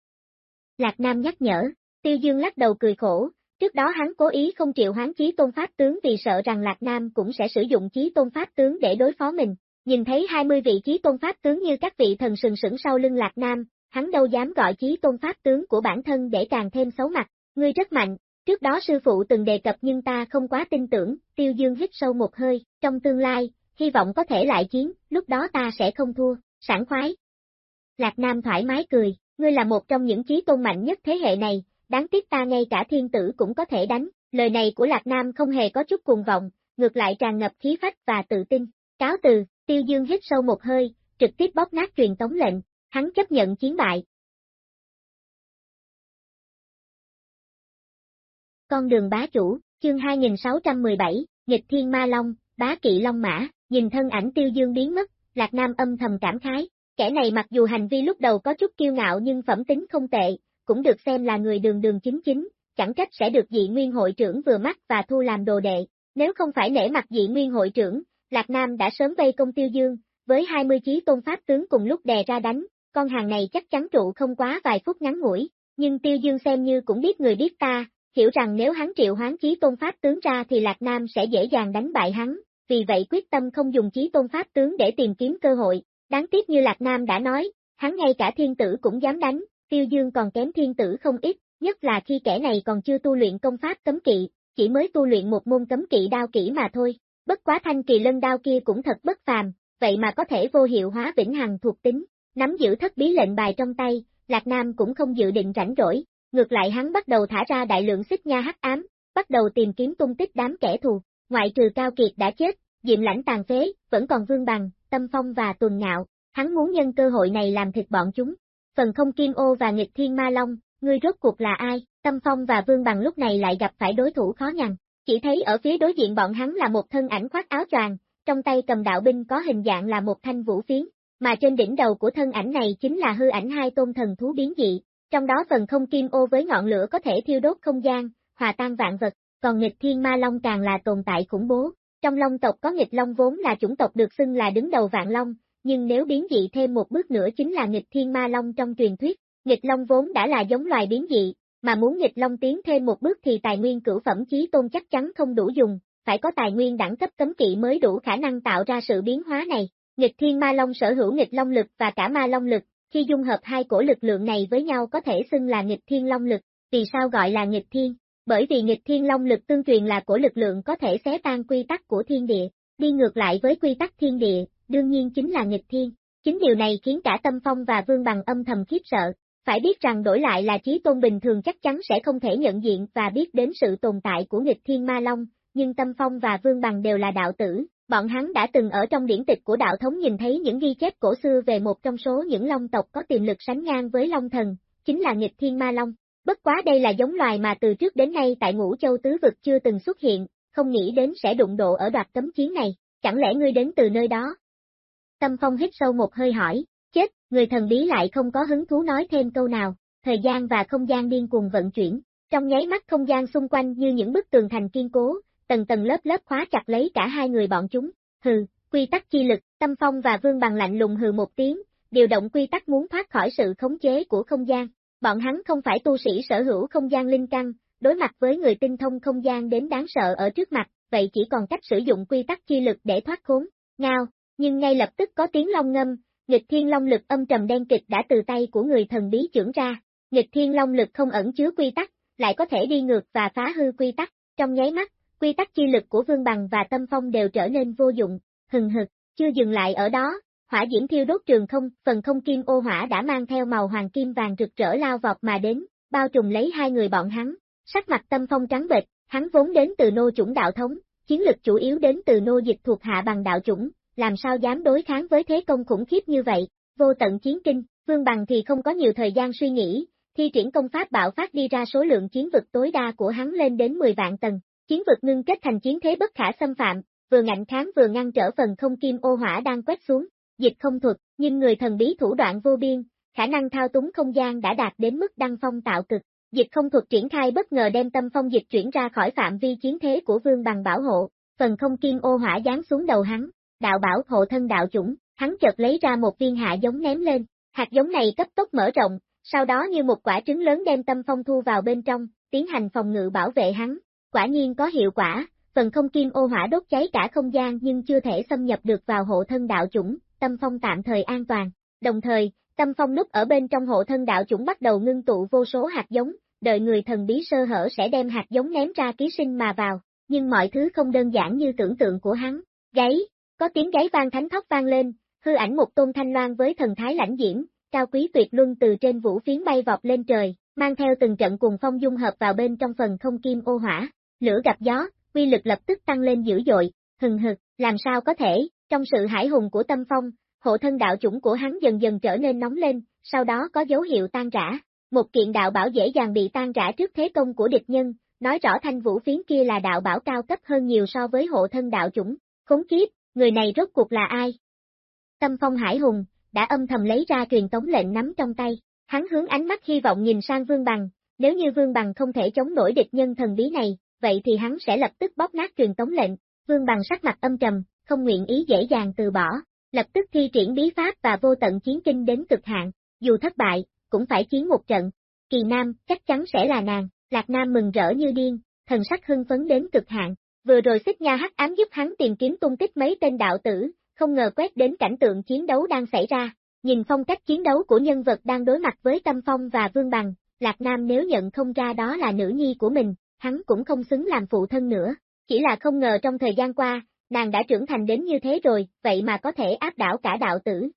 Lạc Nam nhắc nhở, Tiêu Dương lắc đầu cười khổ, trước đó hắn cố ý không triệu hoán chí tôn pháp tướng vì sợ rằng Lạc Nam cũng sẽ sử dụng chí tôn pháp tướng để đối phó mình. Nhìn thấy 20 vị chí tôn pháp tướng như các vị thần sừng sững sau lưng Lạc Nam, hắn đâu dám gọi chí tôn pháp tướng của bản thân để càng thêm xấu mặt, ngươi rất mạnh, trước đó sư phụ từng đề cập nhưng ta không quá tin tưởng, tiêu dương hít sâu một hơi, trong tương lai, hy vọng có thể lại chiến, lúc đó ta sẽ không thua, sảng khoái. Lạc Nam thoải mái cười, ngươi là một trong những chí tôn mạnh nhất thế hệ này, đáng tiếc ta ngay cả thiên tử cũng có thể đánh, lời này của Lạc Nam không hề có chút cuồng vọng, ngược lại tràn ngập khí phách và tự tin, cáo từ, tiêu dương hít sâu một hơi, trực tiếp bóp nát truyền tống lệnh, hắn chấp nhận chiến bại. Con đường bá chủ, chương 2617, nghịch thiên ma long, bá kỵ long mã, nhìn thân ảnh tiêu dương biến mất, Lạc Nam âm thầm cảm khái, kẻ này mặc dù hành vi lúc đầu có chút kiêu ngạo nhưng phẩm tính không tệ, cũng được xem là người đường đường chính chính, chẳng trách sẽ được dị nguyên hội trưởng vừa mắt và thu làm đồ đệ, nếu không phải nể mặt dị nguyên hội trưởng, Lạc Nam đã sớm vây công tiêu dương, với 20 chí tôn pháp tướng cùng lúc đè ra đánh, con hàng này chắc chắn trụ không quá vài phút ngắn ngủi, nhưng Tiêu Dương xem như cũng biết người biết ta, hiểu rằng nếu hắn triệu hoán chí tôn pháp tướng ra thì Lạc Nam sẽ dễ dàng đánh bại hắn, vì vậy quyết tâm không dùng chí tôn pháp tướng để tìm kiếm cơ hội, đáng tiếc như Lạc Nam đã nói, hắn ngay cả thiên tử cũng dám đánh, Tiêu Dương còn kém thiên tử không ít, nhất là khi kẻ này còn chưa tu luyện công pháp cấm kỵ, chỉ mới tu luyện một môn cấm kỵ đao kỹ mà thôi, bất quá thanh kỳ lân đao kia cũng thật bất phàm, vậy mà có thể vô hiệu hóa vĩnh hằng thuộc tính, Nắm giữ thất bí lệnh bài trong tay, Lạc Nam cũng không dự định rảnh rỗi, ngược lại hắn bắt đầu thả ra đại lượng xích nha hắc ám, bắt đầu tìm kiếm tung tích đám kẻ thù, ngoại trừ Cao Kiệt đã chết, Diệm lãnh tàn phế, vẫn còn Vương Bằng, Tâm Phong và Tuần Ngạo, hắn muốn nhân cơ hội này làm thịt bọn chúng. Phần không Kim Ô và Nghịch Thiên Ma Long, ngươi rốt cuộc là ai? Tâm Phong và Vương Bằng lúc này lại gặp phải đối thủ khó nhằn, chỉ thấy ở phía đối diện bọn hắn là một thân ảnh khoác áo choàng, trong tay cầm đạo binh có hình dạng là một thanh vũ phiến, mà trên đỉnh đầu của thân ảnh này chính là hư ảnh hai tôn thần thú biến dị, trong đó phần không kim ô với ngọn lửa có thể thiêu đốt không gian, hòa tan vạn vật, còn nghịch thiên ma long càng là tồn tại khủng bố. Trong long tộc có nghịch long vốn là chủng tộc được xưng là đứng đầu vạn long, nhưng nếu biến dị thêm một bước nữa chính là nghịch thiên ma long trong truyền thuyết. Nghịch long vốn đã là giống loài biến dị, mà muốn nghịch long tiến thêm một bước thì tài nguyên cửu phẩm chí tôn chắc chắn không đủ dùng, phải có tài nguyên đẳng cấp cấm kỵ mới đủ khả năng tạo ra sự biến hóa này. Nghịch thiên ma long sở hữu nghịch long lực và cả ma long lực, khi dung hợp hai cổ lực lượng này với nhau có thể xưng là nghịch thiên long lực. Vì sao gọi là nghịch thiên? Bởi vì nghịch thiên long lực tương truyền là cổ lực lượng có thể xé tan quy tắc của thiên địa, đi ngược lại với quy tắc thiên địa, đương nhiên chính là nghịch thiên. Chính điều này khiến cả Tâm Phong và Vương Bằng âm thầm khiếp sợ, phải biết rằng đổi lại là trí tôn bình thường chắc chắn sẽ không thể nhận diện và biết đến sự tồn tại của nghịch thiên ma long, nhưng Tâm Phong và Vương Bằng đều là đạo tử, bọn hắn đã từng ở trong điển tịch của đạo thống nhìn thấy những ghi chép cổ xưa về một trong số những long tộc có tiềm lực sánh ngang với long thần, chính là nghịch thiên ma long. Bất quá đây là giống loài mà từ trước đến nay tại ngũ châu tứ vực chưa từng xuất hiện, không nghĩ đến sẽ đụng độ ở đoạt cấm chiến này, chẳng lẽ ngươi đến từ nơi đó? Tâm Phong hít sâu một hơi hỏi, chết, người thần bí lại không có hứng thú nói thêm câu nào, thời gian và không gian điên cuồng vận chuyển, trong nháy mắt không gian xung quanh như những bức tường thành kiên cố, tầng tầng lớp lớp khóa chặt lấy cả hai người bọn chúng, hừ, quy tắc chi lực, Tâm Phong và Vương Bằng lạnh lùng hừ một tiếng, điều động quy tắc muốn thoát khỏi sự khống chế của không gian, bọn hắn không phải tu sĩ sở hữu không gian linh căn, đối mặt với người tinh thông không gian đến đáng sợ ở trước mặt, vậy chỉ còn cách sử dụng quy tắc chi lực để thoát khốn, ngao, nhưng ngay lập tức có tiếng long ngâm, nghịch thiên long lực âm trầm đen kịch đã từ tay của người thần bí trưởng ra, nghịch thiên long lực không ẩn chứa quy tắc, lại có thể đi ngược và phá hư quy tắc, trong nháy mắt, quy tắc chi lực của Vương Bằng và Tâm Phong đều trở nên vô dụng, hừng hực, chưa dừng lại ở đó, hỏa diễm thiêu đốt trường không, phần không kim ô hỏa đã mang theo màu hoàng kim vàng rực rỡ lao vọt mà đến, bao trùm lấy hai người bọn hắn, sắc mặt Tâm Phong trắng bệch, hắn vốn đến từ nô chủng đạo thống, chiến lực chủ yếu đến từ nô dịch thuộc hạ bằng đạo chủng, làm sao dám đối kháng với thế công khủng khiếp như vậy, vô tận chiến kinh, Vương Bằng thì không có nhiều thời gian suy nghĩ, thi triển công pháp bạo phát đi ra số lượng chiến vực tối đa của hắn lên đến 10 vạn tầng, chiến vực ngưng kết thành chiến thế bất khả xâm phạm, vừa ngạnh kháng vừa ngăn trở phần không kim ô hỏa đang quét xuống, dịch không thuật, nhưng người thần bí thủ đoạn vô biên, khả năng thao túng không gian đã đạt đến mức đăng phong tạo cực. Dịch không thuật triển khai bất ngờ đem tâm phong dịch chuyển ra khỏi phạm vi chiến thế của vương bằng bảo hộ, phần không kim ô hỏa giáng xuống đầu hắn, đạo bảo hộ thân đạo chủng, hắn chợt lấy ra một viên hạ giống ném lên, hạt giống này cấp tốc mở rộng, sau đó như một quả trứng lớn đem tâm phong thu vào bên trong, tiến hành phòng ngự bảo vệ hắn, quả nhiên có hiệu quả, phần không kim ô hỏa đốt cháy cả không gian nhưng chưa thể xâm nhập được vào hộ thân đạo chủng, tâm phong tạm thời an toàn, đồng thời, tâm phong núp ở bên trong hộ thân đạo chủng bắt đầu ngưng tụ vô số hạt giống, đợi người thần bí sơ hở sẽ đem hạt giống ném ra ký sinh mà vào, nhưng mọi thứ không đơn giản như tưởng tượng của hắn, gáy, có tiếng gáy vang thánh thóc vang lên, hư ảnh một tôn thanh loan với thần thái lãnh diễm, cao quý tuyệt luân từ trên vũ phiến bay vọt lên trời, mang theo từng trận cùng phong dung hợp vào bên trong phần không kim ô hỏa, lửa gặp gió, quy lực lập tức tăng lên dữ dội, hừng hực, làm sao có thể, trong sự hải hùng của tâm phong, hộ thân đạo chủng của hắn dần dần trở nên nóng lên, sau đó có dấu hiệu tan rã. Một kiện đạo bảo dễ dàng bị tan rã trước thế công của địch nhân, nói rõ thanh vũ phiến kia là đạo bảo cao cấp hơn nhiều so với hộ thân đạo chủng. Khốn kiếp, người này rốt cuộc là ai? Tâm phong hải hùng, đã âm thầm lấy ra truyền tống lệnh nắm trong tay, hắn hướng ánh mắt hy vọng nhìn sang Vương Bằng, nếu như Vương Bằng không thể chống nổi địch nhân thần bí này, vậy thì hắn sẽ lập tức bóp nát truyền tống lệnh, Vương Bằng sắc mặt âm trầm, không nguyện ý dễ dàng từ bỏ, lập tức thi triển bí pháp và vô tận chiến kinh đến cực hạn, dù thất bại, cũng phải chiến một trận. Kỳ Nam, chắc chắn sẽ là nàng, Lạc Nam mừng rỡ như điên, thần sắc hưng phấn đến cực hạn, vừa rồi xích nha hắc ám giúp hắn tìm kiếm tung tích mấy tên đạo tử, không ngờ quét đến cảnh tượng chiến đấu đang xảy ra, nhìn phong cách chiến đấu của nhân vật đang đối mặt với Tâm Phong và Vương Bằng, Lạc Nam nếu nhận không ra đó là nữ nhi của mình, hắn cũng không xứng làm phụ thân nữa, chỉ là không ngờ trong thời gian qua, nàng đã trưởng thành đến như thế rồi, vậy mà có thể áp đảo cả đạo tử.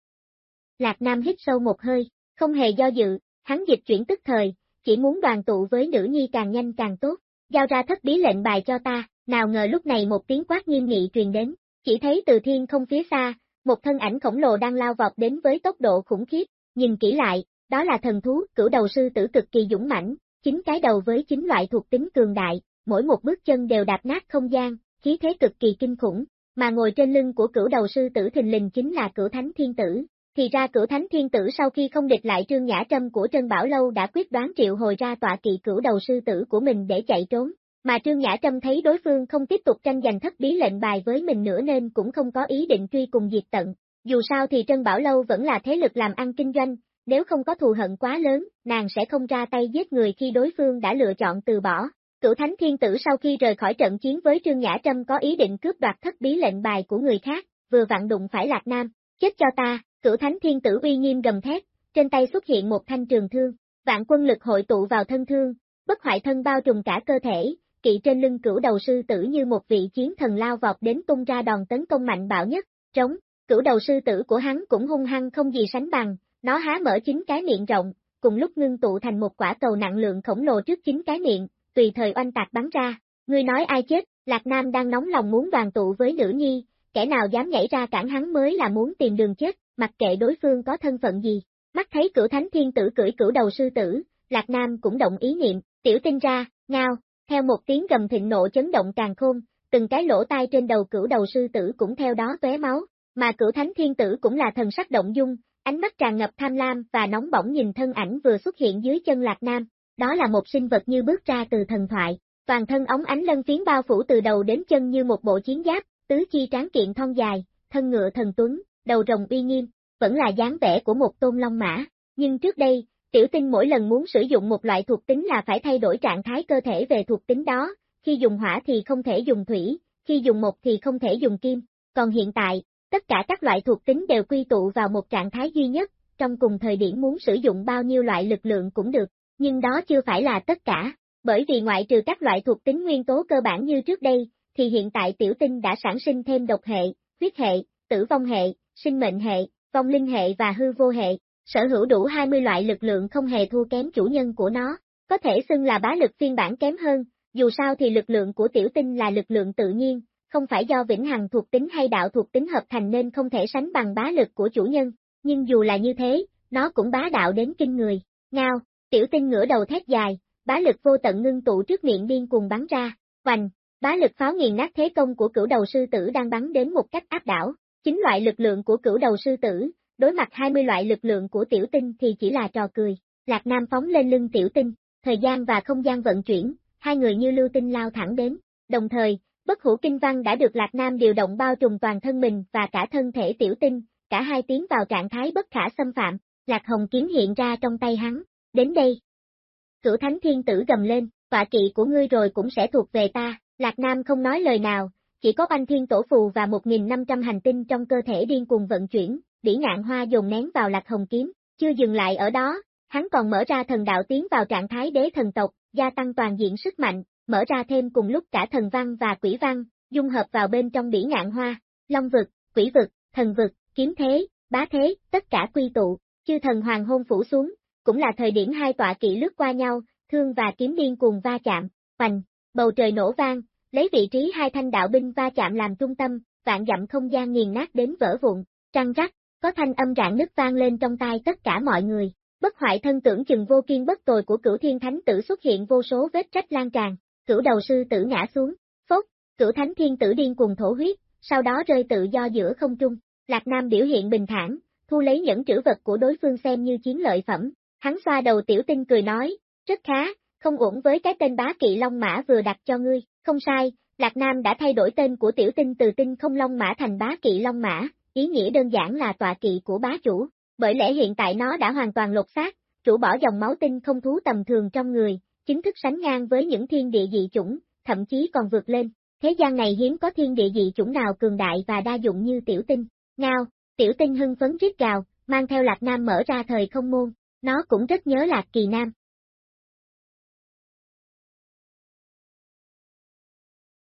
Lạc Nam hít sâu một hơi, không hề do dự, hắn dịch chuyển tức thời, chỉ muốn đoàn tụ với nữ nhi càng nhanh càng tốt, giao ra thất bí lệnh bài cho ta, nào ngờ lúc này một tiếng quát nghiêm nghị truyền đến, chỉ thấy từ thiên không phía xa, một thân ảnh khổng lồ đang lao vọt đến với tốc độ khủng khiếp, nhìn kỹ lại, đó là thần thú, cửu đầu sư tử cực kỳ dũng mãnh, chính cái đầu với chính loại thuộc tính cường đại, mỗi một bước chân đều đạp nát không gian, khí thế cực kỳ kinh khủng, mà ngồi trên lưng của cửu đầu sư tử thình lình chính là cửu thánh thiên tử. Thì ra cửu thánh thiên tử sau khi không địch lại trương nhã trâm của Trân Bảo Lâu đã quyết đoán triệu hồi ra tọa kỵ cửu đầu sư tử của mình để chạy trốn, mà trương nhã trâm thấy đối phương không tiếp tục tranh giành thất bí lệnh bài với mình nữa nên cũng không có ý định truy cùng diệt tận. Dù sao thì Trân Bảo Lâu vẫn là thế lực làm ăn kinh doanh, nếu không có thù hận quá lớn, nàng sẽ không ra tay giết người khi đối phương đã lựa chọn từ bỏ. Cửu Thánh Thiên Tử sau khi rời khỏi trận chiến với Trương Nhã Trâm có ý định cướp đoạt thất bí lệnh bài của người khác, vừa vặn đụng phải Lạc Nam, chết cho ta, Cửu Thánh Thiên Tử uy nghiêm gầm thét, trên tay xuất hiện một thanh trường thương, vạn quân lực hội tụ vào thân thương, bất hoại thân bao trùm cả cơ thể, kỵ trên lưng cửu đầu sư tử như một vị chiến thần lao vọt đến tung ra đòn tấn công mạnh bạo nhất, trống, cửu đầu sư tử của hắn cũng hung hăng không gì sánh bằng, nó há mở chính cái miệng rộng, cùng lúc ngưng tụ thành một quả cầu nặng lượng khổng lồ trước chính cái miệng, tùy thời oanh tạc bắn ra. Ngươi nói ai chết, Lạc Nam đang nóng lòng muốn đoàn tụ với nữ nhi, kẻ nào dám nhảy ra cản hắn mới là muốn tìm đường chết, mặc kệ đối phương có thân phận gì. Mắt thấy cửu thánh thiên tử cưỡi cửu đầu sư tử, Lạc Nam cũng động ý niệm, tiểu tinh ra, ngao, theo một tiếng gầm thịnh nộ chấn động càng khôn, từng cái lỗ tai trên đầu cửu đầu sư tử cũng theo đó tóe máu, mà cửu thánh thiên tử cũng là thần sắc động dung, ánh mắt tràn ngập tham lam và nóng bỏng nhìn thân ảnh vừa xuất hiện dưới chân Lạc Nam, đó là một sinh vật như bước ra từ thần thoại, toàn thân ống ánh lân phiến bao phủ từ đầu đến chân như một bộ chiến giáp, tứ chi tráng kiện thon dài, thân ngựa thần tuấn, đầu rồng uy nghiêm, vẫn là dáng vẻ của một tôn long mã, nhưng trước đây, tiểu tinh mỗi lần muốn sử dụng một loại thuộc tính là phải thay đổi trạng thái cơ thể về thuộc tính đó, khi dùng hỏa thì không thể dùng thủy, khi dùng một thì không thể dùng kim, còn hiện tại, tất cả các loại thuộc tính đều quy tụ vào một trạng thái duy nhất, trong cùng thời điểm muốn sử dụng bao nhiêu loại lực lượng cũng được, nhưng đó chưa phải là tất cả, bởi vì ngoại trừ các loại thuộc tính nguyên tố cơ bản như trước đây, thì hiện tại tiểu tinh đã sản sinh thêm độc hệ, huyết hệ, tử vong hệ, sinh mệnh hệ, vong linh hệ và hư vô hệ, sở hữu đủ 20 loại lực lượng không hề thua kém chủ nhân của nó, có thể xưng là bá lực phiên bản kém hơn, dù sao thì lực lượng của tiểu tinh là lực lượng tự nhiên, không phải do vĩnh hằng thuộc tính hay đạo thuộc tính hợp thành nên không thể sánh bằng bá lực của chủ nhân, nhưng dù là như thế, nó cũng bá đạo đến kinh người. Ngao, tiểu tinh ngửa đầu thét dài, bá lực vô tận ngưng tụ trước miệng điên cuồng bắn ra, hoành, bá lực pháo nghiền nát thế công của cửu đầu sư tử đang bắn đến một cách áp đảo. Chính loại lực lượng của cửu đầu sư tử, đối mặt 20 loại lực lượng của tiểu tinh thì chỉ là trò cười. Lạc Nam phóng lên lưng tiểu tinh, thời gian và không gian vận chuyển, hai người như lưu tinh lao thẳng đến. Đồng thời, bất hủ kinh văn đã được Lạc Nam điều động bao trùm toàn thân mình và cả thân thể tiểu tinh, cả hai tiến vào trạng thái bất khả xâm phạm, Lạc Hồng kiếm hiện ra trong tay hắn, đến đây. Cửu Thánh Thiên Tử gầm lên, tọa kỵ của ngươi rồi cũng sẽ thuộc về ta, Lạc Nam không nói lời nào, chỉ có banh thiên tổ phù và 1.500 hành tinh trong cơ thể điên cuồng vận chuyển, đỉ ngạn hoa dùng nén vào Lạc Hồng kiếm, chưa dừng lại ở đó, hắn còn mở ra thần đạo tiến vào trạng thái đế thần tộc, gia tăng toàn diện sức mạnh, mở ra thêm cùng lúc cả thần văn và quỷ văn, dung hợp vào bên trong đỉ ngạn hoa, long vực, quỷ vực, thần vực, kiếm thế, bá thế, tất cả quy tụ, chư thần hoàng hôn phủ xuống, cũng là thời điểm hai tọa kỵ lướt qua nhau, thương và kiếm điên cùng va chạm, hoành, bầu trời nổ vang, lấy vị trí hai thanh đạo binh va chạm làm trung tâm, vạn dặm không gian nghiền nát đến vỡ vụn, trăng rắc, có thanh âm rạn nứt vang lên trong tai tất cả mọi người. Bất hoại thân tưởng chừng vô kiên bất tồi của cửu thiên thánh tử xuất hiện vô số vết trách lan tràn, cửu đầu sư tử ngã xuống, phốt, cửu thánh thiên tử điên cùng thổ huyết, sau đó rơi tự do giữa không trung. Lạc Nam biểu hiện bình thản, thu lấy những trữ vật của đối phương xem như chiến lợi phẩm. Hắn xoa đầu tiểu tinh cười nói, rất khá, không ổn với cái tên bá kỵ Long Mã vừa đặt cho ngươi, không sai, Lạc Nam đã thay đổi tên của tiểu tinh từ tinh không Long Mã thành bá kỵ Long Mã, ý nghĩa đơn giản là tọa kỵ của bá chủ, bởi lẽ hiện tại nó đã hoàn toàn lột xác, chủ bỏ dòng máu tinh không thú tầm thường trong người, chính thức sánh ngang với những thiên địa dị chủng, thậm chí còn vượt lên. Thế gian này hiếm có thiên địa dị chủng nào cường đại và đa dụng như tiểu tinh. Ngao, tiểu tinh hưng phấn rít gào, mang theo Lạc Nam mở ra thời không môn, nó cũng rất nhớ Lạc Kỳ Nam.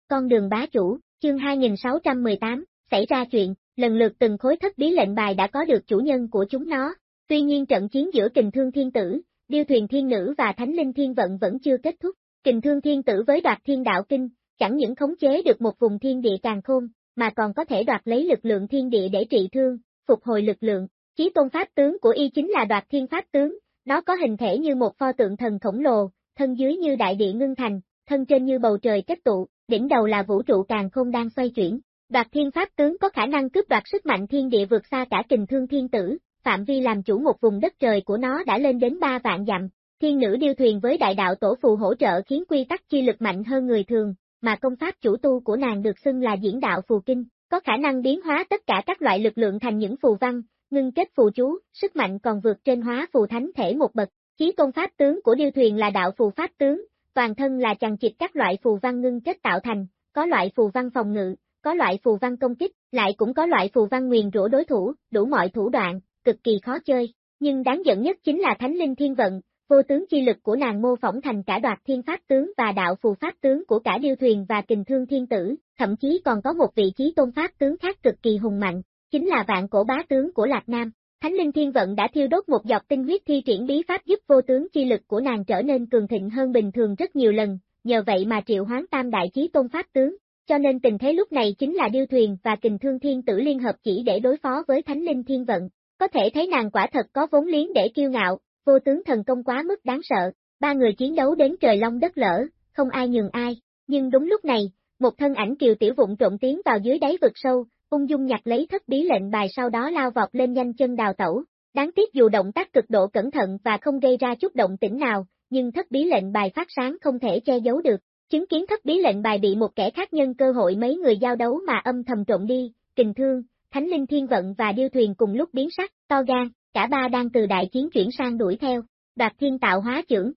Con đường bá chủ, chương 2618, xảy ra chuyện, lần lượt từng khối thất bí lệnh bài đã có được chủ nhân của chúng nó. Tuy nhiên trận chiến giữa kình thương thiên tử, điêu thuyền thiên nữ và thánh linh thiên vận vẫn chưa kết thúc. Kình thương thiên tử với đoạt thiên đạo kinh, chẳng những khống chế được một vùng thiên địa càng khôn, mà còn có thể đoạt lấy lực lượng thiên địa để trị thương, phục hồi lực lượng. Chí tôn pháp tướng của y chính là đoạt thiên pháp tướng, nó có hình thể như một pho tượng thần khổng lồ, thân dưới như đại địa ngưng thành, thân trên như bầu trời kết tụ, đỉnh đầu là vũ trụ càng khôn đang xoay chuyển. Đoạt thiên pháp tướng có khả năng cướp đoạt sức mạnh thiên địa vượt xa cả kình thương thiên tử, phạm vi làm chủ một vùng đất trời của nó đã lên đến 3 vạn dặm. Thiên nữ điêu thuyền với đại đạo tổ phù hỗ trợ khiến quy tắc chi lực mạnh hơn người thường, mà công pháp chủ tu của nàng được xưng là diễn đạo phù kinh, có khả năng biến hóa tất cả các loại lực lượng thành những phù văn, ngưng kết phù chú, sức mạnh còn vượt trên hóa phù thánh thể một bậc. Chí công pháp tướng của điêu thuyền là đạo phù pháp tướng, toàn thân là chằng chịt các loại phù văn ngưng kết tạo thành, có loại phù văn phòng ngự, có loại phù văn công kích, lại cũng có loại phù văn nguyền rủa đối thủ, đủ mọi thủ đoạn, cực kỳ khó chơi. Nhưng đáng giận nhất chính là Thánh Linh Thiên Vận, vô tướng chi lực của nàng mô phỏng thành cả đoạt thiên pháp tướng và đạo phù pháp tướng của cả điêu thuyền và kình thương thiên tử, thậm chí còn có một vị trí tôn pháp tướng khác cực kỳ hùng mạnh, chính là vạn cổ bá tướng của Lạc Nam. Thánh Linh Thiên Vận đã thiêu đốt một giọt tinh huyết thi triển bí pháp giúp vô tướng chi lực của nàng trở nên cường thịnh hơn bình thường rất nhiều lần, nhờ vậy mà triệu hoán tam đại chí tôn pháp tướng, cho nên tình thế lúc này chính là điêu thuyền và kình thương thiên tử liên hợp chỉ để đối phó với Thánh Linh Thiên Vận. Có thể thấy nàng quả thật có vốn liếng để kiêu ngạo, vô tướng thần công quá mức đáng sợ, ba người chiến đấu đến trời long đất lỡ, không ai nhường ai, nhưng đúng lúc này, một thân ảnh kiều tiểu vụng trộn tiến vào dưới đáy vực sâu, ung dung nhặt lấy thất bí lệnh bài sau đó lao vọt lên nhanh chân đào tẩu. Đáng tiếc dù động tác cực độ cẩn thận và không gây ra chút động tĩnh nào, nhưng thất bí lệnh bài phát sáng không thể che giấu được. Chứng kiến thất bí lệnh bài bị một kẻ khác nhân cơ hội mấy người giao đấu mà âm thầm trộn đi, kình thương, thánh linh thiên vận và điêu thuyền cùng lúc biến sắc, to gan, cả ba đang từ đại chiến chuyển sang đuổi theo, đoạt thiên tạo hóa trưởng.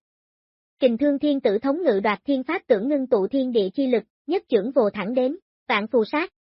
Kình thương thiên tử thống ngự đoạt thiên pháp tưởng ngưng tụ thiên địa chi lực, nhất trưởng vồ thẳng đến, vạn phù sát.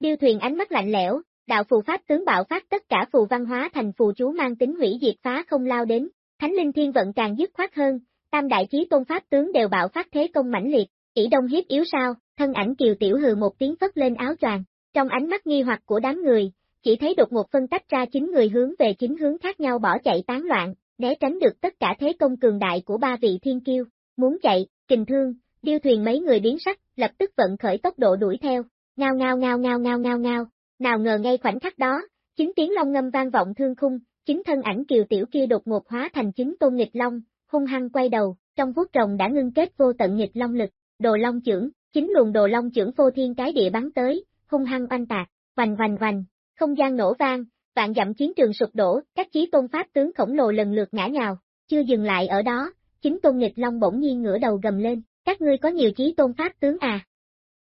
Điêu thuyền ánh mắt lạnh lẽo, đạo phù pháp tướng bạo phát tất cả phù văn hóa thành phù chú mang tính hủy diệt phá không lao đến, thánh linh thiên vận càng dứt khoát hơn, tam đại chí tôn pháp tướng đều bạo phát thế công mãnh liệt, ỷ đông hiếp yếu sao, thân ảnh kiều tiểu hừ một tiếng phất lên áo choàng, trong ánh mắt nghi hoặc của đám người, chỉ thấy đột một phân tách ra chín người hướng về chín hướng khác nhau bỏ chạy tán loạn, né tránh được tất cả thế công cường đại của ba vị thiên kiêu, muốn chạy, kình thương, điêu thuyền mấy người biến sắc, lập tức vận khởi tốc độ đuổi theo, ngao ngao ngao ngao ngao ngao ngao, nào ngờ ngay khoảnh khắc đó, chính tiếng long ngâm vang vọng thương khung, chính thân ảnh kiều tiểu kia đột ngột hóa thành chính tôn nghịch long, hung hăng quay đầu, trong vuốt rồng đã ngưng kết vô tận nghịch long lực, đồ long trưởng, chính luồng đồ long trưởng vô thiên cái địa bắn tới, hung hăng oanh tạc, vành vành vành, không gian nổ vang, vạn dặm chiến trường sụp đổ, các chí tôn pháp tướng khổng lồ lần lượt ngã nhào, chưa dừng lại ở đó, chính tôn nghịch long bỗng nhiên ngửa đầu gầm lên, các ngươi có nhiều chí tôn pháp tướng à?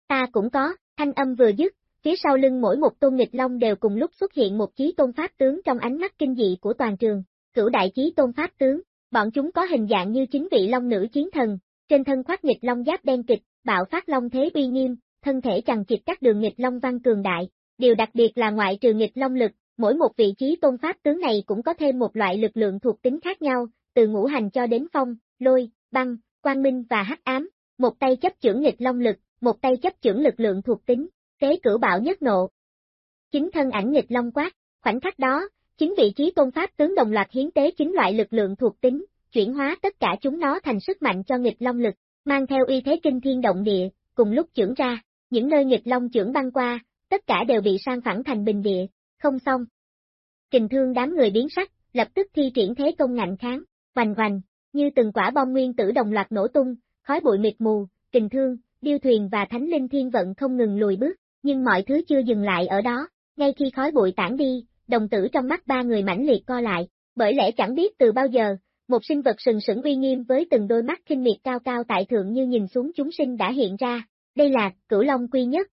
Ta cũng có, thanh âm vừa dứt, phía sau lưng mỗi một tôn nghịch long đều cùng lúc xuất hiện một chí tôn pháp tướng trong ánh mắt kinh dị của toàn trường, cửu đại chí tôn pháp tướng, bọn chúng có hình dạng như chính vị long nữ chiến thần, trên thân khoác nghịch long giáp đen kịch, bạo phát long thế uy nghiêm, thân thể chằng chịt các đường nghịch long văn cường đại, Điều đặc biệt là ngoại trừ nghịch long lực, mỗi một vị trí tôn pháp tướng này cũng có thêm một loại lực lượng thuộc tính khác nhau, từ ngũ hành cho đến phong, lôi, băng, quang minh và hắc ám, một tay chấp chưởng nghịch long lực, một tay chấp chưởng lực lượng thuộc tính, kế cửu bạo nhất nộ. Chính thân ảnh nghịch long quát, khoảnh khắc đó, chính vị trí tôn pháp tướng đồng loạt hiến tế chính loại lực lượng thuộc tính, chuyển hóa tất cả chúng nó thành sức mạnh cho nghịch long lực, mang theo uy thế kinh thiên động địa, cùng lúc trưởng ra, những nơi nghịch long trưởng băng qua, tất cả đều bị sang phẳng thành bình địa, không xong. Kình thương đám người biến sắc, lập tức thi triển thế công ngạnh kháng, hoành hoành, như từng quả bom nguyên tử đồng loạt nổ tung, khói bụi mịt mù, kình thương, điêu thuyền và thánh linh thiên vận không ngừng lùi bước, nhưng mọi thứ chưa dừng lại ở đó, ngay khi khói bụi tản đi, đồng tử trong mắt ba người mãnh liệt co lại, bởi lẽ chẳng biết từ bao giờ, một sinh vật sừng sững uy nghiêm với từng đôi mắt kinh miệt cao cao tại thượng như nhìn xuống chúng sinh đã hiện ra, đây là, cửu long quy nhất,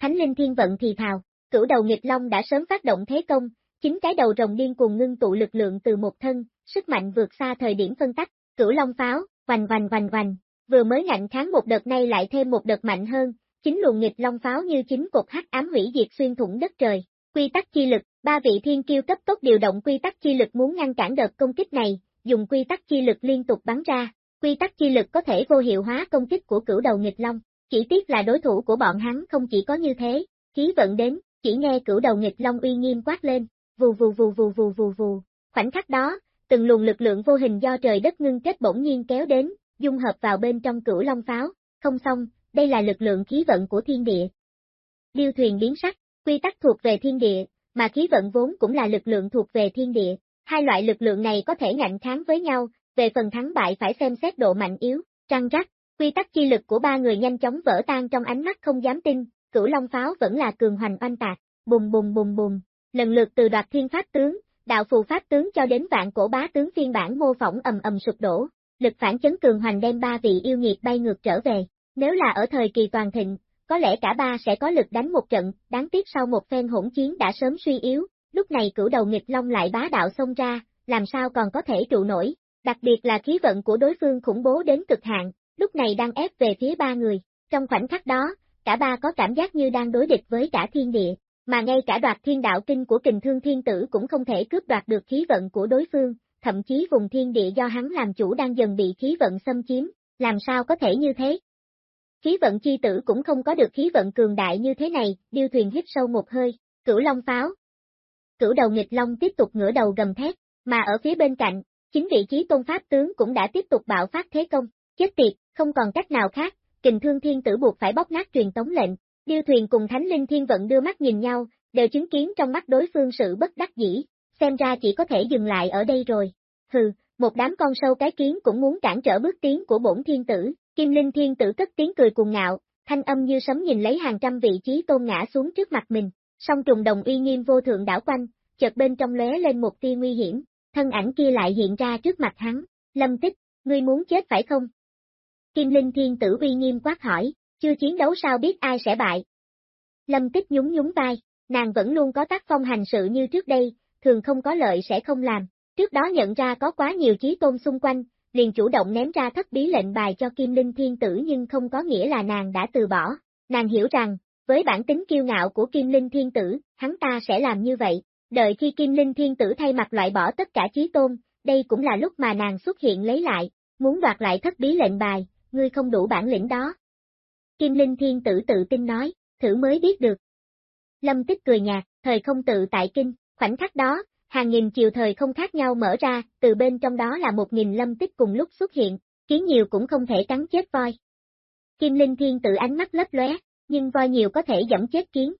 Thánh linh thiên vận thì thào, cửu đầu nghịch long đã sớm phát động thế công, chính cái đầu rồng điên cuồng ngưng tụ lực lượng từ một thân, sức mạnh vượt xa thời điểm phân tách, cửu long pháo, vành vành vành vành, vừa mới ngạnh kháng một đợt nay lại thêm một đợt mạnh hơn, chính luồng nghịch long pháo như chính cột hắc ám hủy diệt xuyên thủng đất trời. Quy tắc chi lực, ba vị thiên kiêu cấp tốc điều động quy tắc chi lực muốn ngăn cản đợt công kích này, dùng quy tắc chi lực liên tục bắn ra. Quy tắc chi lực có thể vô hiệu hóa công kích của cửu đầu nghịch long, chỉ tiếc là đối thủ của bọn hắn không chỉ có như thế, khí vận đến, chỉ nghe cửu đầu nghịch long uy nghiêm quát lên, vù vù vù vù vù vù vù. Khoảnh khắc đó, từng luồng lực lượng vô hình do trời đất ngưng kết bỗng nhiên kéo đến, dung hợp vào bên trong cửu long pháo, không xong, đây là lực lượng khí vận của thiên địa. Điêu thuyền biến sắc, quy tắc thuộc về thiên địa, mà khí vận vốn cũng là lực lượng thuộc về thiên địa. Hai loại lực lượng này có thể ngạnh kháng với nhau, về phần thắng bại phải xem xét độ mạnh yếu, trăng rắc, Quy tắc chi lực của ba người nhanh chóng vỡ tan trong ánh mắt không dám tin, cửu long pháo vẫn là cường hoành oanh tạc, bùm bùm bùm bùm. lần lượt từ đoạt thiên pháp tướng, đạo phù pháp tướng cho đến vạn cổ bá tướng phiên bản mô phỏng ầm ầm sụp đổ, lực phản chấn cường hoành đem ba vị yêu nghiệt bay ngược trở về. Nếu là ở thời kỳ toàn thịnh, có lẽ cả ba sẽ có lực đánh một trận, đáng tiếc sau một phen hỗn chiến đã sớm suy yếu, lúc này cửu đầu nghịch long lại bá đạo xông ra, làm sao còn có thể trụ nổi, Đặc biệt là khí vận của đối phương khủng bố đến cực hạn, lúc này đang ép về phía ba người. Trong khoảnh khắc đó, cả ba có cảm giác như đang đối địch với cả thiên địa, mà ngay cả đoạt thiên đạo kinh của kình thương thiên tử cũng không thể cướp đoạt được khí vận của đối phương, thậm chí vùng thiên địa do hắn làm chủ đang dần bị khí vận xâm chiếm, làm sao có thể như thế? Khí vận chi tử cũng không có được khí vận cường đại như thế này, điêu thuyền hít sâu một hơi, cửu long pháo. Cửu đầu nghịch long tiếp tục ngửa đầu gầm thét, mà ở phía bên cạnh, chính vị trí tôn pháp tướng cũng đã tiếp tục bạo phát thế công, chết tiệt, không còn cách nào khác, kình thương thiên tử buộc phải bóc nát truyền tống lệnh, điêu thuyền cùng thánh linh thiên vận đưa mắt nhìn nhau, đều chứng kiến trong mắt đối phương sự bất đắc dĩ, xem ra chỉ có thể dừng lại ở đây rồi. Hừ, một đám con sâu cái kiến cũng muốn cản trở bước tiến của bổn thiên tử, kim linh thiên tử cất tiếng cười cuồng ngạo, thanh âm như sấm nhìn lấy hàng trăm vị trí tôn ngã xuống trước mặt mình, song trùng đồng uy nghiêm vô thượng đảo quanh, chợt bên trong lóe lên một tia nguy hiểm, thân ảnh kia lại hiện ra trước mặt hắn, lâm tích, ngươi muốn chết phải không? Kim linh thiên tử uy nghiêm quát hỏi, chưa chiến đấu sao biết ai sẽ bại? Lâm tích nhún nhún vai, nàng vẫn luôn có tác phong hành sự như trước đây, thường không có lợi sẽ không làm, Trước đó nhận ra có quá nhiều chí tôn xung quanh, liền chủ động ném ra thất bí lệnh bài cho Kim Linh Thiên Tử nhưng không có nghĩa là nàng đã từ bỏ. Nàng hiểu rằng, với bản tính kiêu ngạo của Kim Linh Thiên Tử, hắn ta sẽ làm như vậy. Đợi khi Kim Linh Thiên Tử thay mặt loại bỏ tất cả chí tôn, đây cũng là lúc mà nàng xuất hiện lấy lại, muốn đoạt lại thất bí lệnh bài, ngươi không đủ bản lĩnh đó. Kim Linh Thiên Tử tự tin nói, thử mới biết được. Lâm Tích cười nhạt, thời không tự tại kinh, khoảnh khắc đó, hàng nghìn chiều thời không khác nhau mở ra, từ bên trong đó là một nghìn lâm tích cùng lúc xuất hiện, kiến nhiều cũng không thể cắn chết voi. Kim Linh Thiên tự ánh mắt lấp lóe, nhưng voi nhiều có thể dẫm chết kiến.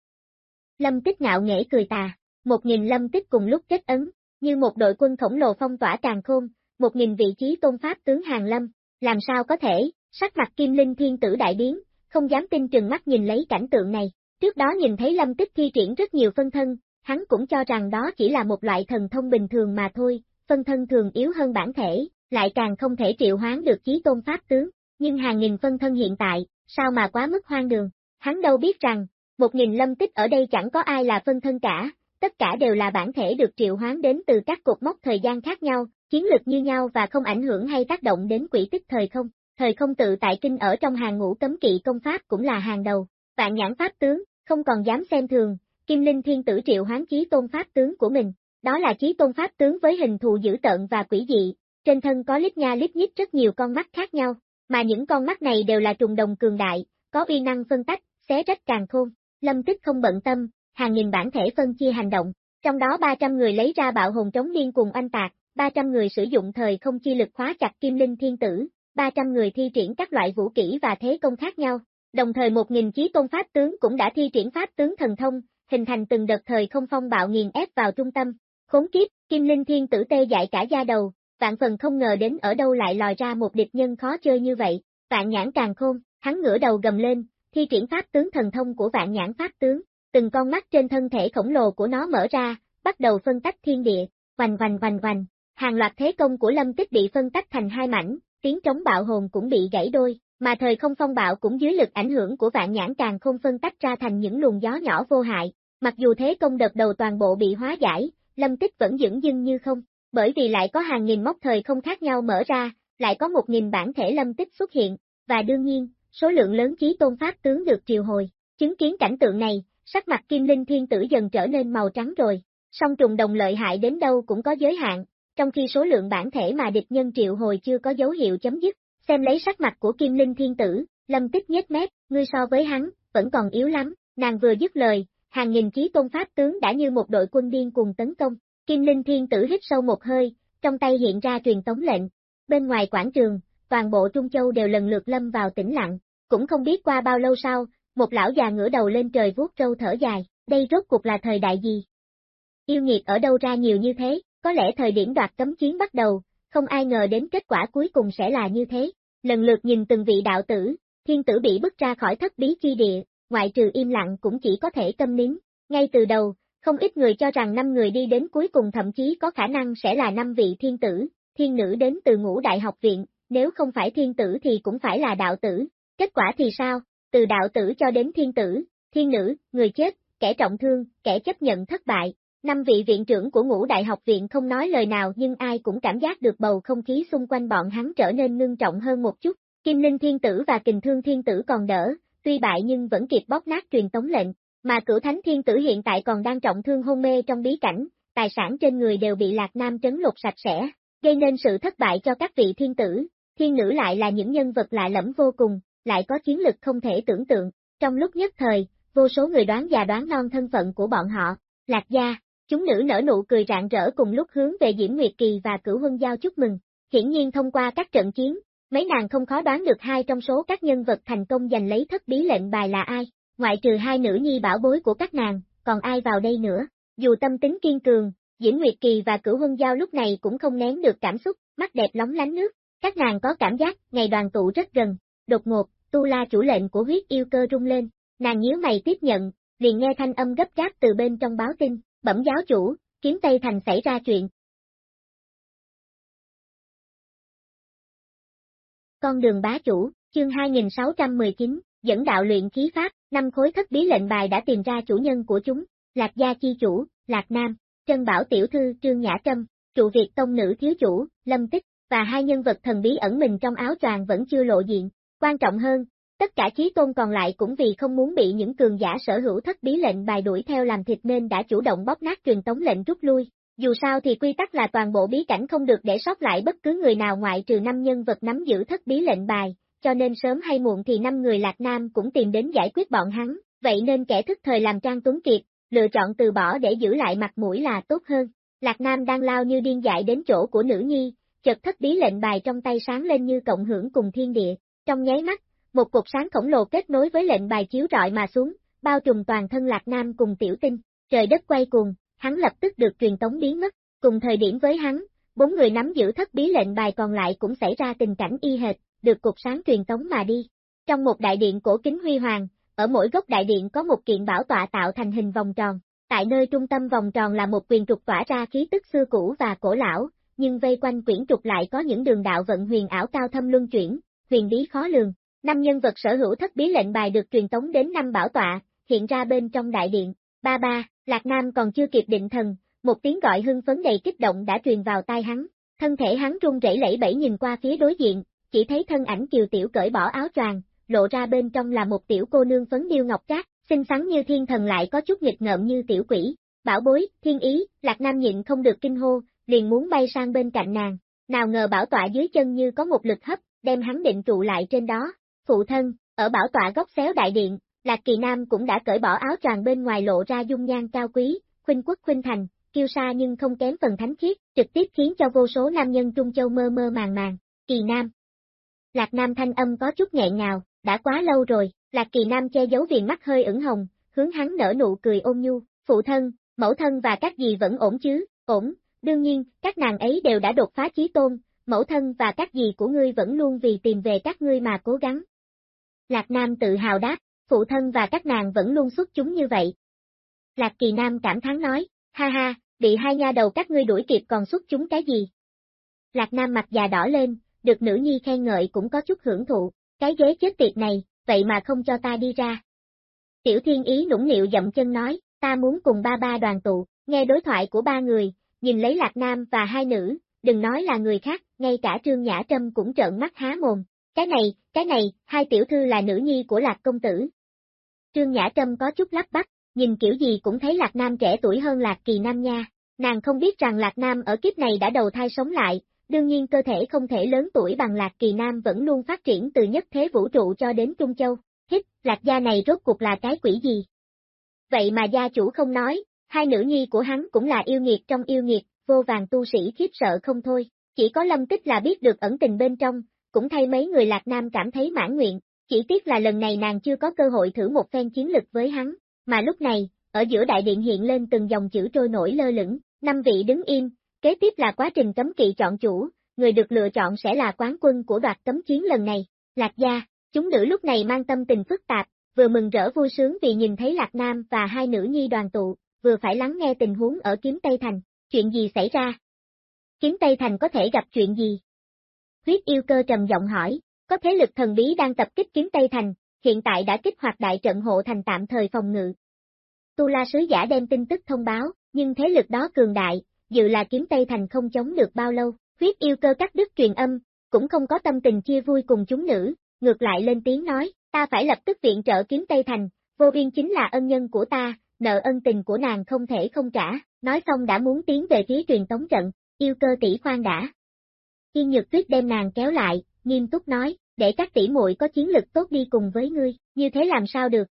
Lâm tích ngạo nghễ cười tà, một nghìn lâm tích cùng lúc kết ấn, như một đội quân khổng lồ phong tỏa càng khôn, một nghìn vị trí tôn pháp tướng hàng lâm, làm sao có thể, sắc mặt Kim Linh Thiên tử đại biến, không dám tin trừng mắt nhìn lấy cảnh tượng này. Trước đó nhìn thấy Lâm Tích thi triển rất nhiều phân thân, hắn cũng cho rằng đó chỉ là một loại thần thông bình thường mà thôi, phân thân thường yếu hơn bản thể, lại càng không thể triệu hoán được chí tôn pháp tướng, nhưng hàng nghìn phân thân hiện tại, sao mà quá mức hoang đường, hắn đâu biết rằng, một nghìn lâm tích ở đây chẳng có ai là phân thân cả, tất cả đều là bản thể được triệu hoán đến từ các cột mốc thời gian khác nhau, chiến lực như nhau và không ảnh hưởng hay tác động đến quỹ tích thời không. Thời không tự tại kinh ở trong hàng ngũ cấm kỵ công pháp cũng là hàng đầu, vạn nhãn pháp tướng, không còn dám xem thường, Kim Linh Thiên Tử triệu hoán chí tôn pháp tướng của mình, đó là chí tôn pháp tướng với hình thù dữ tợn và quỷ dị, trên thân có lít nha lít nhít rất nhiều con mắt khác nhau, mà những con mắt này đều là trùng đồng cường đại, có uy năng phân tách, xé rách càng khôn. Lâm Tích không bận tâm, hàng nghìn bản thể phân chia hành động, trong đó 300 người lấy ra bạo hồn trống liên cùng anh tạc, 300 người sử dụng thời không chi lực khóa chặt Kim Linh Thiên Tử, 300 người thi triển các loại vũ kỹ và thế công khác nhau. Đồng thời 1.000 chí tôn pháp tướng cũng đã thi triển pháp tướng thần thông, hình thành từng đợt thời không phong bạo nghiền ép vào trung tâm. Khốn kiếp, Kim Linh Thiên tử tê dại cả da đầu, vạn phần không ngờ đến ở đâu lại lòi ra một địch nhân khó chơi như vậy, vạn nhãn càng khôn, hắn ngửa đầu gầm lên, thi triển pháp tướng thần thông của vạn nhãn pháp tướng, từng con mắt trên thân thể khổng lồ của nó mở ra, bắt đầu phân tách thiên địa, vành vành vành vành, hàng loạt thế công của lâm tích bị phân tách thành hai mảnh, tiếng trống bạo hồn cũng bị gãy đôi, mà thời không phong bạo cũng dưới lực ảnh hưởng của vạn nhãn càng không phân tách ra thành những luồng gió nhỏ vô hại. Mặc dù thế công đợt đầu toàn bộ bị hóa giải, lâm tích vẫn dững dưng như không, bởi vì lại có hàng nghìn mốc thời không khác nhau mở ra, lại có một nghìn bản thể lâm tích xuất hiện, và đương nhiên, số lượng lớn trí tôn pháp tướng được triều hồi. Chứng kiến cảnh tượng này, sắc mặt kim linh thiên tử dần trở nên màu trắng rồi, song trùng đồng lợi hại đến đâu cũng có giới hạn, trong khi số lượng bản thể mà địch nhân triệu hồi chưa có dấu hiệu chấm dứt, Xem lấy sắc mặt của Kim Linh Thiên Tử, Lâm Tích nhếch mép, ngươi so với hắn, vẫn còn yếu lắm, nàng vừa dứt lời, hàng nghìn chí tôn pháp tướng đã như một đội quân điên cùng tấn công. Kim Linh Thiên Tử hít sâu một hơi, trong tay hiện ra truyền tống lệnh. Bên ngoài quảng trường, toàn bộ Trung Châu đều lần lượt lâm vào tĩnh lặng, cũng không biết qua bao lâu sau, một lão già ngửa đầu lên trời vuốt râu thở dài, đây rốt cuộc là thời đại gì? Yêu nghiệt ở đâu ra nhiều như thế, có lẽ thời điểm đoạt cấm chiến bắt đầu, không ai ngờ đến kết quả cuối cùng sẽ là như thế. Lần lượt nhìn từng vị đạo tử, thiên tử bị bức ra khỏi thất bí chi địa, ngoại trừ im lặng cũng chỉ có thể câm nín. Ngay từ đầu, không ít người cho rằng năm người đi đến cuối cùng thậm chí có khả năng sẽ là năm vị thiên tử, thiên nữ đến từ ngũ đại học viện, nếu không phải thiên tử thì cũng phải là đạo tử. Kết quả thì sao? Từ đạo tử cho đến thiên tử, thiên nữ, người chết, kẻ trọng thương, kẻ chấp nhận thất bại, năm vị viện trưởng của ngũ đại học viện không nói lời nào nhưng ai cũng cảm giác được bầu không khí xung quanh bọn hắn trở nên ngưng trọng hơn một chút. Kim Linh Thiên Tử và Kình Thương Thiên Tử còn đỡ, tuy bại nhưng vẫn kịp bóp nát truyền tống lệnh, mà cửu thánh thiên tử hiện tại còn đang trọng thương hôn mê trong bí cảnh, tài sản trên người đều bị Lạc Nam trấn lột sạch sẽ, gây nên sự thất bại cho các vị thiên tử, thiên nữ lại là những nhân vật lạ lẫm vô cùng, lại có chiến lực không thể tưởng tượng, trong lúc nhất thời, vô số người đoán già đoán non thân phận của bọn họ, Lạc gia, chúng nữ nở nụ cười rạng rỡ cùng lúc hướng về Diễm Nguyệt Kỳ và Cửu Huân Giao chúc mừng, hiển nhiên thông qua các trận chiến, mấy nàng không khó đoán được hai trong số các nhân vật thành công giành lấy thất bí lệnh bài là ai, ngoại trừ hai nữ nhi bảo bối của các nàng, còn ai vào đây nữa, dù tâm tính kiên cường, Diễm Nguyệt Kỳ và Cửu Huân Giao lúc này cũng không nén được cảm xúc, mắt đẹp lóng lánh nước, các nàng có cảm giác ngày đoàn tụ rất gần, đột ngột, tu la chủ lệnh của huyết yêu cơ rung lên, nàng nhíu mày tiếp nhận, liền nghe thanh âm gấp gáp từ bên trong báo tin, bẩm giáo chủ, kiếm Tây Thành xảy ra chuyện. Con đường bá chủ, chương 2619, dẫn đạo luyện khí pháp, năm khối thất bí lệnh bài đã tìm ra chủ nhân của chúng, Lạc Gia Chi Chủ, Lạc Nam, Trân Bảo Tiểu Thư Trương Nhã Trâm, trụ Việt Tông Nữ Thiếu Chủ, Lâm Tích, và hai nhân vật thần bí ẩn mình trong áo choàng vẫn chưa lộ diện. Quan trọng hơn, tất cả chí tôn còn lại cũng vì không muốn bị những cường giả sở hữu thất bí lệnh bài đuổi theo làm thịt nên đã chủ động bóp nát truyền tống lệnh rút lui. Dù sao thì quy tắc là toàn bộ bí cảnh không được để sót lại bất cứ người nào ngoại trừ năm nhân vật nắm giữ thất bí lệnh bài, cho nên sớm hay muộn thì năm người Lạc Nam cũng tìm đến giải quyết bọn hắn, vậy nên kẻ thức thời làm Trang Tuấn Kiệt, lựa chọn từ bỏ để giữ lại mặt mũi là tốt hơn. Lạc Nam đang lao như điên dại đến chỗ của nữ nhi, chợt thất bí lệnh bài trong tay sáng lên như cộng hưởng cùng thiên địa, trong nháy mắt, một cục sáng khổng lồ kết nối với lệnh bài chiếu rọi mà xuống, bao trùm toàn thân Lạc Nam cùng tiểu tinh, trời đất quay cuồng, hắn lập tức được truyền tống biến mất, cùng thời điểm với hắn, bốn người nắm giữ thất bí lệnh bài còn lại cũng xảy ra tình cảnh y hệt, được cục sáng truyền tống mà đi. Trong một đại điện cổ kính huy hoàng, ở mỗi góc đại điện có một kiện bảo tọa tạo thành hình vòng tròn, tại nơi trung tâm vòng tròn là một quyền trục tỏa ra khí tức xưa cũ và cổ lão, nhưng vây quanh quyển trục lại có những đường đạo vận huyền ảo cao thâm luân chuyển, huyền bí khó lường. Năm nhân vật sở hữu thất bí lệnh bài được truyền tống đến năm bảo tọa, hiện ra bên trong đại điện. Ba ba, Lạc Nam còn chưa kịp định thần, một tiếng gọi hưng phấn đầy kích động đã truyền vào tai hắn. Thân thể hắn run rẩy lẫy bẫy nhìn qua phía đối diện, chỉ thấy thân ảnh kiều tiểu cởi bỏ áo choàng, lộ ra bên trong là một tiểu cô nương phấn điêu ngọc trác, xinh xắn như thiên thần lại có chút nghịch ngợm như tiểu quỷ. Bảo bối, thiên ý, Lạc Nam nhịn không được kinh hô, liền muốn bay sang bên cạnh nàng. Nào ngờ bảo tọa dưới chân như có một lực hấp, đem hắn định trụ lại trên đó. Phụ thân, ở bảo tọa góc xéo đại điện, Lạc Kỳ Nam cũng đã cởi bỏ áo choàng bên ngoài lộ ra dung nhan cao quý, khuynh quốc khuynh thành, kiêu sa nhưng không kém phần thánh khiết, trực tiếp khiến cho vô số nam nhân Trung Châu mơ mơ màng màng. Kỳ Nam. Lạc Nam thanh âm có chút nghẹn ngào, đã quá lâu rồi, Lạc Kỳ Nam che giấu viền mắt hơi ửng hồng, hướng hắn nở nụ cười ôn nhu, phụ thân, mẫu thân và các gì vẫn ổn chứ, ổn, đương nhiên, các nàng ấy đều đã đột phá chí tôn, mẫu thân và các gì của ngươi vẫn luôn vì tìm về các ngươi mà cố gắng. Lạc Nam tự hào đáp, phụ thân và các nàng vẫn luôn xuất chúng như vậy. Lạc Kỳ Nam cảm thán nói, ha ha, bị hai nha đầu các ngươi đuổi kịp còn xuất chúng cái gì? Lạc Nam mặt già đỏ lên, được nữ nhi khen ngợi cũng có chút hưởng thụ, cái ghế chết tiệt này, vậy mà không cho ta đi ra. Tiểu Thiên Ý nũng nịu dậm chân nói, ta muốn cùng ba ba đoàn tụ, nghe đối thoại của ba người, nhìn lấy Lạc Nam và hai nữ, đừng nói là người khác, ngay cả Trương Nhã Trâm cũng trợn mắt há mồm. Cái này, cái này, hai tiểu thư là nữ nhi của Lạc Công Tử. Trương Nhã Trâm có chút lắp bắp, nhìn kiểu gì cũng thấy Lạc Nam trẻ tuổi hơn Lạc Kỳ Nam nha. Nàng không biết rằng Lạc Nam ở kiếp này đã đầu thai sống lại, đương nhiên cơ thể không thể lớn tuổi bằng Lạc Kỳ Nam vẫn luôn phát triển từ nhất thế vũ trụ cho đến Trung Châu. Hít, Lạc gia này rốt cuộc là cái quỷ gì? Vậy mà gia chủ không nói, hai nữ nhi của hắn cũng là yêu nghiệt trong yêu nghiệt, vô vàng tu sĩ khiếp sợ không thôi, chỉ có lâm tích là biết được ẩn tình bên trong, cũng thay mấy người lạc nam cảm thấy mãn nguyện, chỉ tiếc là lần này nàng chưa có cơ hội thử một phen chiến lực với hắn, mà lúc này, ở giữa đại điện hiện lên từng dòng chữ trôi nổi lơ lửng, năm vị đứng im, kế tiếp là quá trình cấm kỵ chọn chủ, người được lựa chọn sẽ là quán quân của đoạt cấm chiến lần này, lạc gia, chúng nữ lúc này mang tâm tình phức tạp, vừa mừng rỡ vui sướng vì nhìn thấy lạc nam và hai nữ nhi đoàn tụ, vừa phải lắng nghe tình huống ở kiếm Tây Thành, chuyện gì xảy ra? Kiếm Tây Thành có thể gặp chuyện gì? Huyết yêu cơ trầm giọng hỏi, có thế lực thần bí đang tập kích kiếm Tây Thành, hiện tại đã kích hoạt đại trận hộ thành tạm thời phòng ngự. Tu La Sứ Giả đem tin tức thông báo, nhưng thế lực đó cường đại, dự là kiếm Tây Thành không chống được bao lâu, huyết yêu cơ cắt đứt truyền âm, cũng không có tâm tình chia vui cùng chúng nữ, ngược lại lên tiếng nói, ta phải lập tức viện trợ kiếm Tây Thành, vô biên chính là ân nhân của ta, nợ ân tình của nàng không thể không trả, nói xong đã muốn tiến về phía truyền tống trận, yêu cơ tỷ khoan đã. Yên Nhược Tuyết đem nàng kéo lại, nghiêm túc nói, để các tỷ muội có chiến lực tốt đi cùng với ngươi, như thế làm sao được.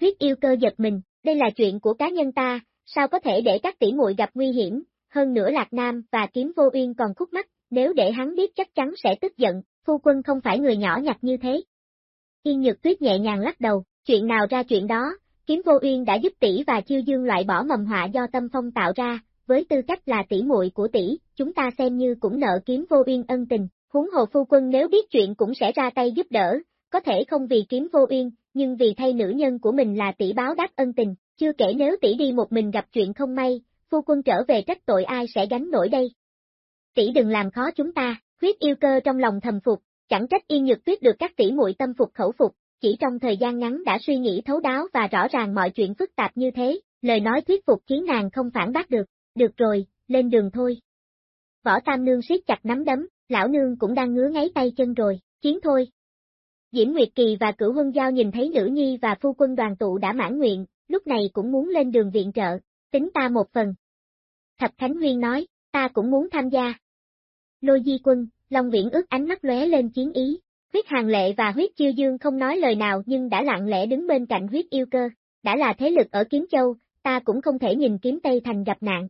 Huyết yêu cơ giật mình, đây là chuyện của cá nhân ta, sao có thể để các tỷ muội gặp nguy hiểm, hơn nữa Lạc Nam và kiếm vô uyên còn khúc mắt, nếu để hắn biết chắc chắn sẽ tức giận, phu quân không phải người nhỏ nhặt như thế. Yên Nhược Tuyết nhẹ nhàng lắc đầu, chuyện nào ra chuyện đó, kiếm vô uyên đã giúp tỷ và chiêu dương loại bỏ mầm họa do tâm phong tạo ra, với tư cách là tỷ muội của tỷ, chúng ta xem như cũng nợ kiếm vô uyên ân tình, huống hồ phu quân nếu biết chuyện cũng sẽ ra tay giúp đỡ, có thể không vì kiếm vô uyên, nhưng vì thay nữ nhân của mình là tỷ báo đáp ân tình, chưa kể nếu tỷ đi một mình gặp chuyện không may, phu quân trở về trách tội ai sẽ gánh nổi đây. Tỷ đừng làm khó chúng ta, huyết yêu cơ trong lòng thầm phục, chẳng trách yên nhược tuyết được các tỷ muội tâm phục khẩu phục, chỉ trong thời gian ngắn đã suy nghĩ thấu đáo và rõ ràng mọi chuyện phức tạp như thế, lời nói thuyết phục khiến nàng không phản bác được, được rồi, lên đường thôi. Võ Tam Nương siết chặt nắm đấm, lão nương cũng đang ngứa ngáy tay chân rồi, chiến thôi. Diễm Nguyệt Kỳ và Cửu Huân Giao nhìn thấy nữ nhi và phu quân đoàn tụ đã mãn nguyện, lúc này cũng muốn lên đường viện trợ, tính ta một phần. Thập Khánh Huyên nói, ta cũng muốn tham gia. Lôi di quân, Long Viễn ước ánh mắt lóe lên chiến ý, huyết hàng lệ và huyết chiêu dương không nói lời nào nhưng đã lặng lẽ đứng bên cạnh huyết yêu cơ, đã là thế lực ở Kiếm Châu, ta cũng không thể nhìn kiếm Tây Thành gặp nạn.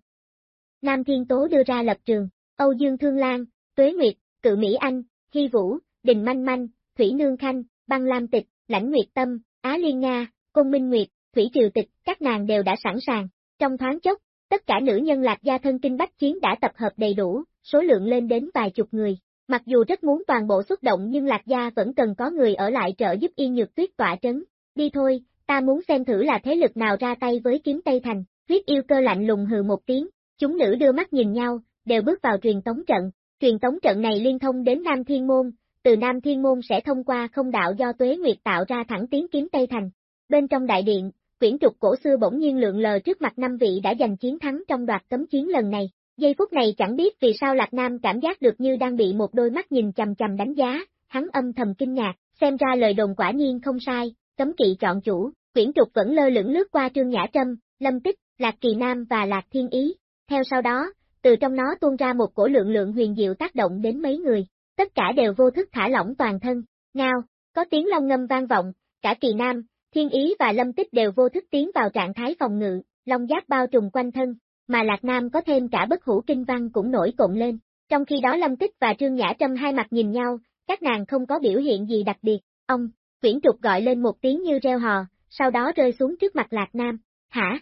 Nam Thiên Tố đưa ra lập trường, Âu Dương Thương Lan, Tuế Nguyệt, Cự Mỹ Anh, Hy Vũ, Đình Manh Manh, Thủy Nương Khanh, Băng Lam Tịch, Lãnh Nguyệt Tâm, Á Liên Nga, Công Minh Nguyệt, Thủy Triều Tịch, các nàng đều đã sẵn sàng. Trong thoáng chốc, tất cả nữ nhân lạc gia thân kinh bách chiến đã tập hợp đầy đủ, số lượng lên đến vài chục người. Mặc dù rất muốn toàn bộ xuất động nhưng lạc gia vẫn cần có người ở lại trợ giúp Y nhược tuyết tỏa trấn. Đi thôi, ta muốn xem thử là thế lực nào ra tay với kiếm Tây Thành. Huyết yêu cơ lạnh lùng hừ một tiếng, chúng nữ đưa mắt nhìn nhau, đều bước vào truyền tống trận. Truyền tống trận này liên thông đến Nam Thiên Môn, từ Nam Thiên Môn sẽ thông qua không đạo do Tuế Nguyệt tạo ra thẳng tiến kiếm Tây Thành. Bên trong đại điện, quyển trục cổ xưa bỗng nhiên lượng lờ trước mặt năm vị đã giành chiến thắng trong đoạt cấm chiến lần này. Giây phút này chẳng biết vì sao Lạc Nam cảm giác được như đang bị một đôi mắt nhìn chầm chầm đánh giá, hắn âm thầm kinh ngạc, xem ra lời đồn quả nhiên không sai, cấm kỵ chọn chủ, quyển trục vẫn lơ lửng lướt qua Trương Nhã Trâm, Lâm Tích, Lạc Kỳ Nam và Lạc Thiên Ý. Theo sau đó, từ trong nó tuôn ra một cổ lượng lượng huyền diệu tác động đến mấy người, tất cả đều vô thức thả lỏng toàn thân, ngao, có tiếng long ngâm vang vọng, cả Kỳ Nam, Thiên Ý và Lâm Tích đều vô thức tiến vào trạng thái phòng ngự, long giáp bao trùm quanh thân, mà Lạc Nam có thêm cả bất hủ kinh văn cũng nổi cộng lên. Trong khi đó Lâm Tích và Trương Nhã Trâm hai mặt nhìn nhau, các nàng không có biểu hiện gì đặc biệt, ông, quyển trục gọi lên một tiếng như reo hò, sau đó rơi xuống trước mặt Lạc Nam, hả?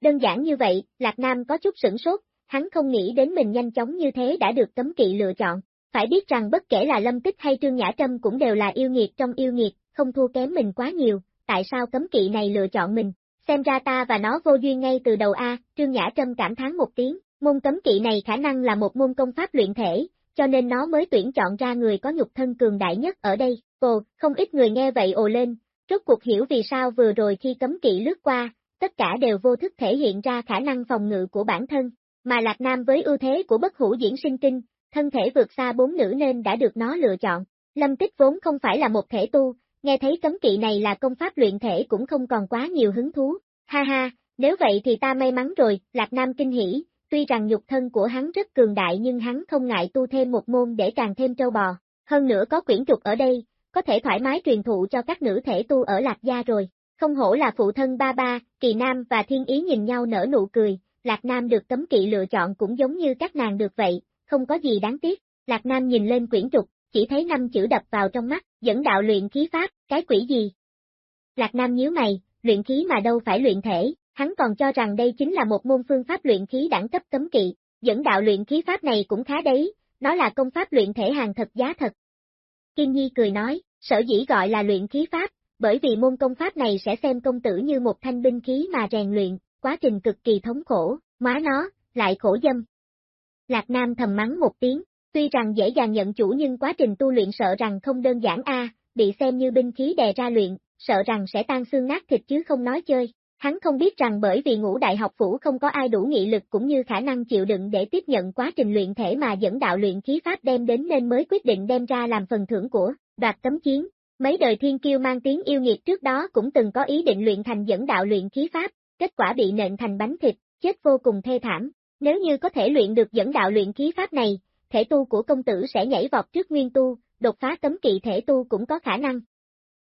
Đơn giản như vậy, Lạc Nam có chút sửng sốt, hắn không nghĩ đến mình nhanh chóng như thế đã được cấm kỵ lựa chọn. Phải biết rằng bất kể là Lâm Tích hay Trương Nhã Trâm cũng đều là yêu nghiệt trong yêu nghiệt, không thua kém mình quá nhiều, tại sao cấm kỵ này lựa chọn mình? Xem ra ta và nó vô duyên ngay từ đầu A, Trương Nhã Trâm cảm thán một tiếng, môn cấm kỵ này khả năng là một môn công pháp luyện thể, cho nên nó mới tuyển chọn ra người có nhục thân cường đại nhất ở đây. Ồ, không ít người nghe vậy ồ lên, rốt cuộc hiểu vì sao vừa rồi khi cấm kỵ lướt qua, tất cả đều vô thức thể hiện ra khả năng phòng ngự của bản thân, mà Lạc Nam với ưu thế của bất hủ diễn sinh kinh, thân thể vượt xa bốn nữ nên đã được nó lựa chọn. Lâm Tích vốn không phải là một thể tu, nghe thấy cấm kỵ này là công pháp luyện thể cũng không còn quá nhiều hứng thú. Ha ha, nếu vậy thì ta may mắn rồi, Lạc Nam kinh hỉ, tuy rằng nhục thân của hắn rất cường đại nhưng hắn không ngại tu thêm một môn để càng thêm trâu bò. Hơn nữa có quyển trục ở đây, có thể thoải mái truyền thụ cho các nữ thể tu ở Lạc Gia rồi. Không hổ là phụ thân ba ba, Kỳ Nam và Thiên Ý nhìn nhau nở nụ cười, Lạc Nam được cấm kỵ lựa chọn cũng giống như các nàng được vậy, không có gì đáng tiếc. Lạc Nam nhìn lên quyển trục, chỉ thấy năm chữ đập vào trong mắt, dẫn đạo luyện khí pháp, cái quỷ gì? Lạc Nam nhíu mày, luyện khí mà đâu phải luyện thể, hắn còn cho rằng đây chính là một môn phương pháp luyện khí đẳng cấp cấm kỵ, dẫn đạo luyện khí pháp này cũng khá đấy, nó là công pháp luyện thể hàng thật giá thật. Kim Nhi cười nói, sở dĩ gọi là luyện khí pháp, bởi vì môn công pháp này sẽ xem công tử như một thanh binh khí mà rèn luyện, quá trình cực kỳ thống khổ, má nó, lại khổ dâm. Lạc Nam thầm mắng một tiếng, tuy rằng dễ dàng nhận chủ nhưng quá trình tu luyện sợ rằng không đơn giản a, bị xem như binh khí đè ra luyện, sợ rằng sẽ tan xương nát thịt chứ không nói chơi. Hắn không biết rằng bởi vì ngũ đại học phủ không có ai đủ nghị lực cũng như khả năng chịu đựng để tiếp nhận quá trình luyện thể mà dẫn đạo luyện khí pháp đem đến nên mới quyết định đem ra làm phần thưởng của đoạt tấm chiến. Mấy đời thiên kiêu mang tiếng yêu nghiệt trước đó cũng từng có ý định luyện thành dẫn đạo luyện khí pháp, kết quả bị nện thành bánh thịt, chết vô cùng thê thảm. Nếu như có thể luyện được dẫn đạo luyện khí pháp này, thể tu của công tử sẽ nhảy vọt trước nguyên tu, đột phá cấm kỵ thể tu cũng có khả năng.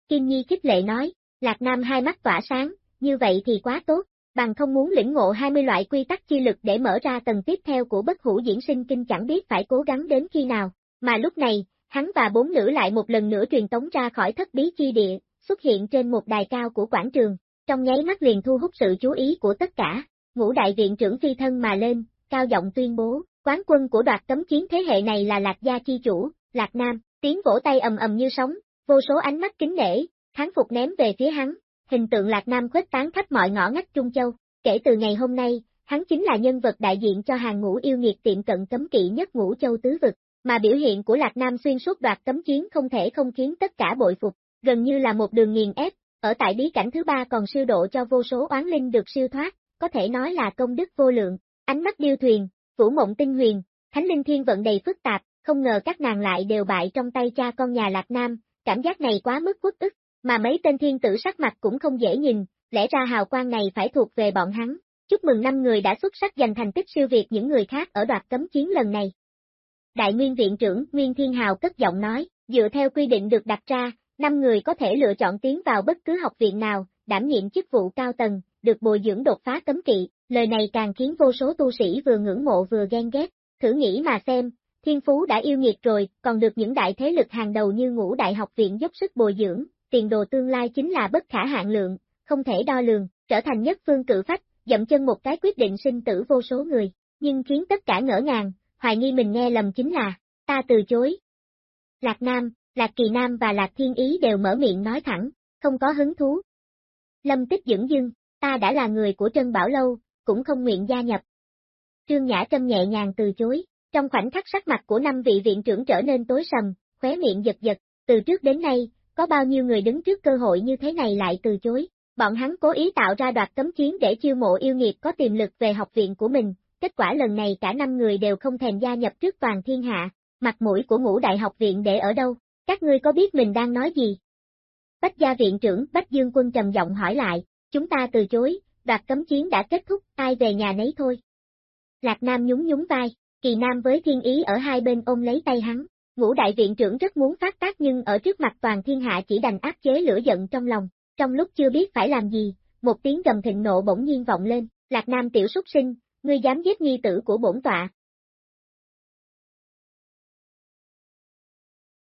Kim Nhi khích lệ nói, Lạc Nam hai mắt tỏa sáng, như vậy thì quá tốt, bằng không muốn lĩnh ngộ 20 loại quy tắc chi lực để mở ra tầng tiếp theo của bất hủ diễn sinh kinh chẳng biết phải cố gắng đến khi nào, mà lúc này, hắn và bốn nữ lại một lần nữa truyền tống ra khỏi thất bí chi địa, xuất hiện trên một đài cao của quảng trường, trong nháy mắt liền thu hút sự chú ý của tất cả, ngũ đại viện trưởng phi thân mà lên, cao giọng tuyên bố, quán quân của đoạt cấm chiến thế hệ này là Lạc Gia Chi Chủ, Lạc Nam, tiếng vỗ tay ầm ầm như sóng, vô số ánh mắt kính nể, kháng phục ném về phía hắn, hình tượng Lạc Nam khuếch tán khắp mọi ngõ ngách Trung Châu, kể từ ngày hôm nay, hắn chính là nhân vật đại diện cho hàng ngũ yêu nghiệt tiệm cận cấm kỵ nhất ngũ châu tứ vực, mà biểu hiện của Lạc Nam xuyên suốt đoạt cấm chiến không thể không khiến tất cả bội phục, gần như là một đường nghiền ép, ở tại bí cảnh thứ ba còn siêu độ cho vô số oán linh được siêu thoát, có thể nói là công đức vô lượng, ánh mắt điêu thuyền, vũ mộng tinh huyền, thánh linh thiên vận đầy phức tạp, không ngờ các nàng lại đều bại trong tay cha con nhà Lạc Nam, cảm giác này quá mức quốc ức, mà mấy tên thiên tử sắc mặt cũng không dễ nhìn, lẽ ra hào quang này phải thuộc về bọn hắn. Chúc mừng năm người đã xuất sắc giành thành tích siêu việt những người khác ở đoạt cấm chiến lần này. Đại nguyên viện trưởng Nguyên Thiên Hào cất giọng nói, dựa theo quy định được đặt ra, năm người có thể lựa chọn tiến vào bất cứ học viện nào, đảm nhiệm chức vụ cao tầng, được bồi dưỡng đột phá cấm kỵ, lời này càng khiến vô số tu sĩ vừa ngưỡng mộ vừa ghen ghét, thử nghĩ mà xem, thiên phú đã yêu nghiệt rồi, còn được những đại thế lực hàng đầu như ngũ đại học viện dốc sức bồi dưỡng, tiền đồ tương lai chính là bất khả hạn lượng, không thể đo lường, trở thành nhất phương cự phách, dậm chân một cái quyết định sinh tử vô số người, nhưng khiến tất cả ngỡ ngàng, hoài nghi mình nghe lầm chính là, ta từ chối. Lạc Nam, Lạc Kỳ Nam và Lạc Thiên Ý đều mở miệng nói thẳng, không có hứng thú. Lâm tích dưỡng dưng, ta đã là người của Trân Bảo Lâu, cũng không nguyện gia nhập. Trương Nhã Trâm nhẹ nhàng từ chối, trong khoảnh khắc sắc mặt của năm vị viện trưởng trở nên tối sầm, khóe miệng giật giật, từ trước đến nay, có bao nhiêu người đứng trước cơ hội như thế này lại từ chối. Bọn hắn cố ý tạo ra đoạt cấm chiến để chiêu mộ yêu nghiệt có tiềm lực về học viện của mình, kết quả lần này cả năm người đều không thèm gia nhập trước toàn thiên hạ, mặt mũi của ngũ đại học viện để ở đâu, các ngươi có biết mình đang nói gì? Bách gia viện trưởng Bách Dương Quân trầm giọng hỏi lại, chúng ta từ chối, đoạt cấm chiến đã kết thúc, ai về nhà nấy thôi. Lạc Nam nhún nhún vai, Kỳ Nam với Thiên Ý ở hai bên ôm lấy tay hắn, ngũ đại viện trưởng rất muốn phát tác nhưng ở trước mặt toàn thiên hạ chỉ đành áp chế lửa giận trong lòng, trong lúc chưa biết phải làm gì, một tiếng gầm thịnh nộ bỗng nhiên vọng lên, Lạc Nam tiểu súc sinh, ngươi dám giết nhi tử của bổn tọa.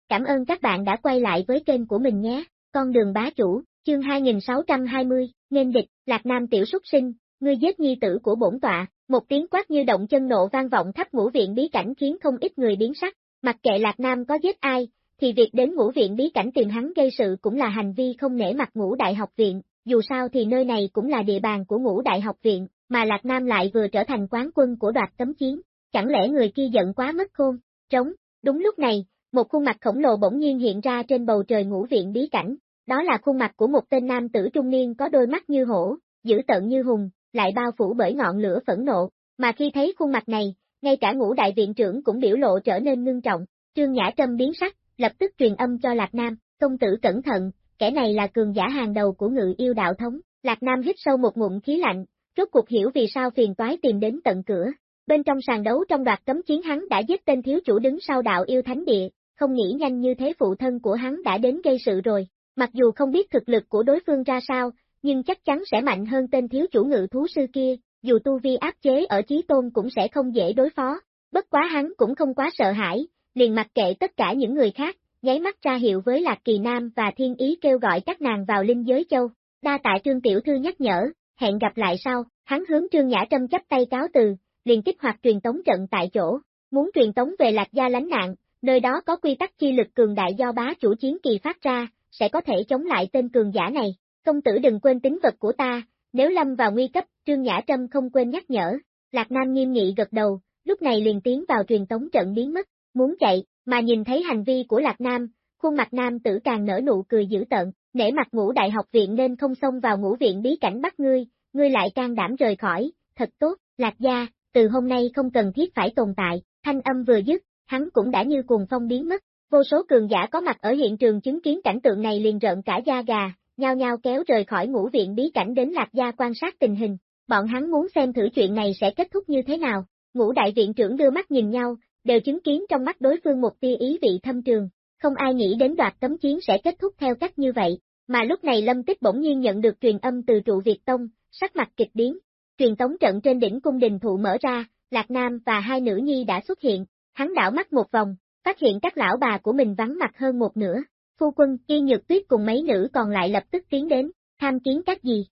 Cảm ơn các bạn đã quay lại với kênh của mình nhé, con đường bá chủ, chương 2620, nên địch, Lạc Nam tiểu súc sinh, ngươi giết nhi tử của bổn tọa, một tiếng quát như động chân nộ vang vọng khắp ngũ viện bí cảnh khiến không ít người biến sắc, mặc kệ Lạc Nam có giết ai, thì việc đến ngũ viện bí cảnh tìm hắn gây sự cũng là hành vi không nể mặt ngũ đại học viện, dù sao thì nơi này cũng là địa bàn của ngũ đại học viện, mà Lạc Nam lại vừa trở thành quán quân của đoạt tấm chiến, chẳng lẽ người kia giận quá mất khôn, trống, đúng lúc này, một khuôn mặt khổng lồ bỗng nhiên hiện ra trên bầu trời ngũ viện bí cảnh, đó là khuôn mặt của một tên nam tử trung niên có đôi mắt như hổ, dữ tợn như hùng, lại bao phủ bởi ngọn lửa phẫn nộ, mà khi thấy khuôn mặt này, ngay cả ngũ đại viện trưởng cũng biểu lộ trở nên ngưng trọng, Trương Nhã Trâm biến sắc, lập tức truyền âm cho Lạc Nam, công tử cẩn thận, kẻ này là cường giả hàng đầu của ngự yêu đạo thống, Lạc Nam hít sâu một ngụm khí lạnh, rốt cuộc hiểu vì sao phiền toái tìm đến tận cửa. Bên trong sàn đấu trong đoạt cấm chiến hắn đã giết tên thiếu chủ đứng sau đạo yêu thánh địa, không nghĩ nhanh như thế phụ thân của hắn đã đến gây sự rồi. Mặc dù không biết thực lực của đối phương ra sao, nhưng chắc chắn sẽ mạnh hơn tên thiếu chủ ngự thú sư kia, dù tu vi áp chế ở chí tôn cũng sẽ không dễ đối phó. Bất quá hắn cũng không quá sợ hãi, liền mặc kệ tất cả những người khác, nháy mắt ra hiệu với Lạc Kỳ Nam và Thiên Ý kêu gọi các nàng vào linh giới châu. Đa tại Trương Tiểu Thư nhắc nhở, hẹn gặp lại sau, hắn hướng Trương Nhã Trâm chấp tay cáo từ, liền kích hoạt truyền tống trận tại chỗ, muốn truyền tống về Lạc Gia lánh nạn, nơi đó có quy tắc chi lực cường đại do bá chủ chiến kỳ phát ra, sẽ có thể chống lại tên cường giả này. Công tử đừng quên tính vật của ta, nếu lâm vào nguy cấp, Trương Nhã Trâm không quên nhắc nhở. Lạc Nam nghiêm nghị gật đầu, lúc này liền tiến vào truyền tống trận biến mất, muốn chạy, mà nhìn thấy hành vi của Lạc Nam, khuôn mặt nam tử càng nở nụ cười dữ tợn, nể mặt ngũ đại học viện nên không xông vào ngũ viện bí cảnh bắt ngươi, ngươi lại can đảm rời khỏi, thật tốt, lạc gia, từ hôm nay không cần thiết phải tồn tại, thanh âm vừa dứt, hắn cũng đã như cuồng phong biến mất, vô số cường giả có mặt ở hiện trường chứng kiến cảnh tượng này liền rợn cả da gà, nhao nhao kéo rời khỏi ngũ viện bí cảnh đến lạc gia quan sát tình hình, bọn hắn muốn xem thử chuyện này sẽ kết thúc như thế nào, ngũ đại viện trưởng đưa mắt nhìn nhau, đều chứng kiến trong mắt đối phương một tia ý vị thâm trường, không ai nghĩ đến đoạt tấm chiến sẽ kết thúc theo cách như vậy, mà lúc này Lâm Tích bỗng nhiên nhận được truyền âm từ trụ Việt Tông, sắc mặt kịch biến. Truyền tống trận trên đỉnh cung đình thụ mở ra, Lạc Nam và hai nữ nhi đã xuất hiện, hắn đảo mắt một vòng, phát hiện các lão bà của mình vắng mặt hơn một nửa. Phu quân, Y Nhược Tuyết cùng mấy nữ còn lại lập tức tiến đến, tham kiến các gì.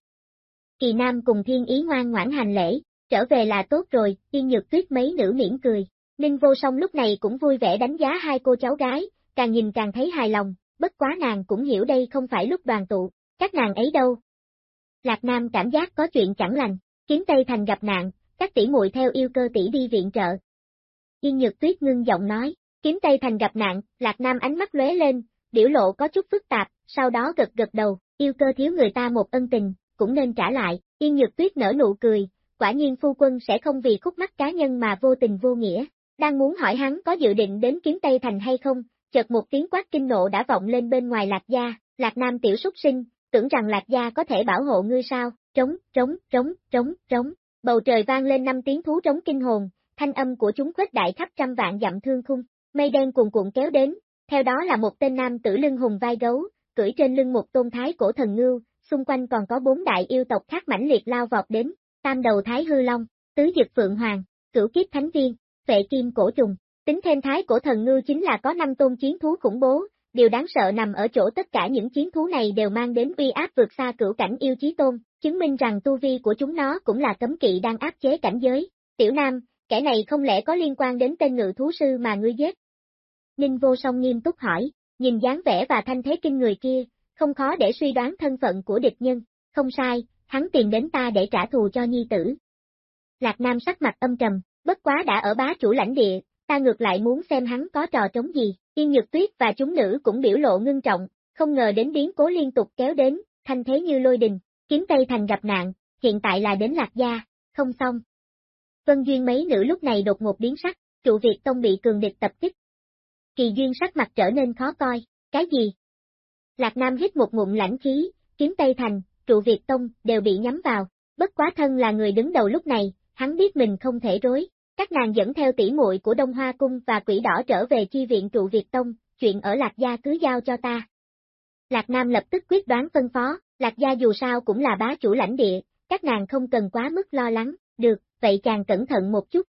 Kỳ Nam cùng Thiên Ý ngoan ngoãn hành lễ, trở về là tốt rồi, Y Nhược Tuyết mấy nữ miễn cười. Ninh vô song lúc này cũng vui vẻ đánh giá hai cô cháu gái, càng nhìn càng thấy hài lòng, bất quá nàng cũng hiểu đây không phải lúc đoàn tụ, các nàng ấy đâu. Lạc Nam cảm giác có chuyện chẳng lành, kiếm Tây Thành gặp nạn, các tỷ muội theo yêu cơ tỷ đi viện trợ. Yên Nhược Tuyết ngưng giọng nói, kiếm Tây Thành gặp nạn, Lạc Nam ánh mắt lóe lên, biểu lộ có chút phức tạp, sau đó gật gật đầu, yêu cơ thiếu người ta một ân tình, cũng nên trả lại, Yên Nhược Tuyết nở nụ cười, quả nhiên phu quân sẽ không vì khúc mắc cá nhân mà vô tình vô nghĩa, đang muốn hỏi hắn có dự định đến kiếm Tây Thành hay không, chợt một tiếng quát kinh nộ đã vọng lên bên ngoài Lạc Gia, Lạc Nam tiểu súc sinh, tưởng rằng Lạc Gia có thể bảo hộ ngươi sao, trống, trống, trống, trống, trống, bầu trời vang lên năm tiếng thú trống kinh hồn, thanh âm của chúng khuếch đại khắp trăm vạn dặm thương khung, mây đen cuồn cuộn kéo đến, theo đó là một tên nam tử lưng hùng vai gấu, cưỡi trên lưng một tôn thái cổ thần ngưu, xung quanh còn có bốn đại yêu tộc khác mãnh liệt lao vọt đến, tam đầu thái hư long, tứ dực phượng hoàng, cửu kiếp thánh viên, vệ kim cổ trùng, Tính thêm thái cổ thần ngư chính là có năm tôn chiến thú khủng bố, điều đáng sợ nằm ở chỗ tất cả những chiến thú này đều mang đến uy áp vượt xa cửu cảnh yêu chí tôn, chứng minh rằng tu vi của chúng nó cũng là cấm kỵ đang áp chế cảnh giới. Tiểu Nam, kẻ này không lẽ có liên quan đến tên ngự thú sư mà ngươi giết? Ninh vô song nghiêm túc hỏi, nhìn dáng vẻ và thanh thế kinh người kia, không khó để suy đoán thân phận của địch nhân, không sai, hắn tìm đến ta để trả thù cho nhi tử. Lạc Nam sắc mặt âm trầm, bất quá đã ở bá chủ lãnh địa, ta ngược lại muốn xem hắn có trò trống gì, Yên Nhược Tuyết và chúng nữ cũng biểu lộ ngưng trọng, không ngờ đến biến cố liên tục kéo đến, thanh thế như lôi đình, kiếm Tây Thành gặp nạn, hiện tại là đến Lạc Gia, không xong. Vân Duyên mấy nữ lúc này đột ngột biến sắc, trụ Việt Tông bị cường địch tập kích. Kỳ Duyên sắc mặt trở nên khó coi, cái gì? Lạc Nam hít một ngụm lãnh khí, kiếm Tây Thành, trụ Việt Tông đều bị nhắm vào, bất quá thân là người đứng đầu lúc này, hắn biết mình không thể rối, các nàng dẫn theo tỷ muội của Đông Hoa Cung và quỷ đỏ trở về chi viện trụ Việt Tông, chuyện ở Lạc Gia cứ giao cho ta. Lạc Nam lập tức quyết đoán phân phó, Lạc Gia dù sao cũng là bá chủ lãnh địa, các nàng không cần quá mức lo lắng, được, vậy chàng cẩn thận một chút.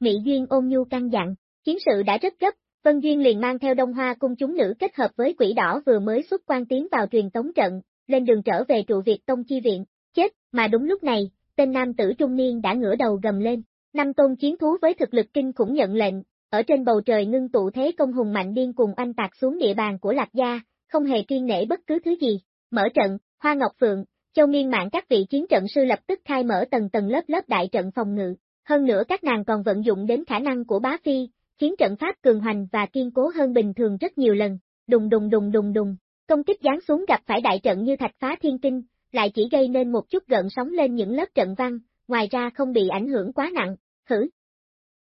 Mỹ Duyên ôn nhu căng dặn, chiến sự đã rất gấp, Vân Duyên liền mang theo Đông Hoa cung chúng nữ kết hợp với quỷ đỏ vừa mới xuất quan tiến vào truyền tống trận, lên đường trở về trụ Việt Tông chi viện, chết, mà đúng lúc này, tên nam tử trung niên đã ngửa đầu gầm lên, Năm tôn chiến thú với thực lực kinh khủng nhận lệnh, ở trên bầu trời ngưng tụ thế công hùng mạnh điên cùng anh tạc xuống địa bàn của Lạc Gia, không hề kiên nể bất cứ thứ gì. Mở trận, Hoa Ngọc Phượng, Châu Miên mạng các vị chiến trận sư lập tức khai mở tầng tầng lớp lớp đại trận phòng ngự. Hơn nữa các nàng còn vận dụng đến khả năng của bá phi, chiến trận pháp cường hoành và kiên cố hơn bình thường rất nhiều lần. Đùng đùng đùng đùng đùng, công kích giáng xuống gặp phải đại trận như thạch phá thiên kinh lại chỉ gây nên một chút gợn sóng lên những lớp trận văn, ngoài ra không bị ảnh hưởng quá nặng, Hử?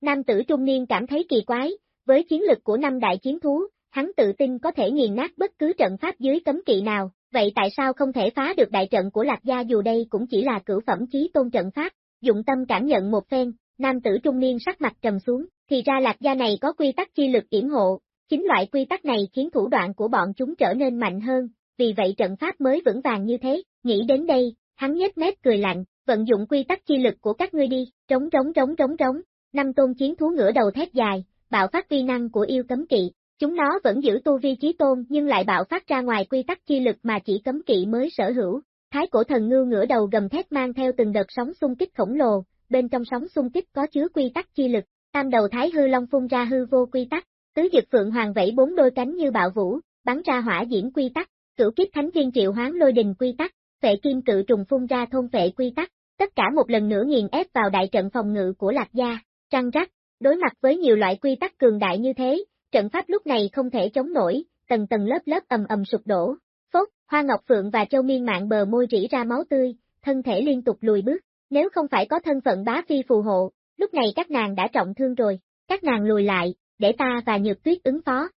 Nam tử trung niên cảm thấy kỳ quái, với chiến lực của năm đại chiến thú, hắn tự tin có thể nghiền nát bất cứ trận pháp dưới cấm kỵ nào, vậy tại sao không thể phá được đại trận của Lạc Gia dù đây cũng chỉ là cửu phẩm chí tôn trận pháp, dụng tâm cảm nhận một phen, nam tử trung niên sắc mặt trầm xuống, thì ra Lạc Gia này có quy tắc chi lực yểm hộ, chính loại quy tắc này khiến thủ đoạn của bọn chúng trở nên mạnh hơn, vì vậy trận pháp mới vững vàng như thế, nghĩ đến đây, hắn nhếch mép cười lạnh, vận dụng quy tắc chi lực của các ngươi đi, trống trống trống trống trống, năm tôn chiến thú ngửa đầu thét dài, bạo phát vi năng của yêu cấm kỵ, chúng nó vẫn giữ tu vi chí tôn nhưng lại bạo phát ra ngoài quy tắc chi lực mà chỉ cấm kỵ mới sở hữu. Thái cổ thần ngư ngửa đầu gầm thét mang theo từng đợt sóng xung kích khổng lồ, bên trong sóng xung kích có chứa quy tắc chi lực, tam đầu thái hư long phun ra hư vô quy tắc, tứ dực phượng hoàng vẫy bốn đôi cánh như bạo vũ, bắn ra hỏa diễm quy tắc, cửu kiếp thánh viên triệu hoán lôi đình quy tắc, vệ kim cự trùng phun ra thôn vệ quy tắc, tất cả một lần nữa nghiền ép vào đại trận phòng ngự của Lạc Gia, trăng rắc, đối mặt với nhiều loại quy tắc cường đại như thế, trận pháp lúc này không thể chống nổi, tầng tầng lớp lớp ầm ầm sụp đổ. Phốt, Hoa Ngọc Phượng và Châu Miên mạng bờ môi rỉ ra máu tươi, thân thể liên tục lùi bước. Nếu không phải có thân phận bá phi phù hộ, lúc này các nàng đã trọng thương rồi. Các nàng lùi lại, để ta và Nhược Tuyết ứng phó.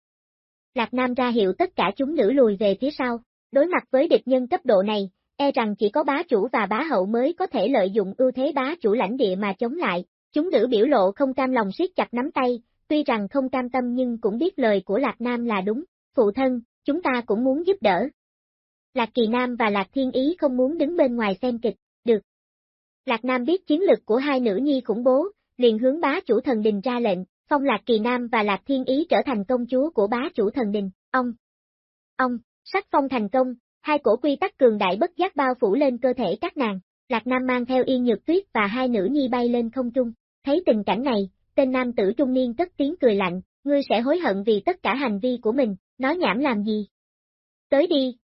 Lạc Nam ra hiệu tất cả chúng nữ lùi về phía sau. Đối mặt với địch nhân cấp độ này, e rằng chỉ có bá chủ và bá hậu mới có thể lợi dụng ưu thế bá chủ lãnh địa mà chống lại. Chúng nữ biểu lộ không cam lòng siết chặt nắm tay, tuy rằng không cam tâm nhưng cũng biết lời của Lạc Nam là đúng. Phụ thân, chúng ta cũng muốn giúp đỡ. Lạc Kỳ Nam và Lạc Thiên Ý không muốn đứng bên ngoài xem kịch, được. Lạc Nam biết chiến lực của hai nữ nhi khủng bố, liền hướng bá chủ thần đình ra lệnh, phong Lạc Kỳ Nam và Lạc Thiên Ý trở thành công chúa của bá chủ thần đình, ông. Ông, sắc phong thành công, hai cổ quy tắc cường đại bất giác bao phủ lên cơ thể các nàng, Lạc Nam mang theo yên nhược tuyết và hai nữ nhi bay lên không trung, thấy tình cảnh này, tên nam tử trung niên cất tiếng cười lạnh, ngươi sẽ hối hận vì tất cả hành vi của mình, nói nhảm làm gì? Tới đi.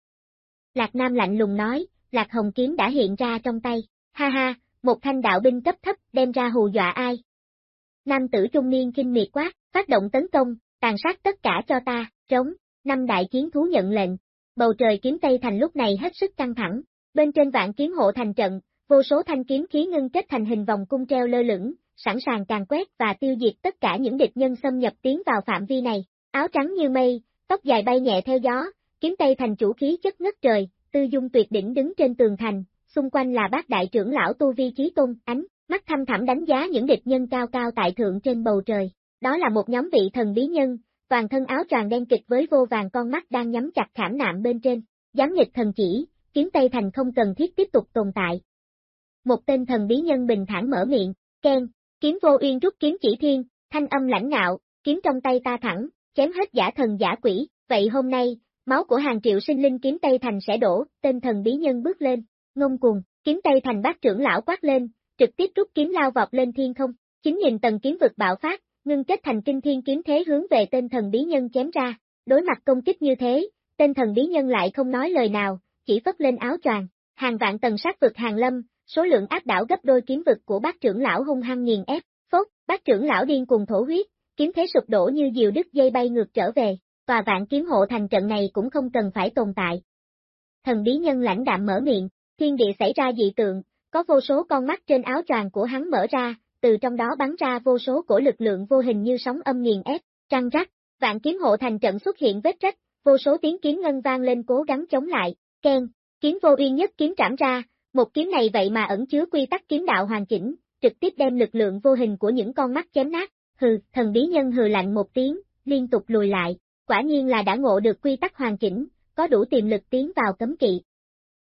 Lạc Nam lạnh lùng nói, Lạc Hồng Kiếm đã hiện ra trong tay, ha ha, một thanh đạo binh cấp thấp đem ra hù dọa ai. Nam tử trung niên kinh miệt quát, phát động tấn công, tàn sát tất cả cho ta, trống, năm đại chiến thú nhận lệnh. Bầu trời kiếm Tây Thành lúc này hết sức căng thẳng, bên trên vạn kiếm hộ thành trận, vô số thanh kiếm khí ngưng kết thành hình vòng cung treo lơ lửng, sẵn sàng càng quét và tiêu diệt tất cả những địch nhân xâm nhập tiến vào phạm vi này. Áo trắng như mây, tóc dài bay nhẹ theo gió, kiếm Tây Thành chủ khí chất ngất trời, tư dung tuyệt đỉnh đứng trên tường thành, xung quanh là bác đại trưởng lão Tu Vi Chí Tôn, ánh, mắt thăm thẳm đánh giá những địch nhân cao cao tại thượng trên bầu trời. Đó là một nhóm vị thần bí nhân, toàn thân áo choàng đen kịch với vô vàng con mắt đang nhắm chặt khảm nạm bên trên. Giám nghịch thần chỉ, kiếm Tây Thành không cần thiết tiếp tục tồn tại. Một tên thần bí nhân bình thản mở miệng, khen, kiếm vô uyên rút kiếm chỉ thiên, thanh âm lãnh ngạo, kiếm trong tay ta thẳng, chém hết giả thần giả quỷ, vậy hôm nay, máu của hàng triệu sinh linh kiếm Tây Thành sẽ đổ, tên thần bí nhân bước lên, ngông cuồng, kiếm Tây Thành bác trưởng lão quát lên, trực tiếp rút kiếm lao vọt lên thiên không, chính nhìn tầng kiếm vực bạo phát, ngưng kết thành kinh thiên kiếm thế hướng về tên thần bí nhân chém ra, đối mặt công kích như thế, tên thần bí nhân lại không nói lời nào, chỉ phất lên áo choàng, hàng vạn tầng sát vực hàng lâm, số lượng áp đảo gấp đôi kiếm vực của bác trưởng lão hung hăng nghiền ép, phốt, bác trưởng lão điên cùng thổ huyết, kiếm thế sụp đổ như diều đứt dây bay ngược trở về, tòa vạn kiếm hộ thành trận này cũng không cần phải tồn tại. Thần bí nhân lãnh đạm mở miệng, thiên địa xảy ra dị tượng, có vô số con mắt trên áo choàng của hắn mở ra, từ trong đó bắn ra vô số cổ lực lượng vô hình như sóng âm nghiền ép, trăng rắc, vạn kiếm hộ thành trận xuất hiện vết rách, vô số tiếng kiếm ngân vang lên cố gắng chống lại, khen, kiếm vô uyên nhất kiếm trảm ra, một kiếm này vậy mà ẩn chứa quy tắc kiếm đạo hoàn chỉnh, trực tiếp đem lực lượng vô hình của những con mắt chém nát, hừ, thần bí nhân hừ lạnh một tiếng, liên tục lùi lại, quả nhiên là đã ngộ được quy tắc hoàn chỉnh, có đủ tiềm lực tiến vào cấm kỵ.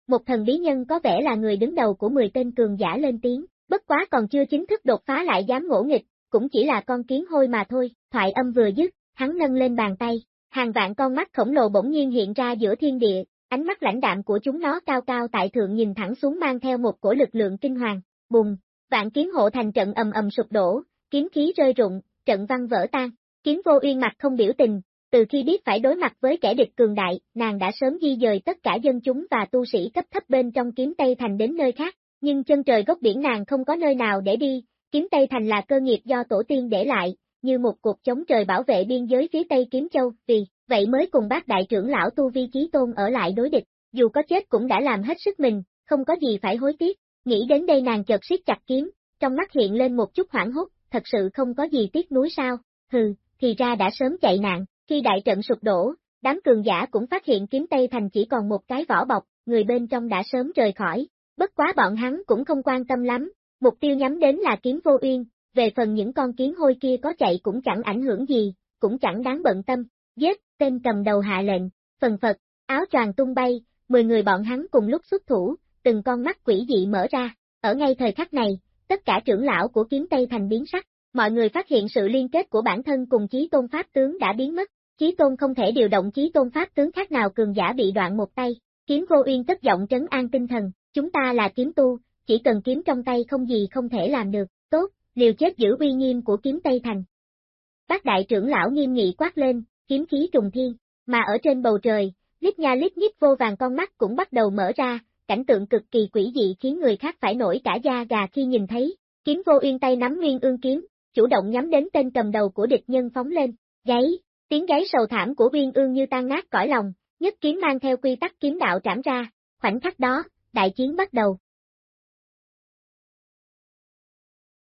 Một thần bí nhân có vẻ là người đứng đầu của 10 tên cường giả lên tiếng, bất quá còn chưa chính thức đột phá lại dám ngỗ nghịch, cũng chỉ là con kiến hôi mà thôi, thoại âm vừa dứt, hắn nâng lên bàn tay, hàng vạn con mắt khổng lồ bỗng nhiên hiện ra giữa thiên địa, ánh mắt lãnh đạm của chúng nó cao cao tại thượng nhìn thẳng xuống mang theo một cổ lực lượng kinh hoàng, bùng, vạn kiếm hộ thành trận ầm ầm sụp đổ, kiếm khí rơi rụng, trận văn vỡ tan, kiếm vô uyên mặt không biểu tình, từ khi biết phải đối mặt với kẻ địch cường đại, nàng đã sớm di dời tất cả dân chúng và tu sĩ cấp thấp bên trong kiếm Tây Thành đến nơi khác, nhưng chân trời gốc biển nàng không có nơi nào để đi, kiếm Tây Thành là cơ nghiệp do tổ tiên để lại, như một cuộc chống trời bảo vệ biên giới phía Tây Kiếm Châu, vì vậy mới cùng bác đại trưởng lão Tu Vi Chí Tôn ở lại đối địch, dù có chết cũng đã làm hết sức mình, không có gì phải hối tiếc, nghĩ đến đây nàng chợt siết chặt kiếm, trong mắt hiện lên một chút hoảng hốt, thật sự không có gì tiếc nuối sao, hừ, thì ra đã sớm chạy nạn, khi đại trận sụp đổ, đám cường giả cũng phát hiện kiếm Tây Thành chỉ còn một cái vỏ bọc, người bên trong đã sớm rời khỏi, bất quá bọn hắn cũng không quan tâm lắm, mục tiêu nhắm đến là kiếm vô uyên, về phần những con kiến hôi kia có chạy cũng chẳng ảnh hưởng gì, cũng chẳng đáng bận tâm, giết, tên cầm đầu hạ lệnh, phần phật, áo choàng tung bay, 10 người bọn hắn cùng lúc xuất thủ, từng con mắt quỷ dị mở ra, ở ngay thời khắc này, tất cả trưởng lão của kiếm Tây thành biến sắc, mọi người phát hiện sự liên kết của bản thân cùng chí tôn pháp tướng đã biến mất, chí tôn không thể điều động chí tôn pháp tướng khác nào cường giả bị đoạn một tay, kiếm vô uyên tất giọng trấn an tinh thần, chúng ta là kiếm tu, chỉ cần kiếm trong tay không gì không thể làm được, tốt, liều chết giữ uy nghiêm của kiếm Tây Thành. Bác đại trưởng lão nghiêm nghị quát lên, kiếm khí trùng thiên, mà ở trên bầu trời, lít nha lít nhít vô vàng con mắt cũng bắt đầu mở ra, cảnh tượng cực kỳ quỷ dị khiến người khác phải nổi cả da gà khi nhìn thấy, kiếm vô uyên tay nắm nguyên ương kiếm, chủ động nhắm đến tên cầm đầu của địch nhân phóng lên, gáy, Tiếng gáy sầu thảm của Uyên Ương như tan nát cõi lòng, nhất kiếm mang theo quy tắc kiếm đạo trảm ra, khoảnh khắc đó, đại chiến bắt đầu.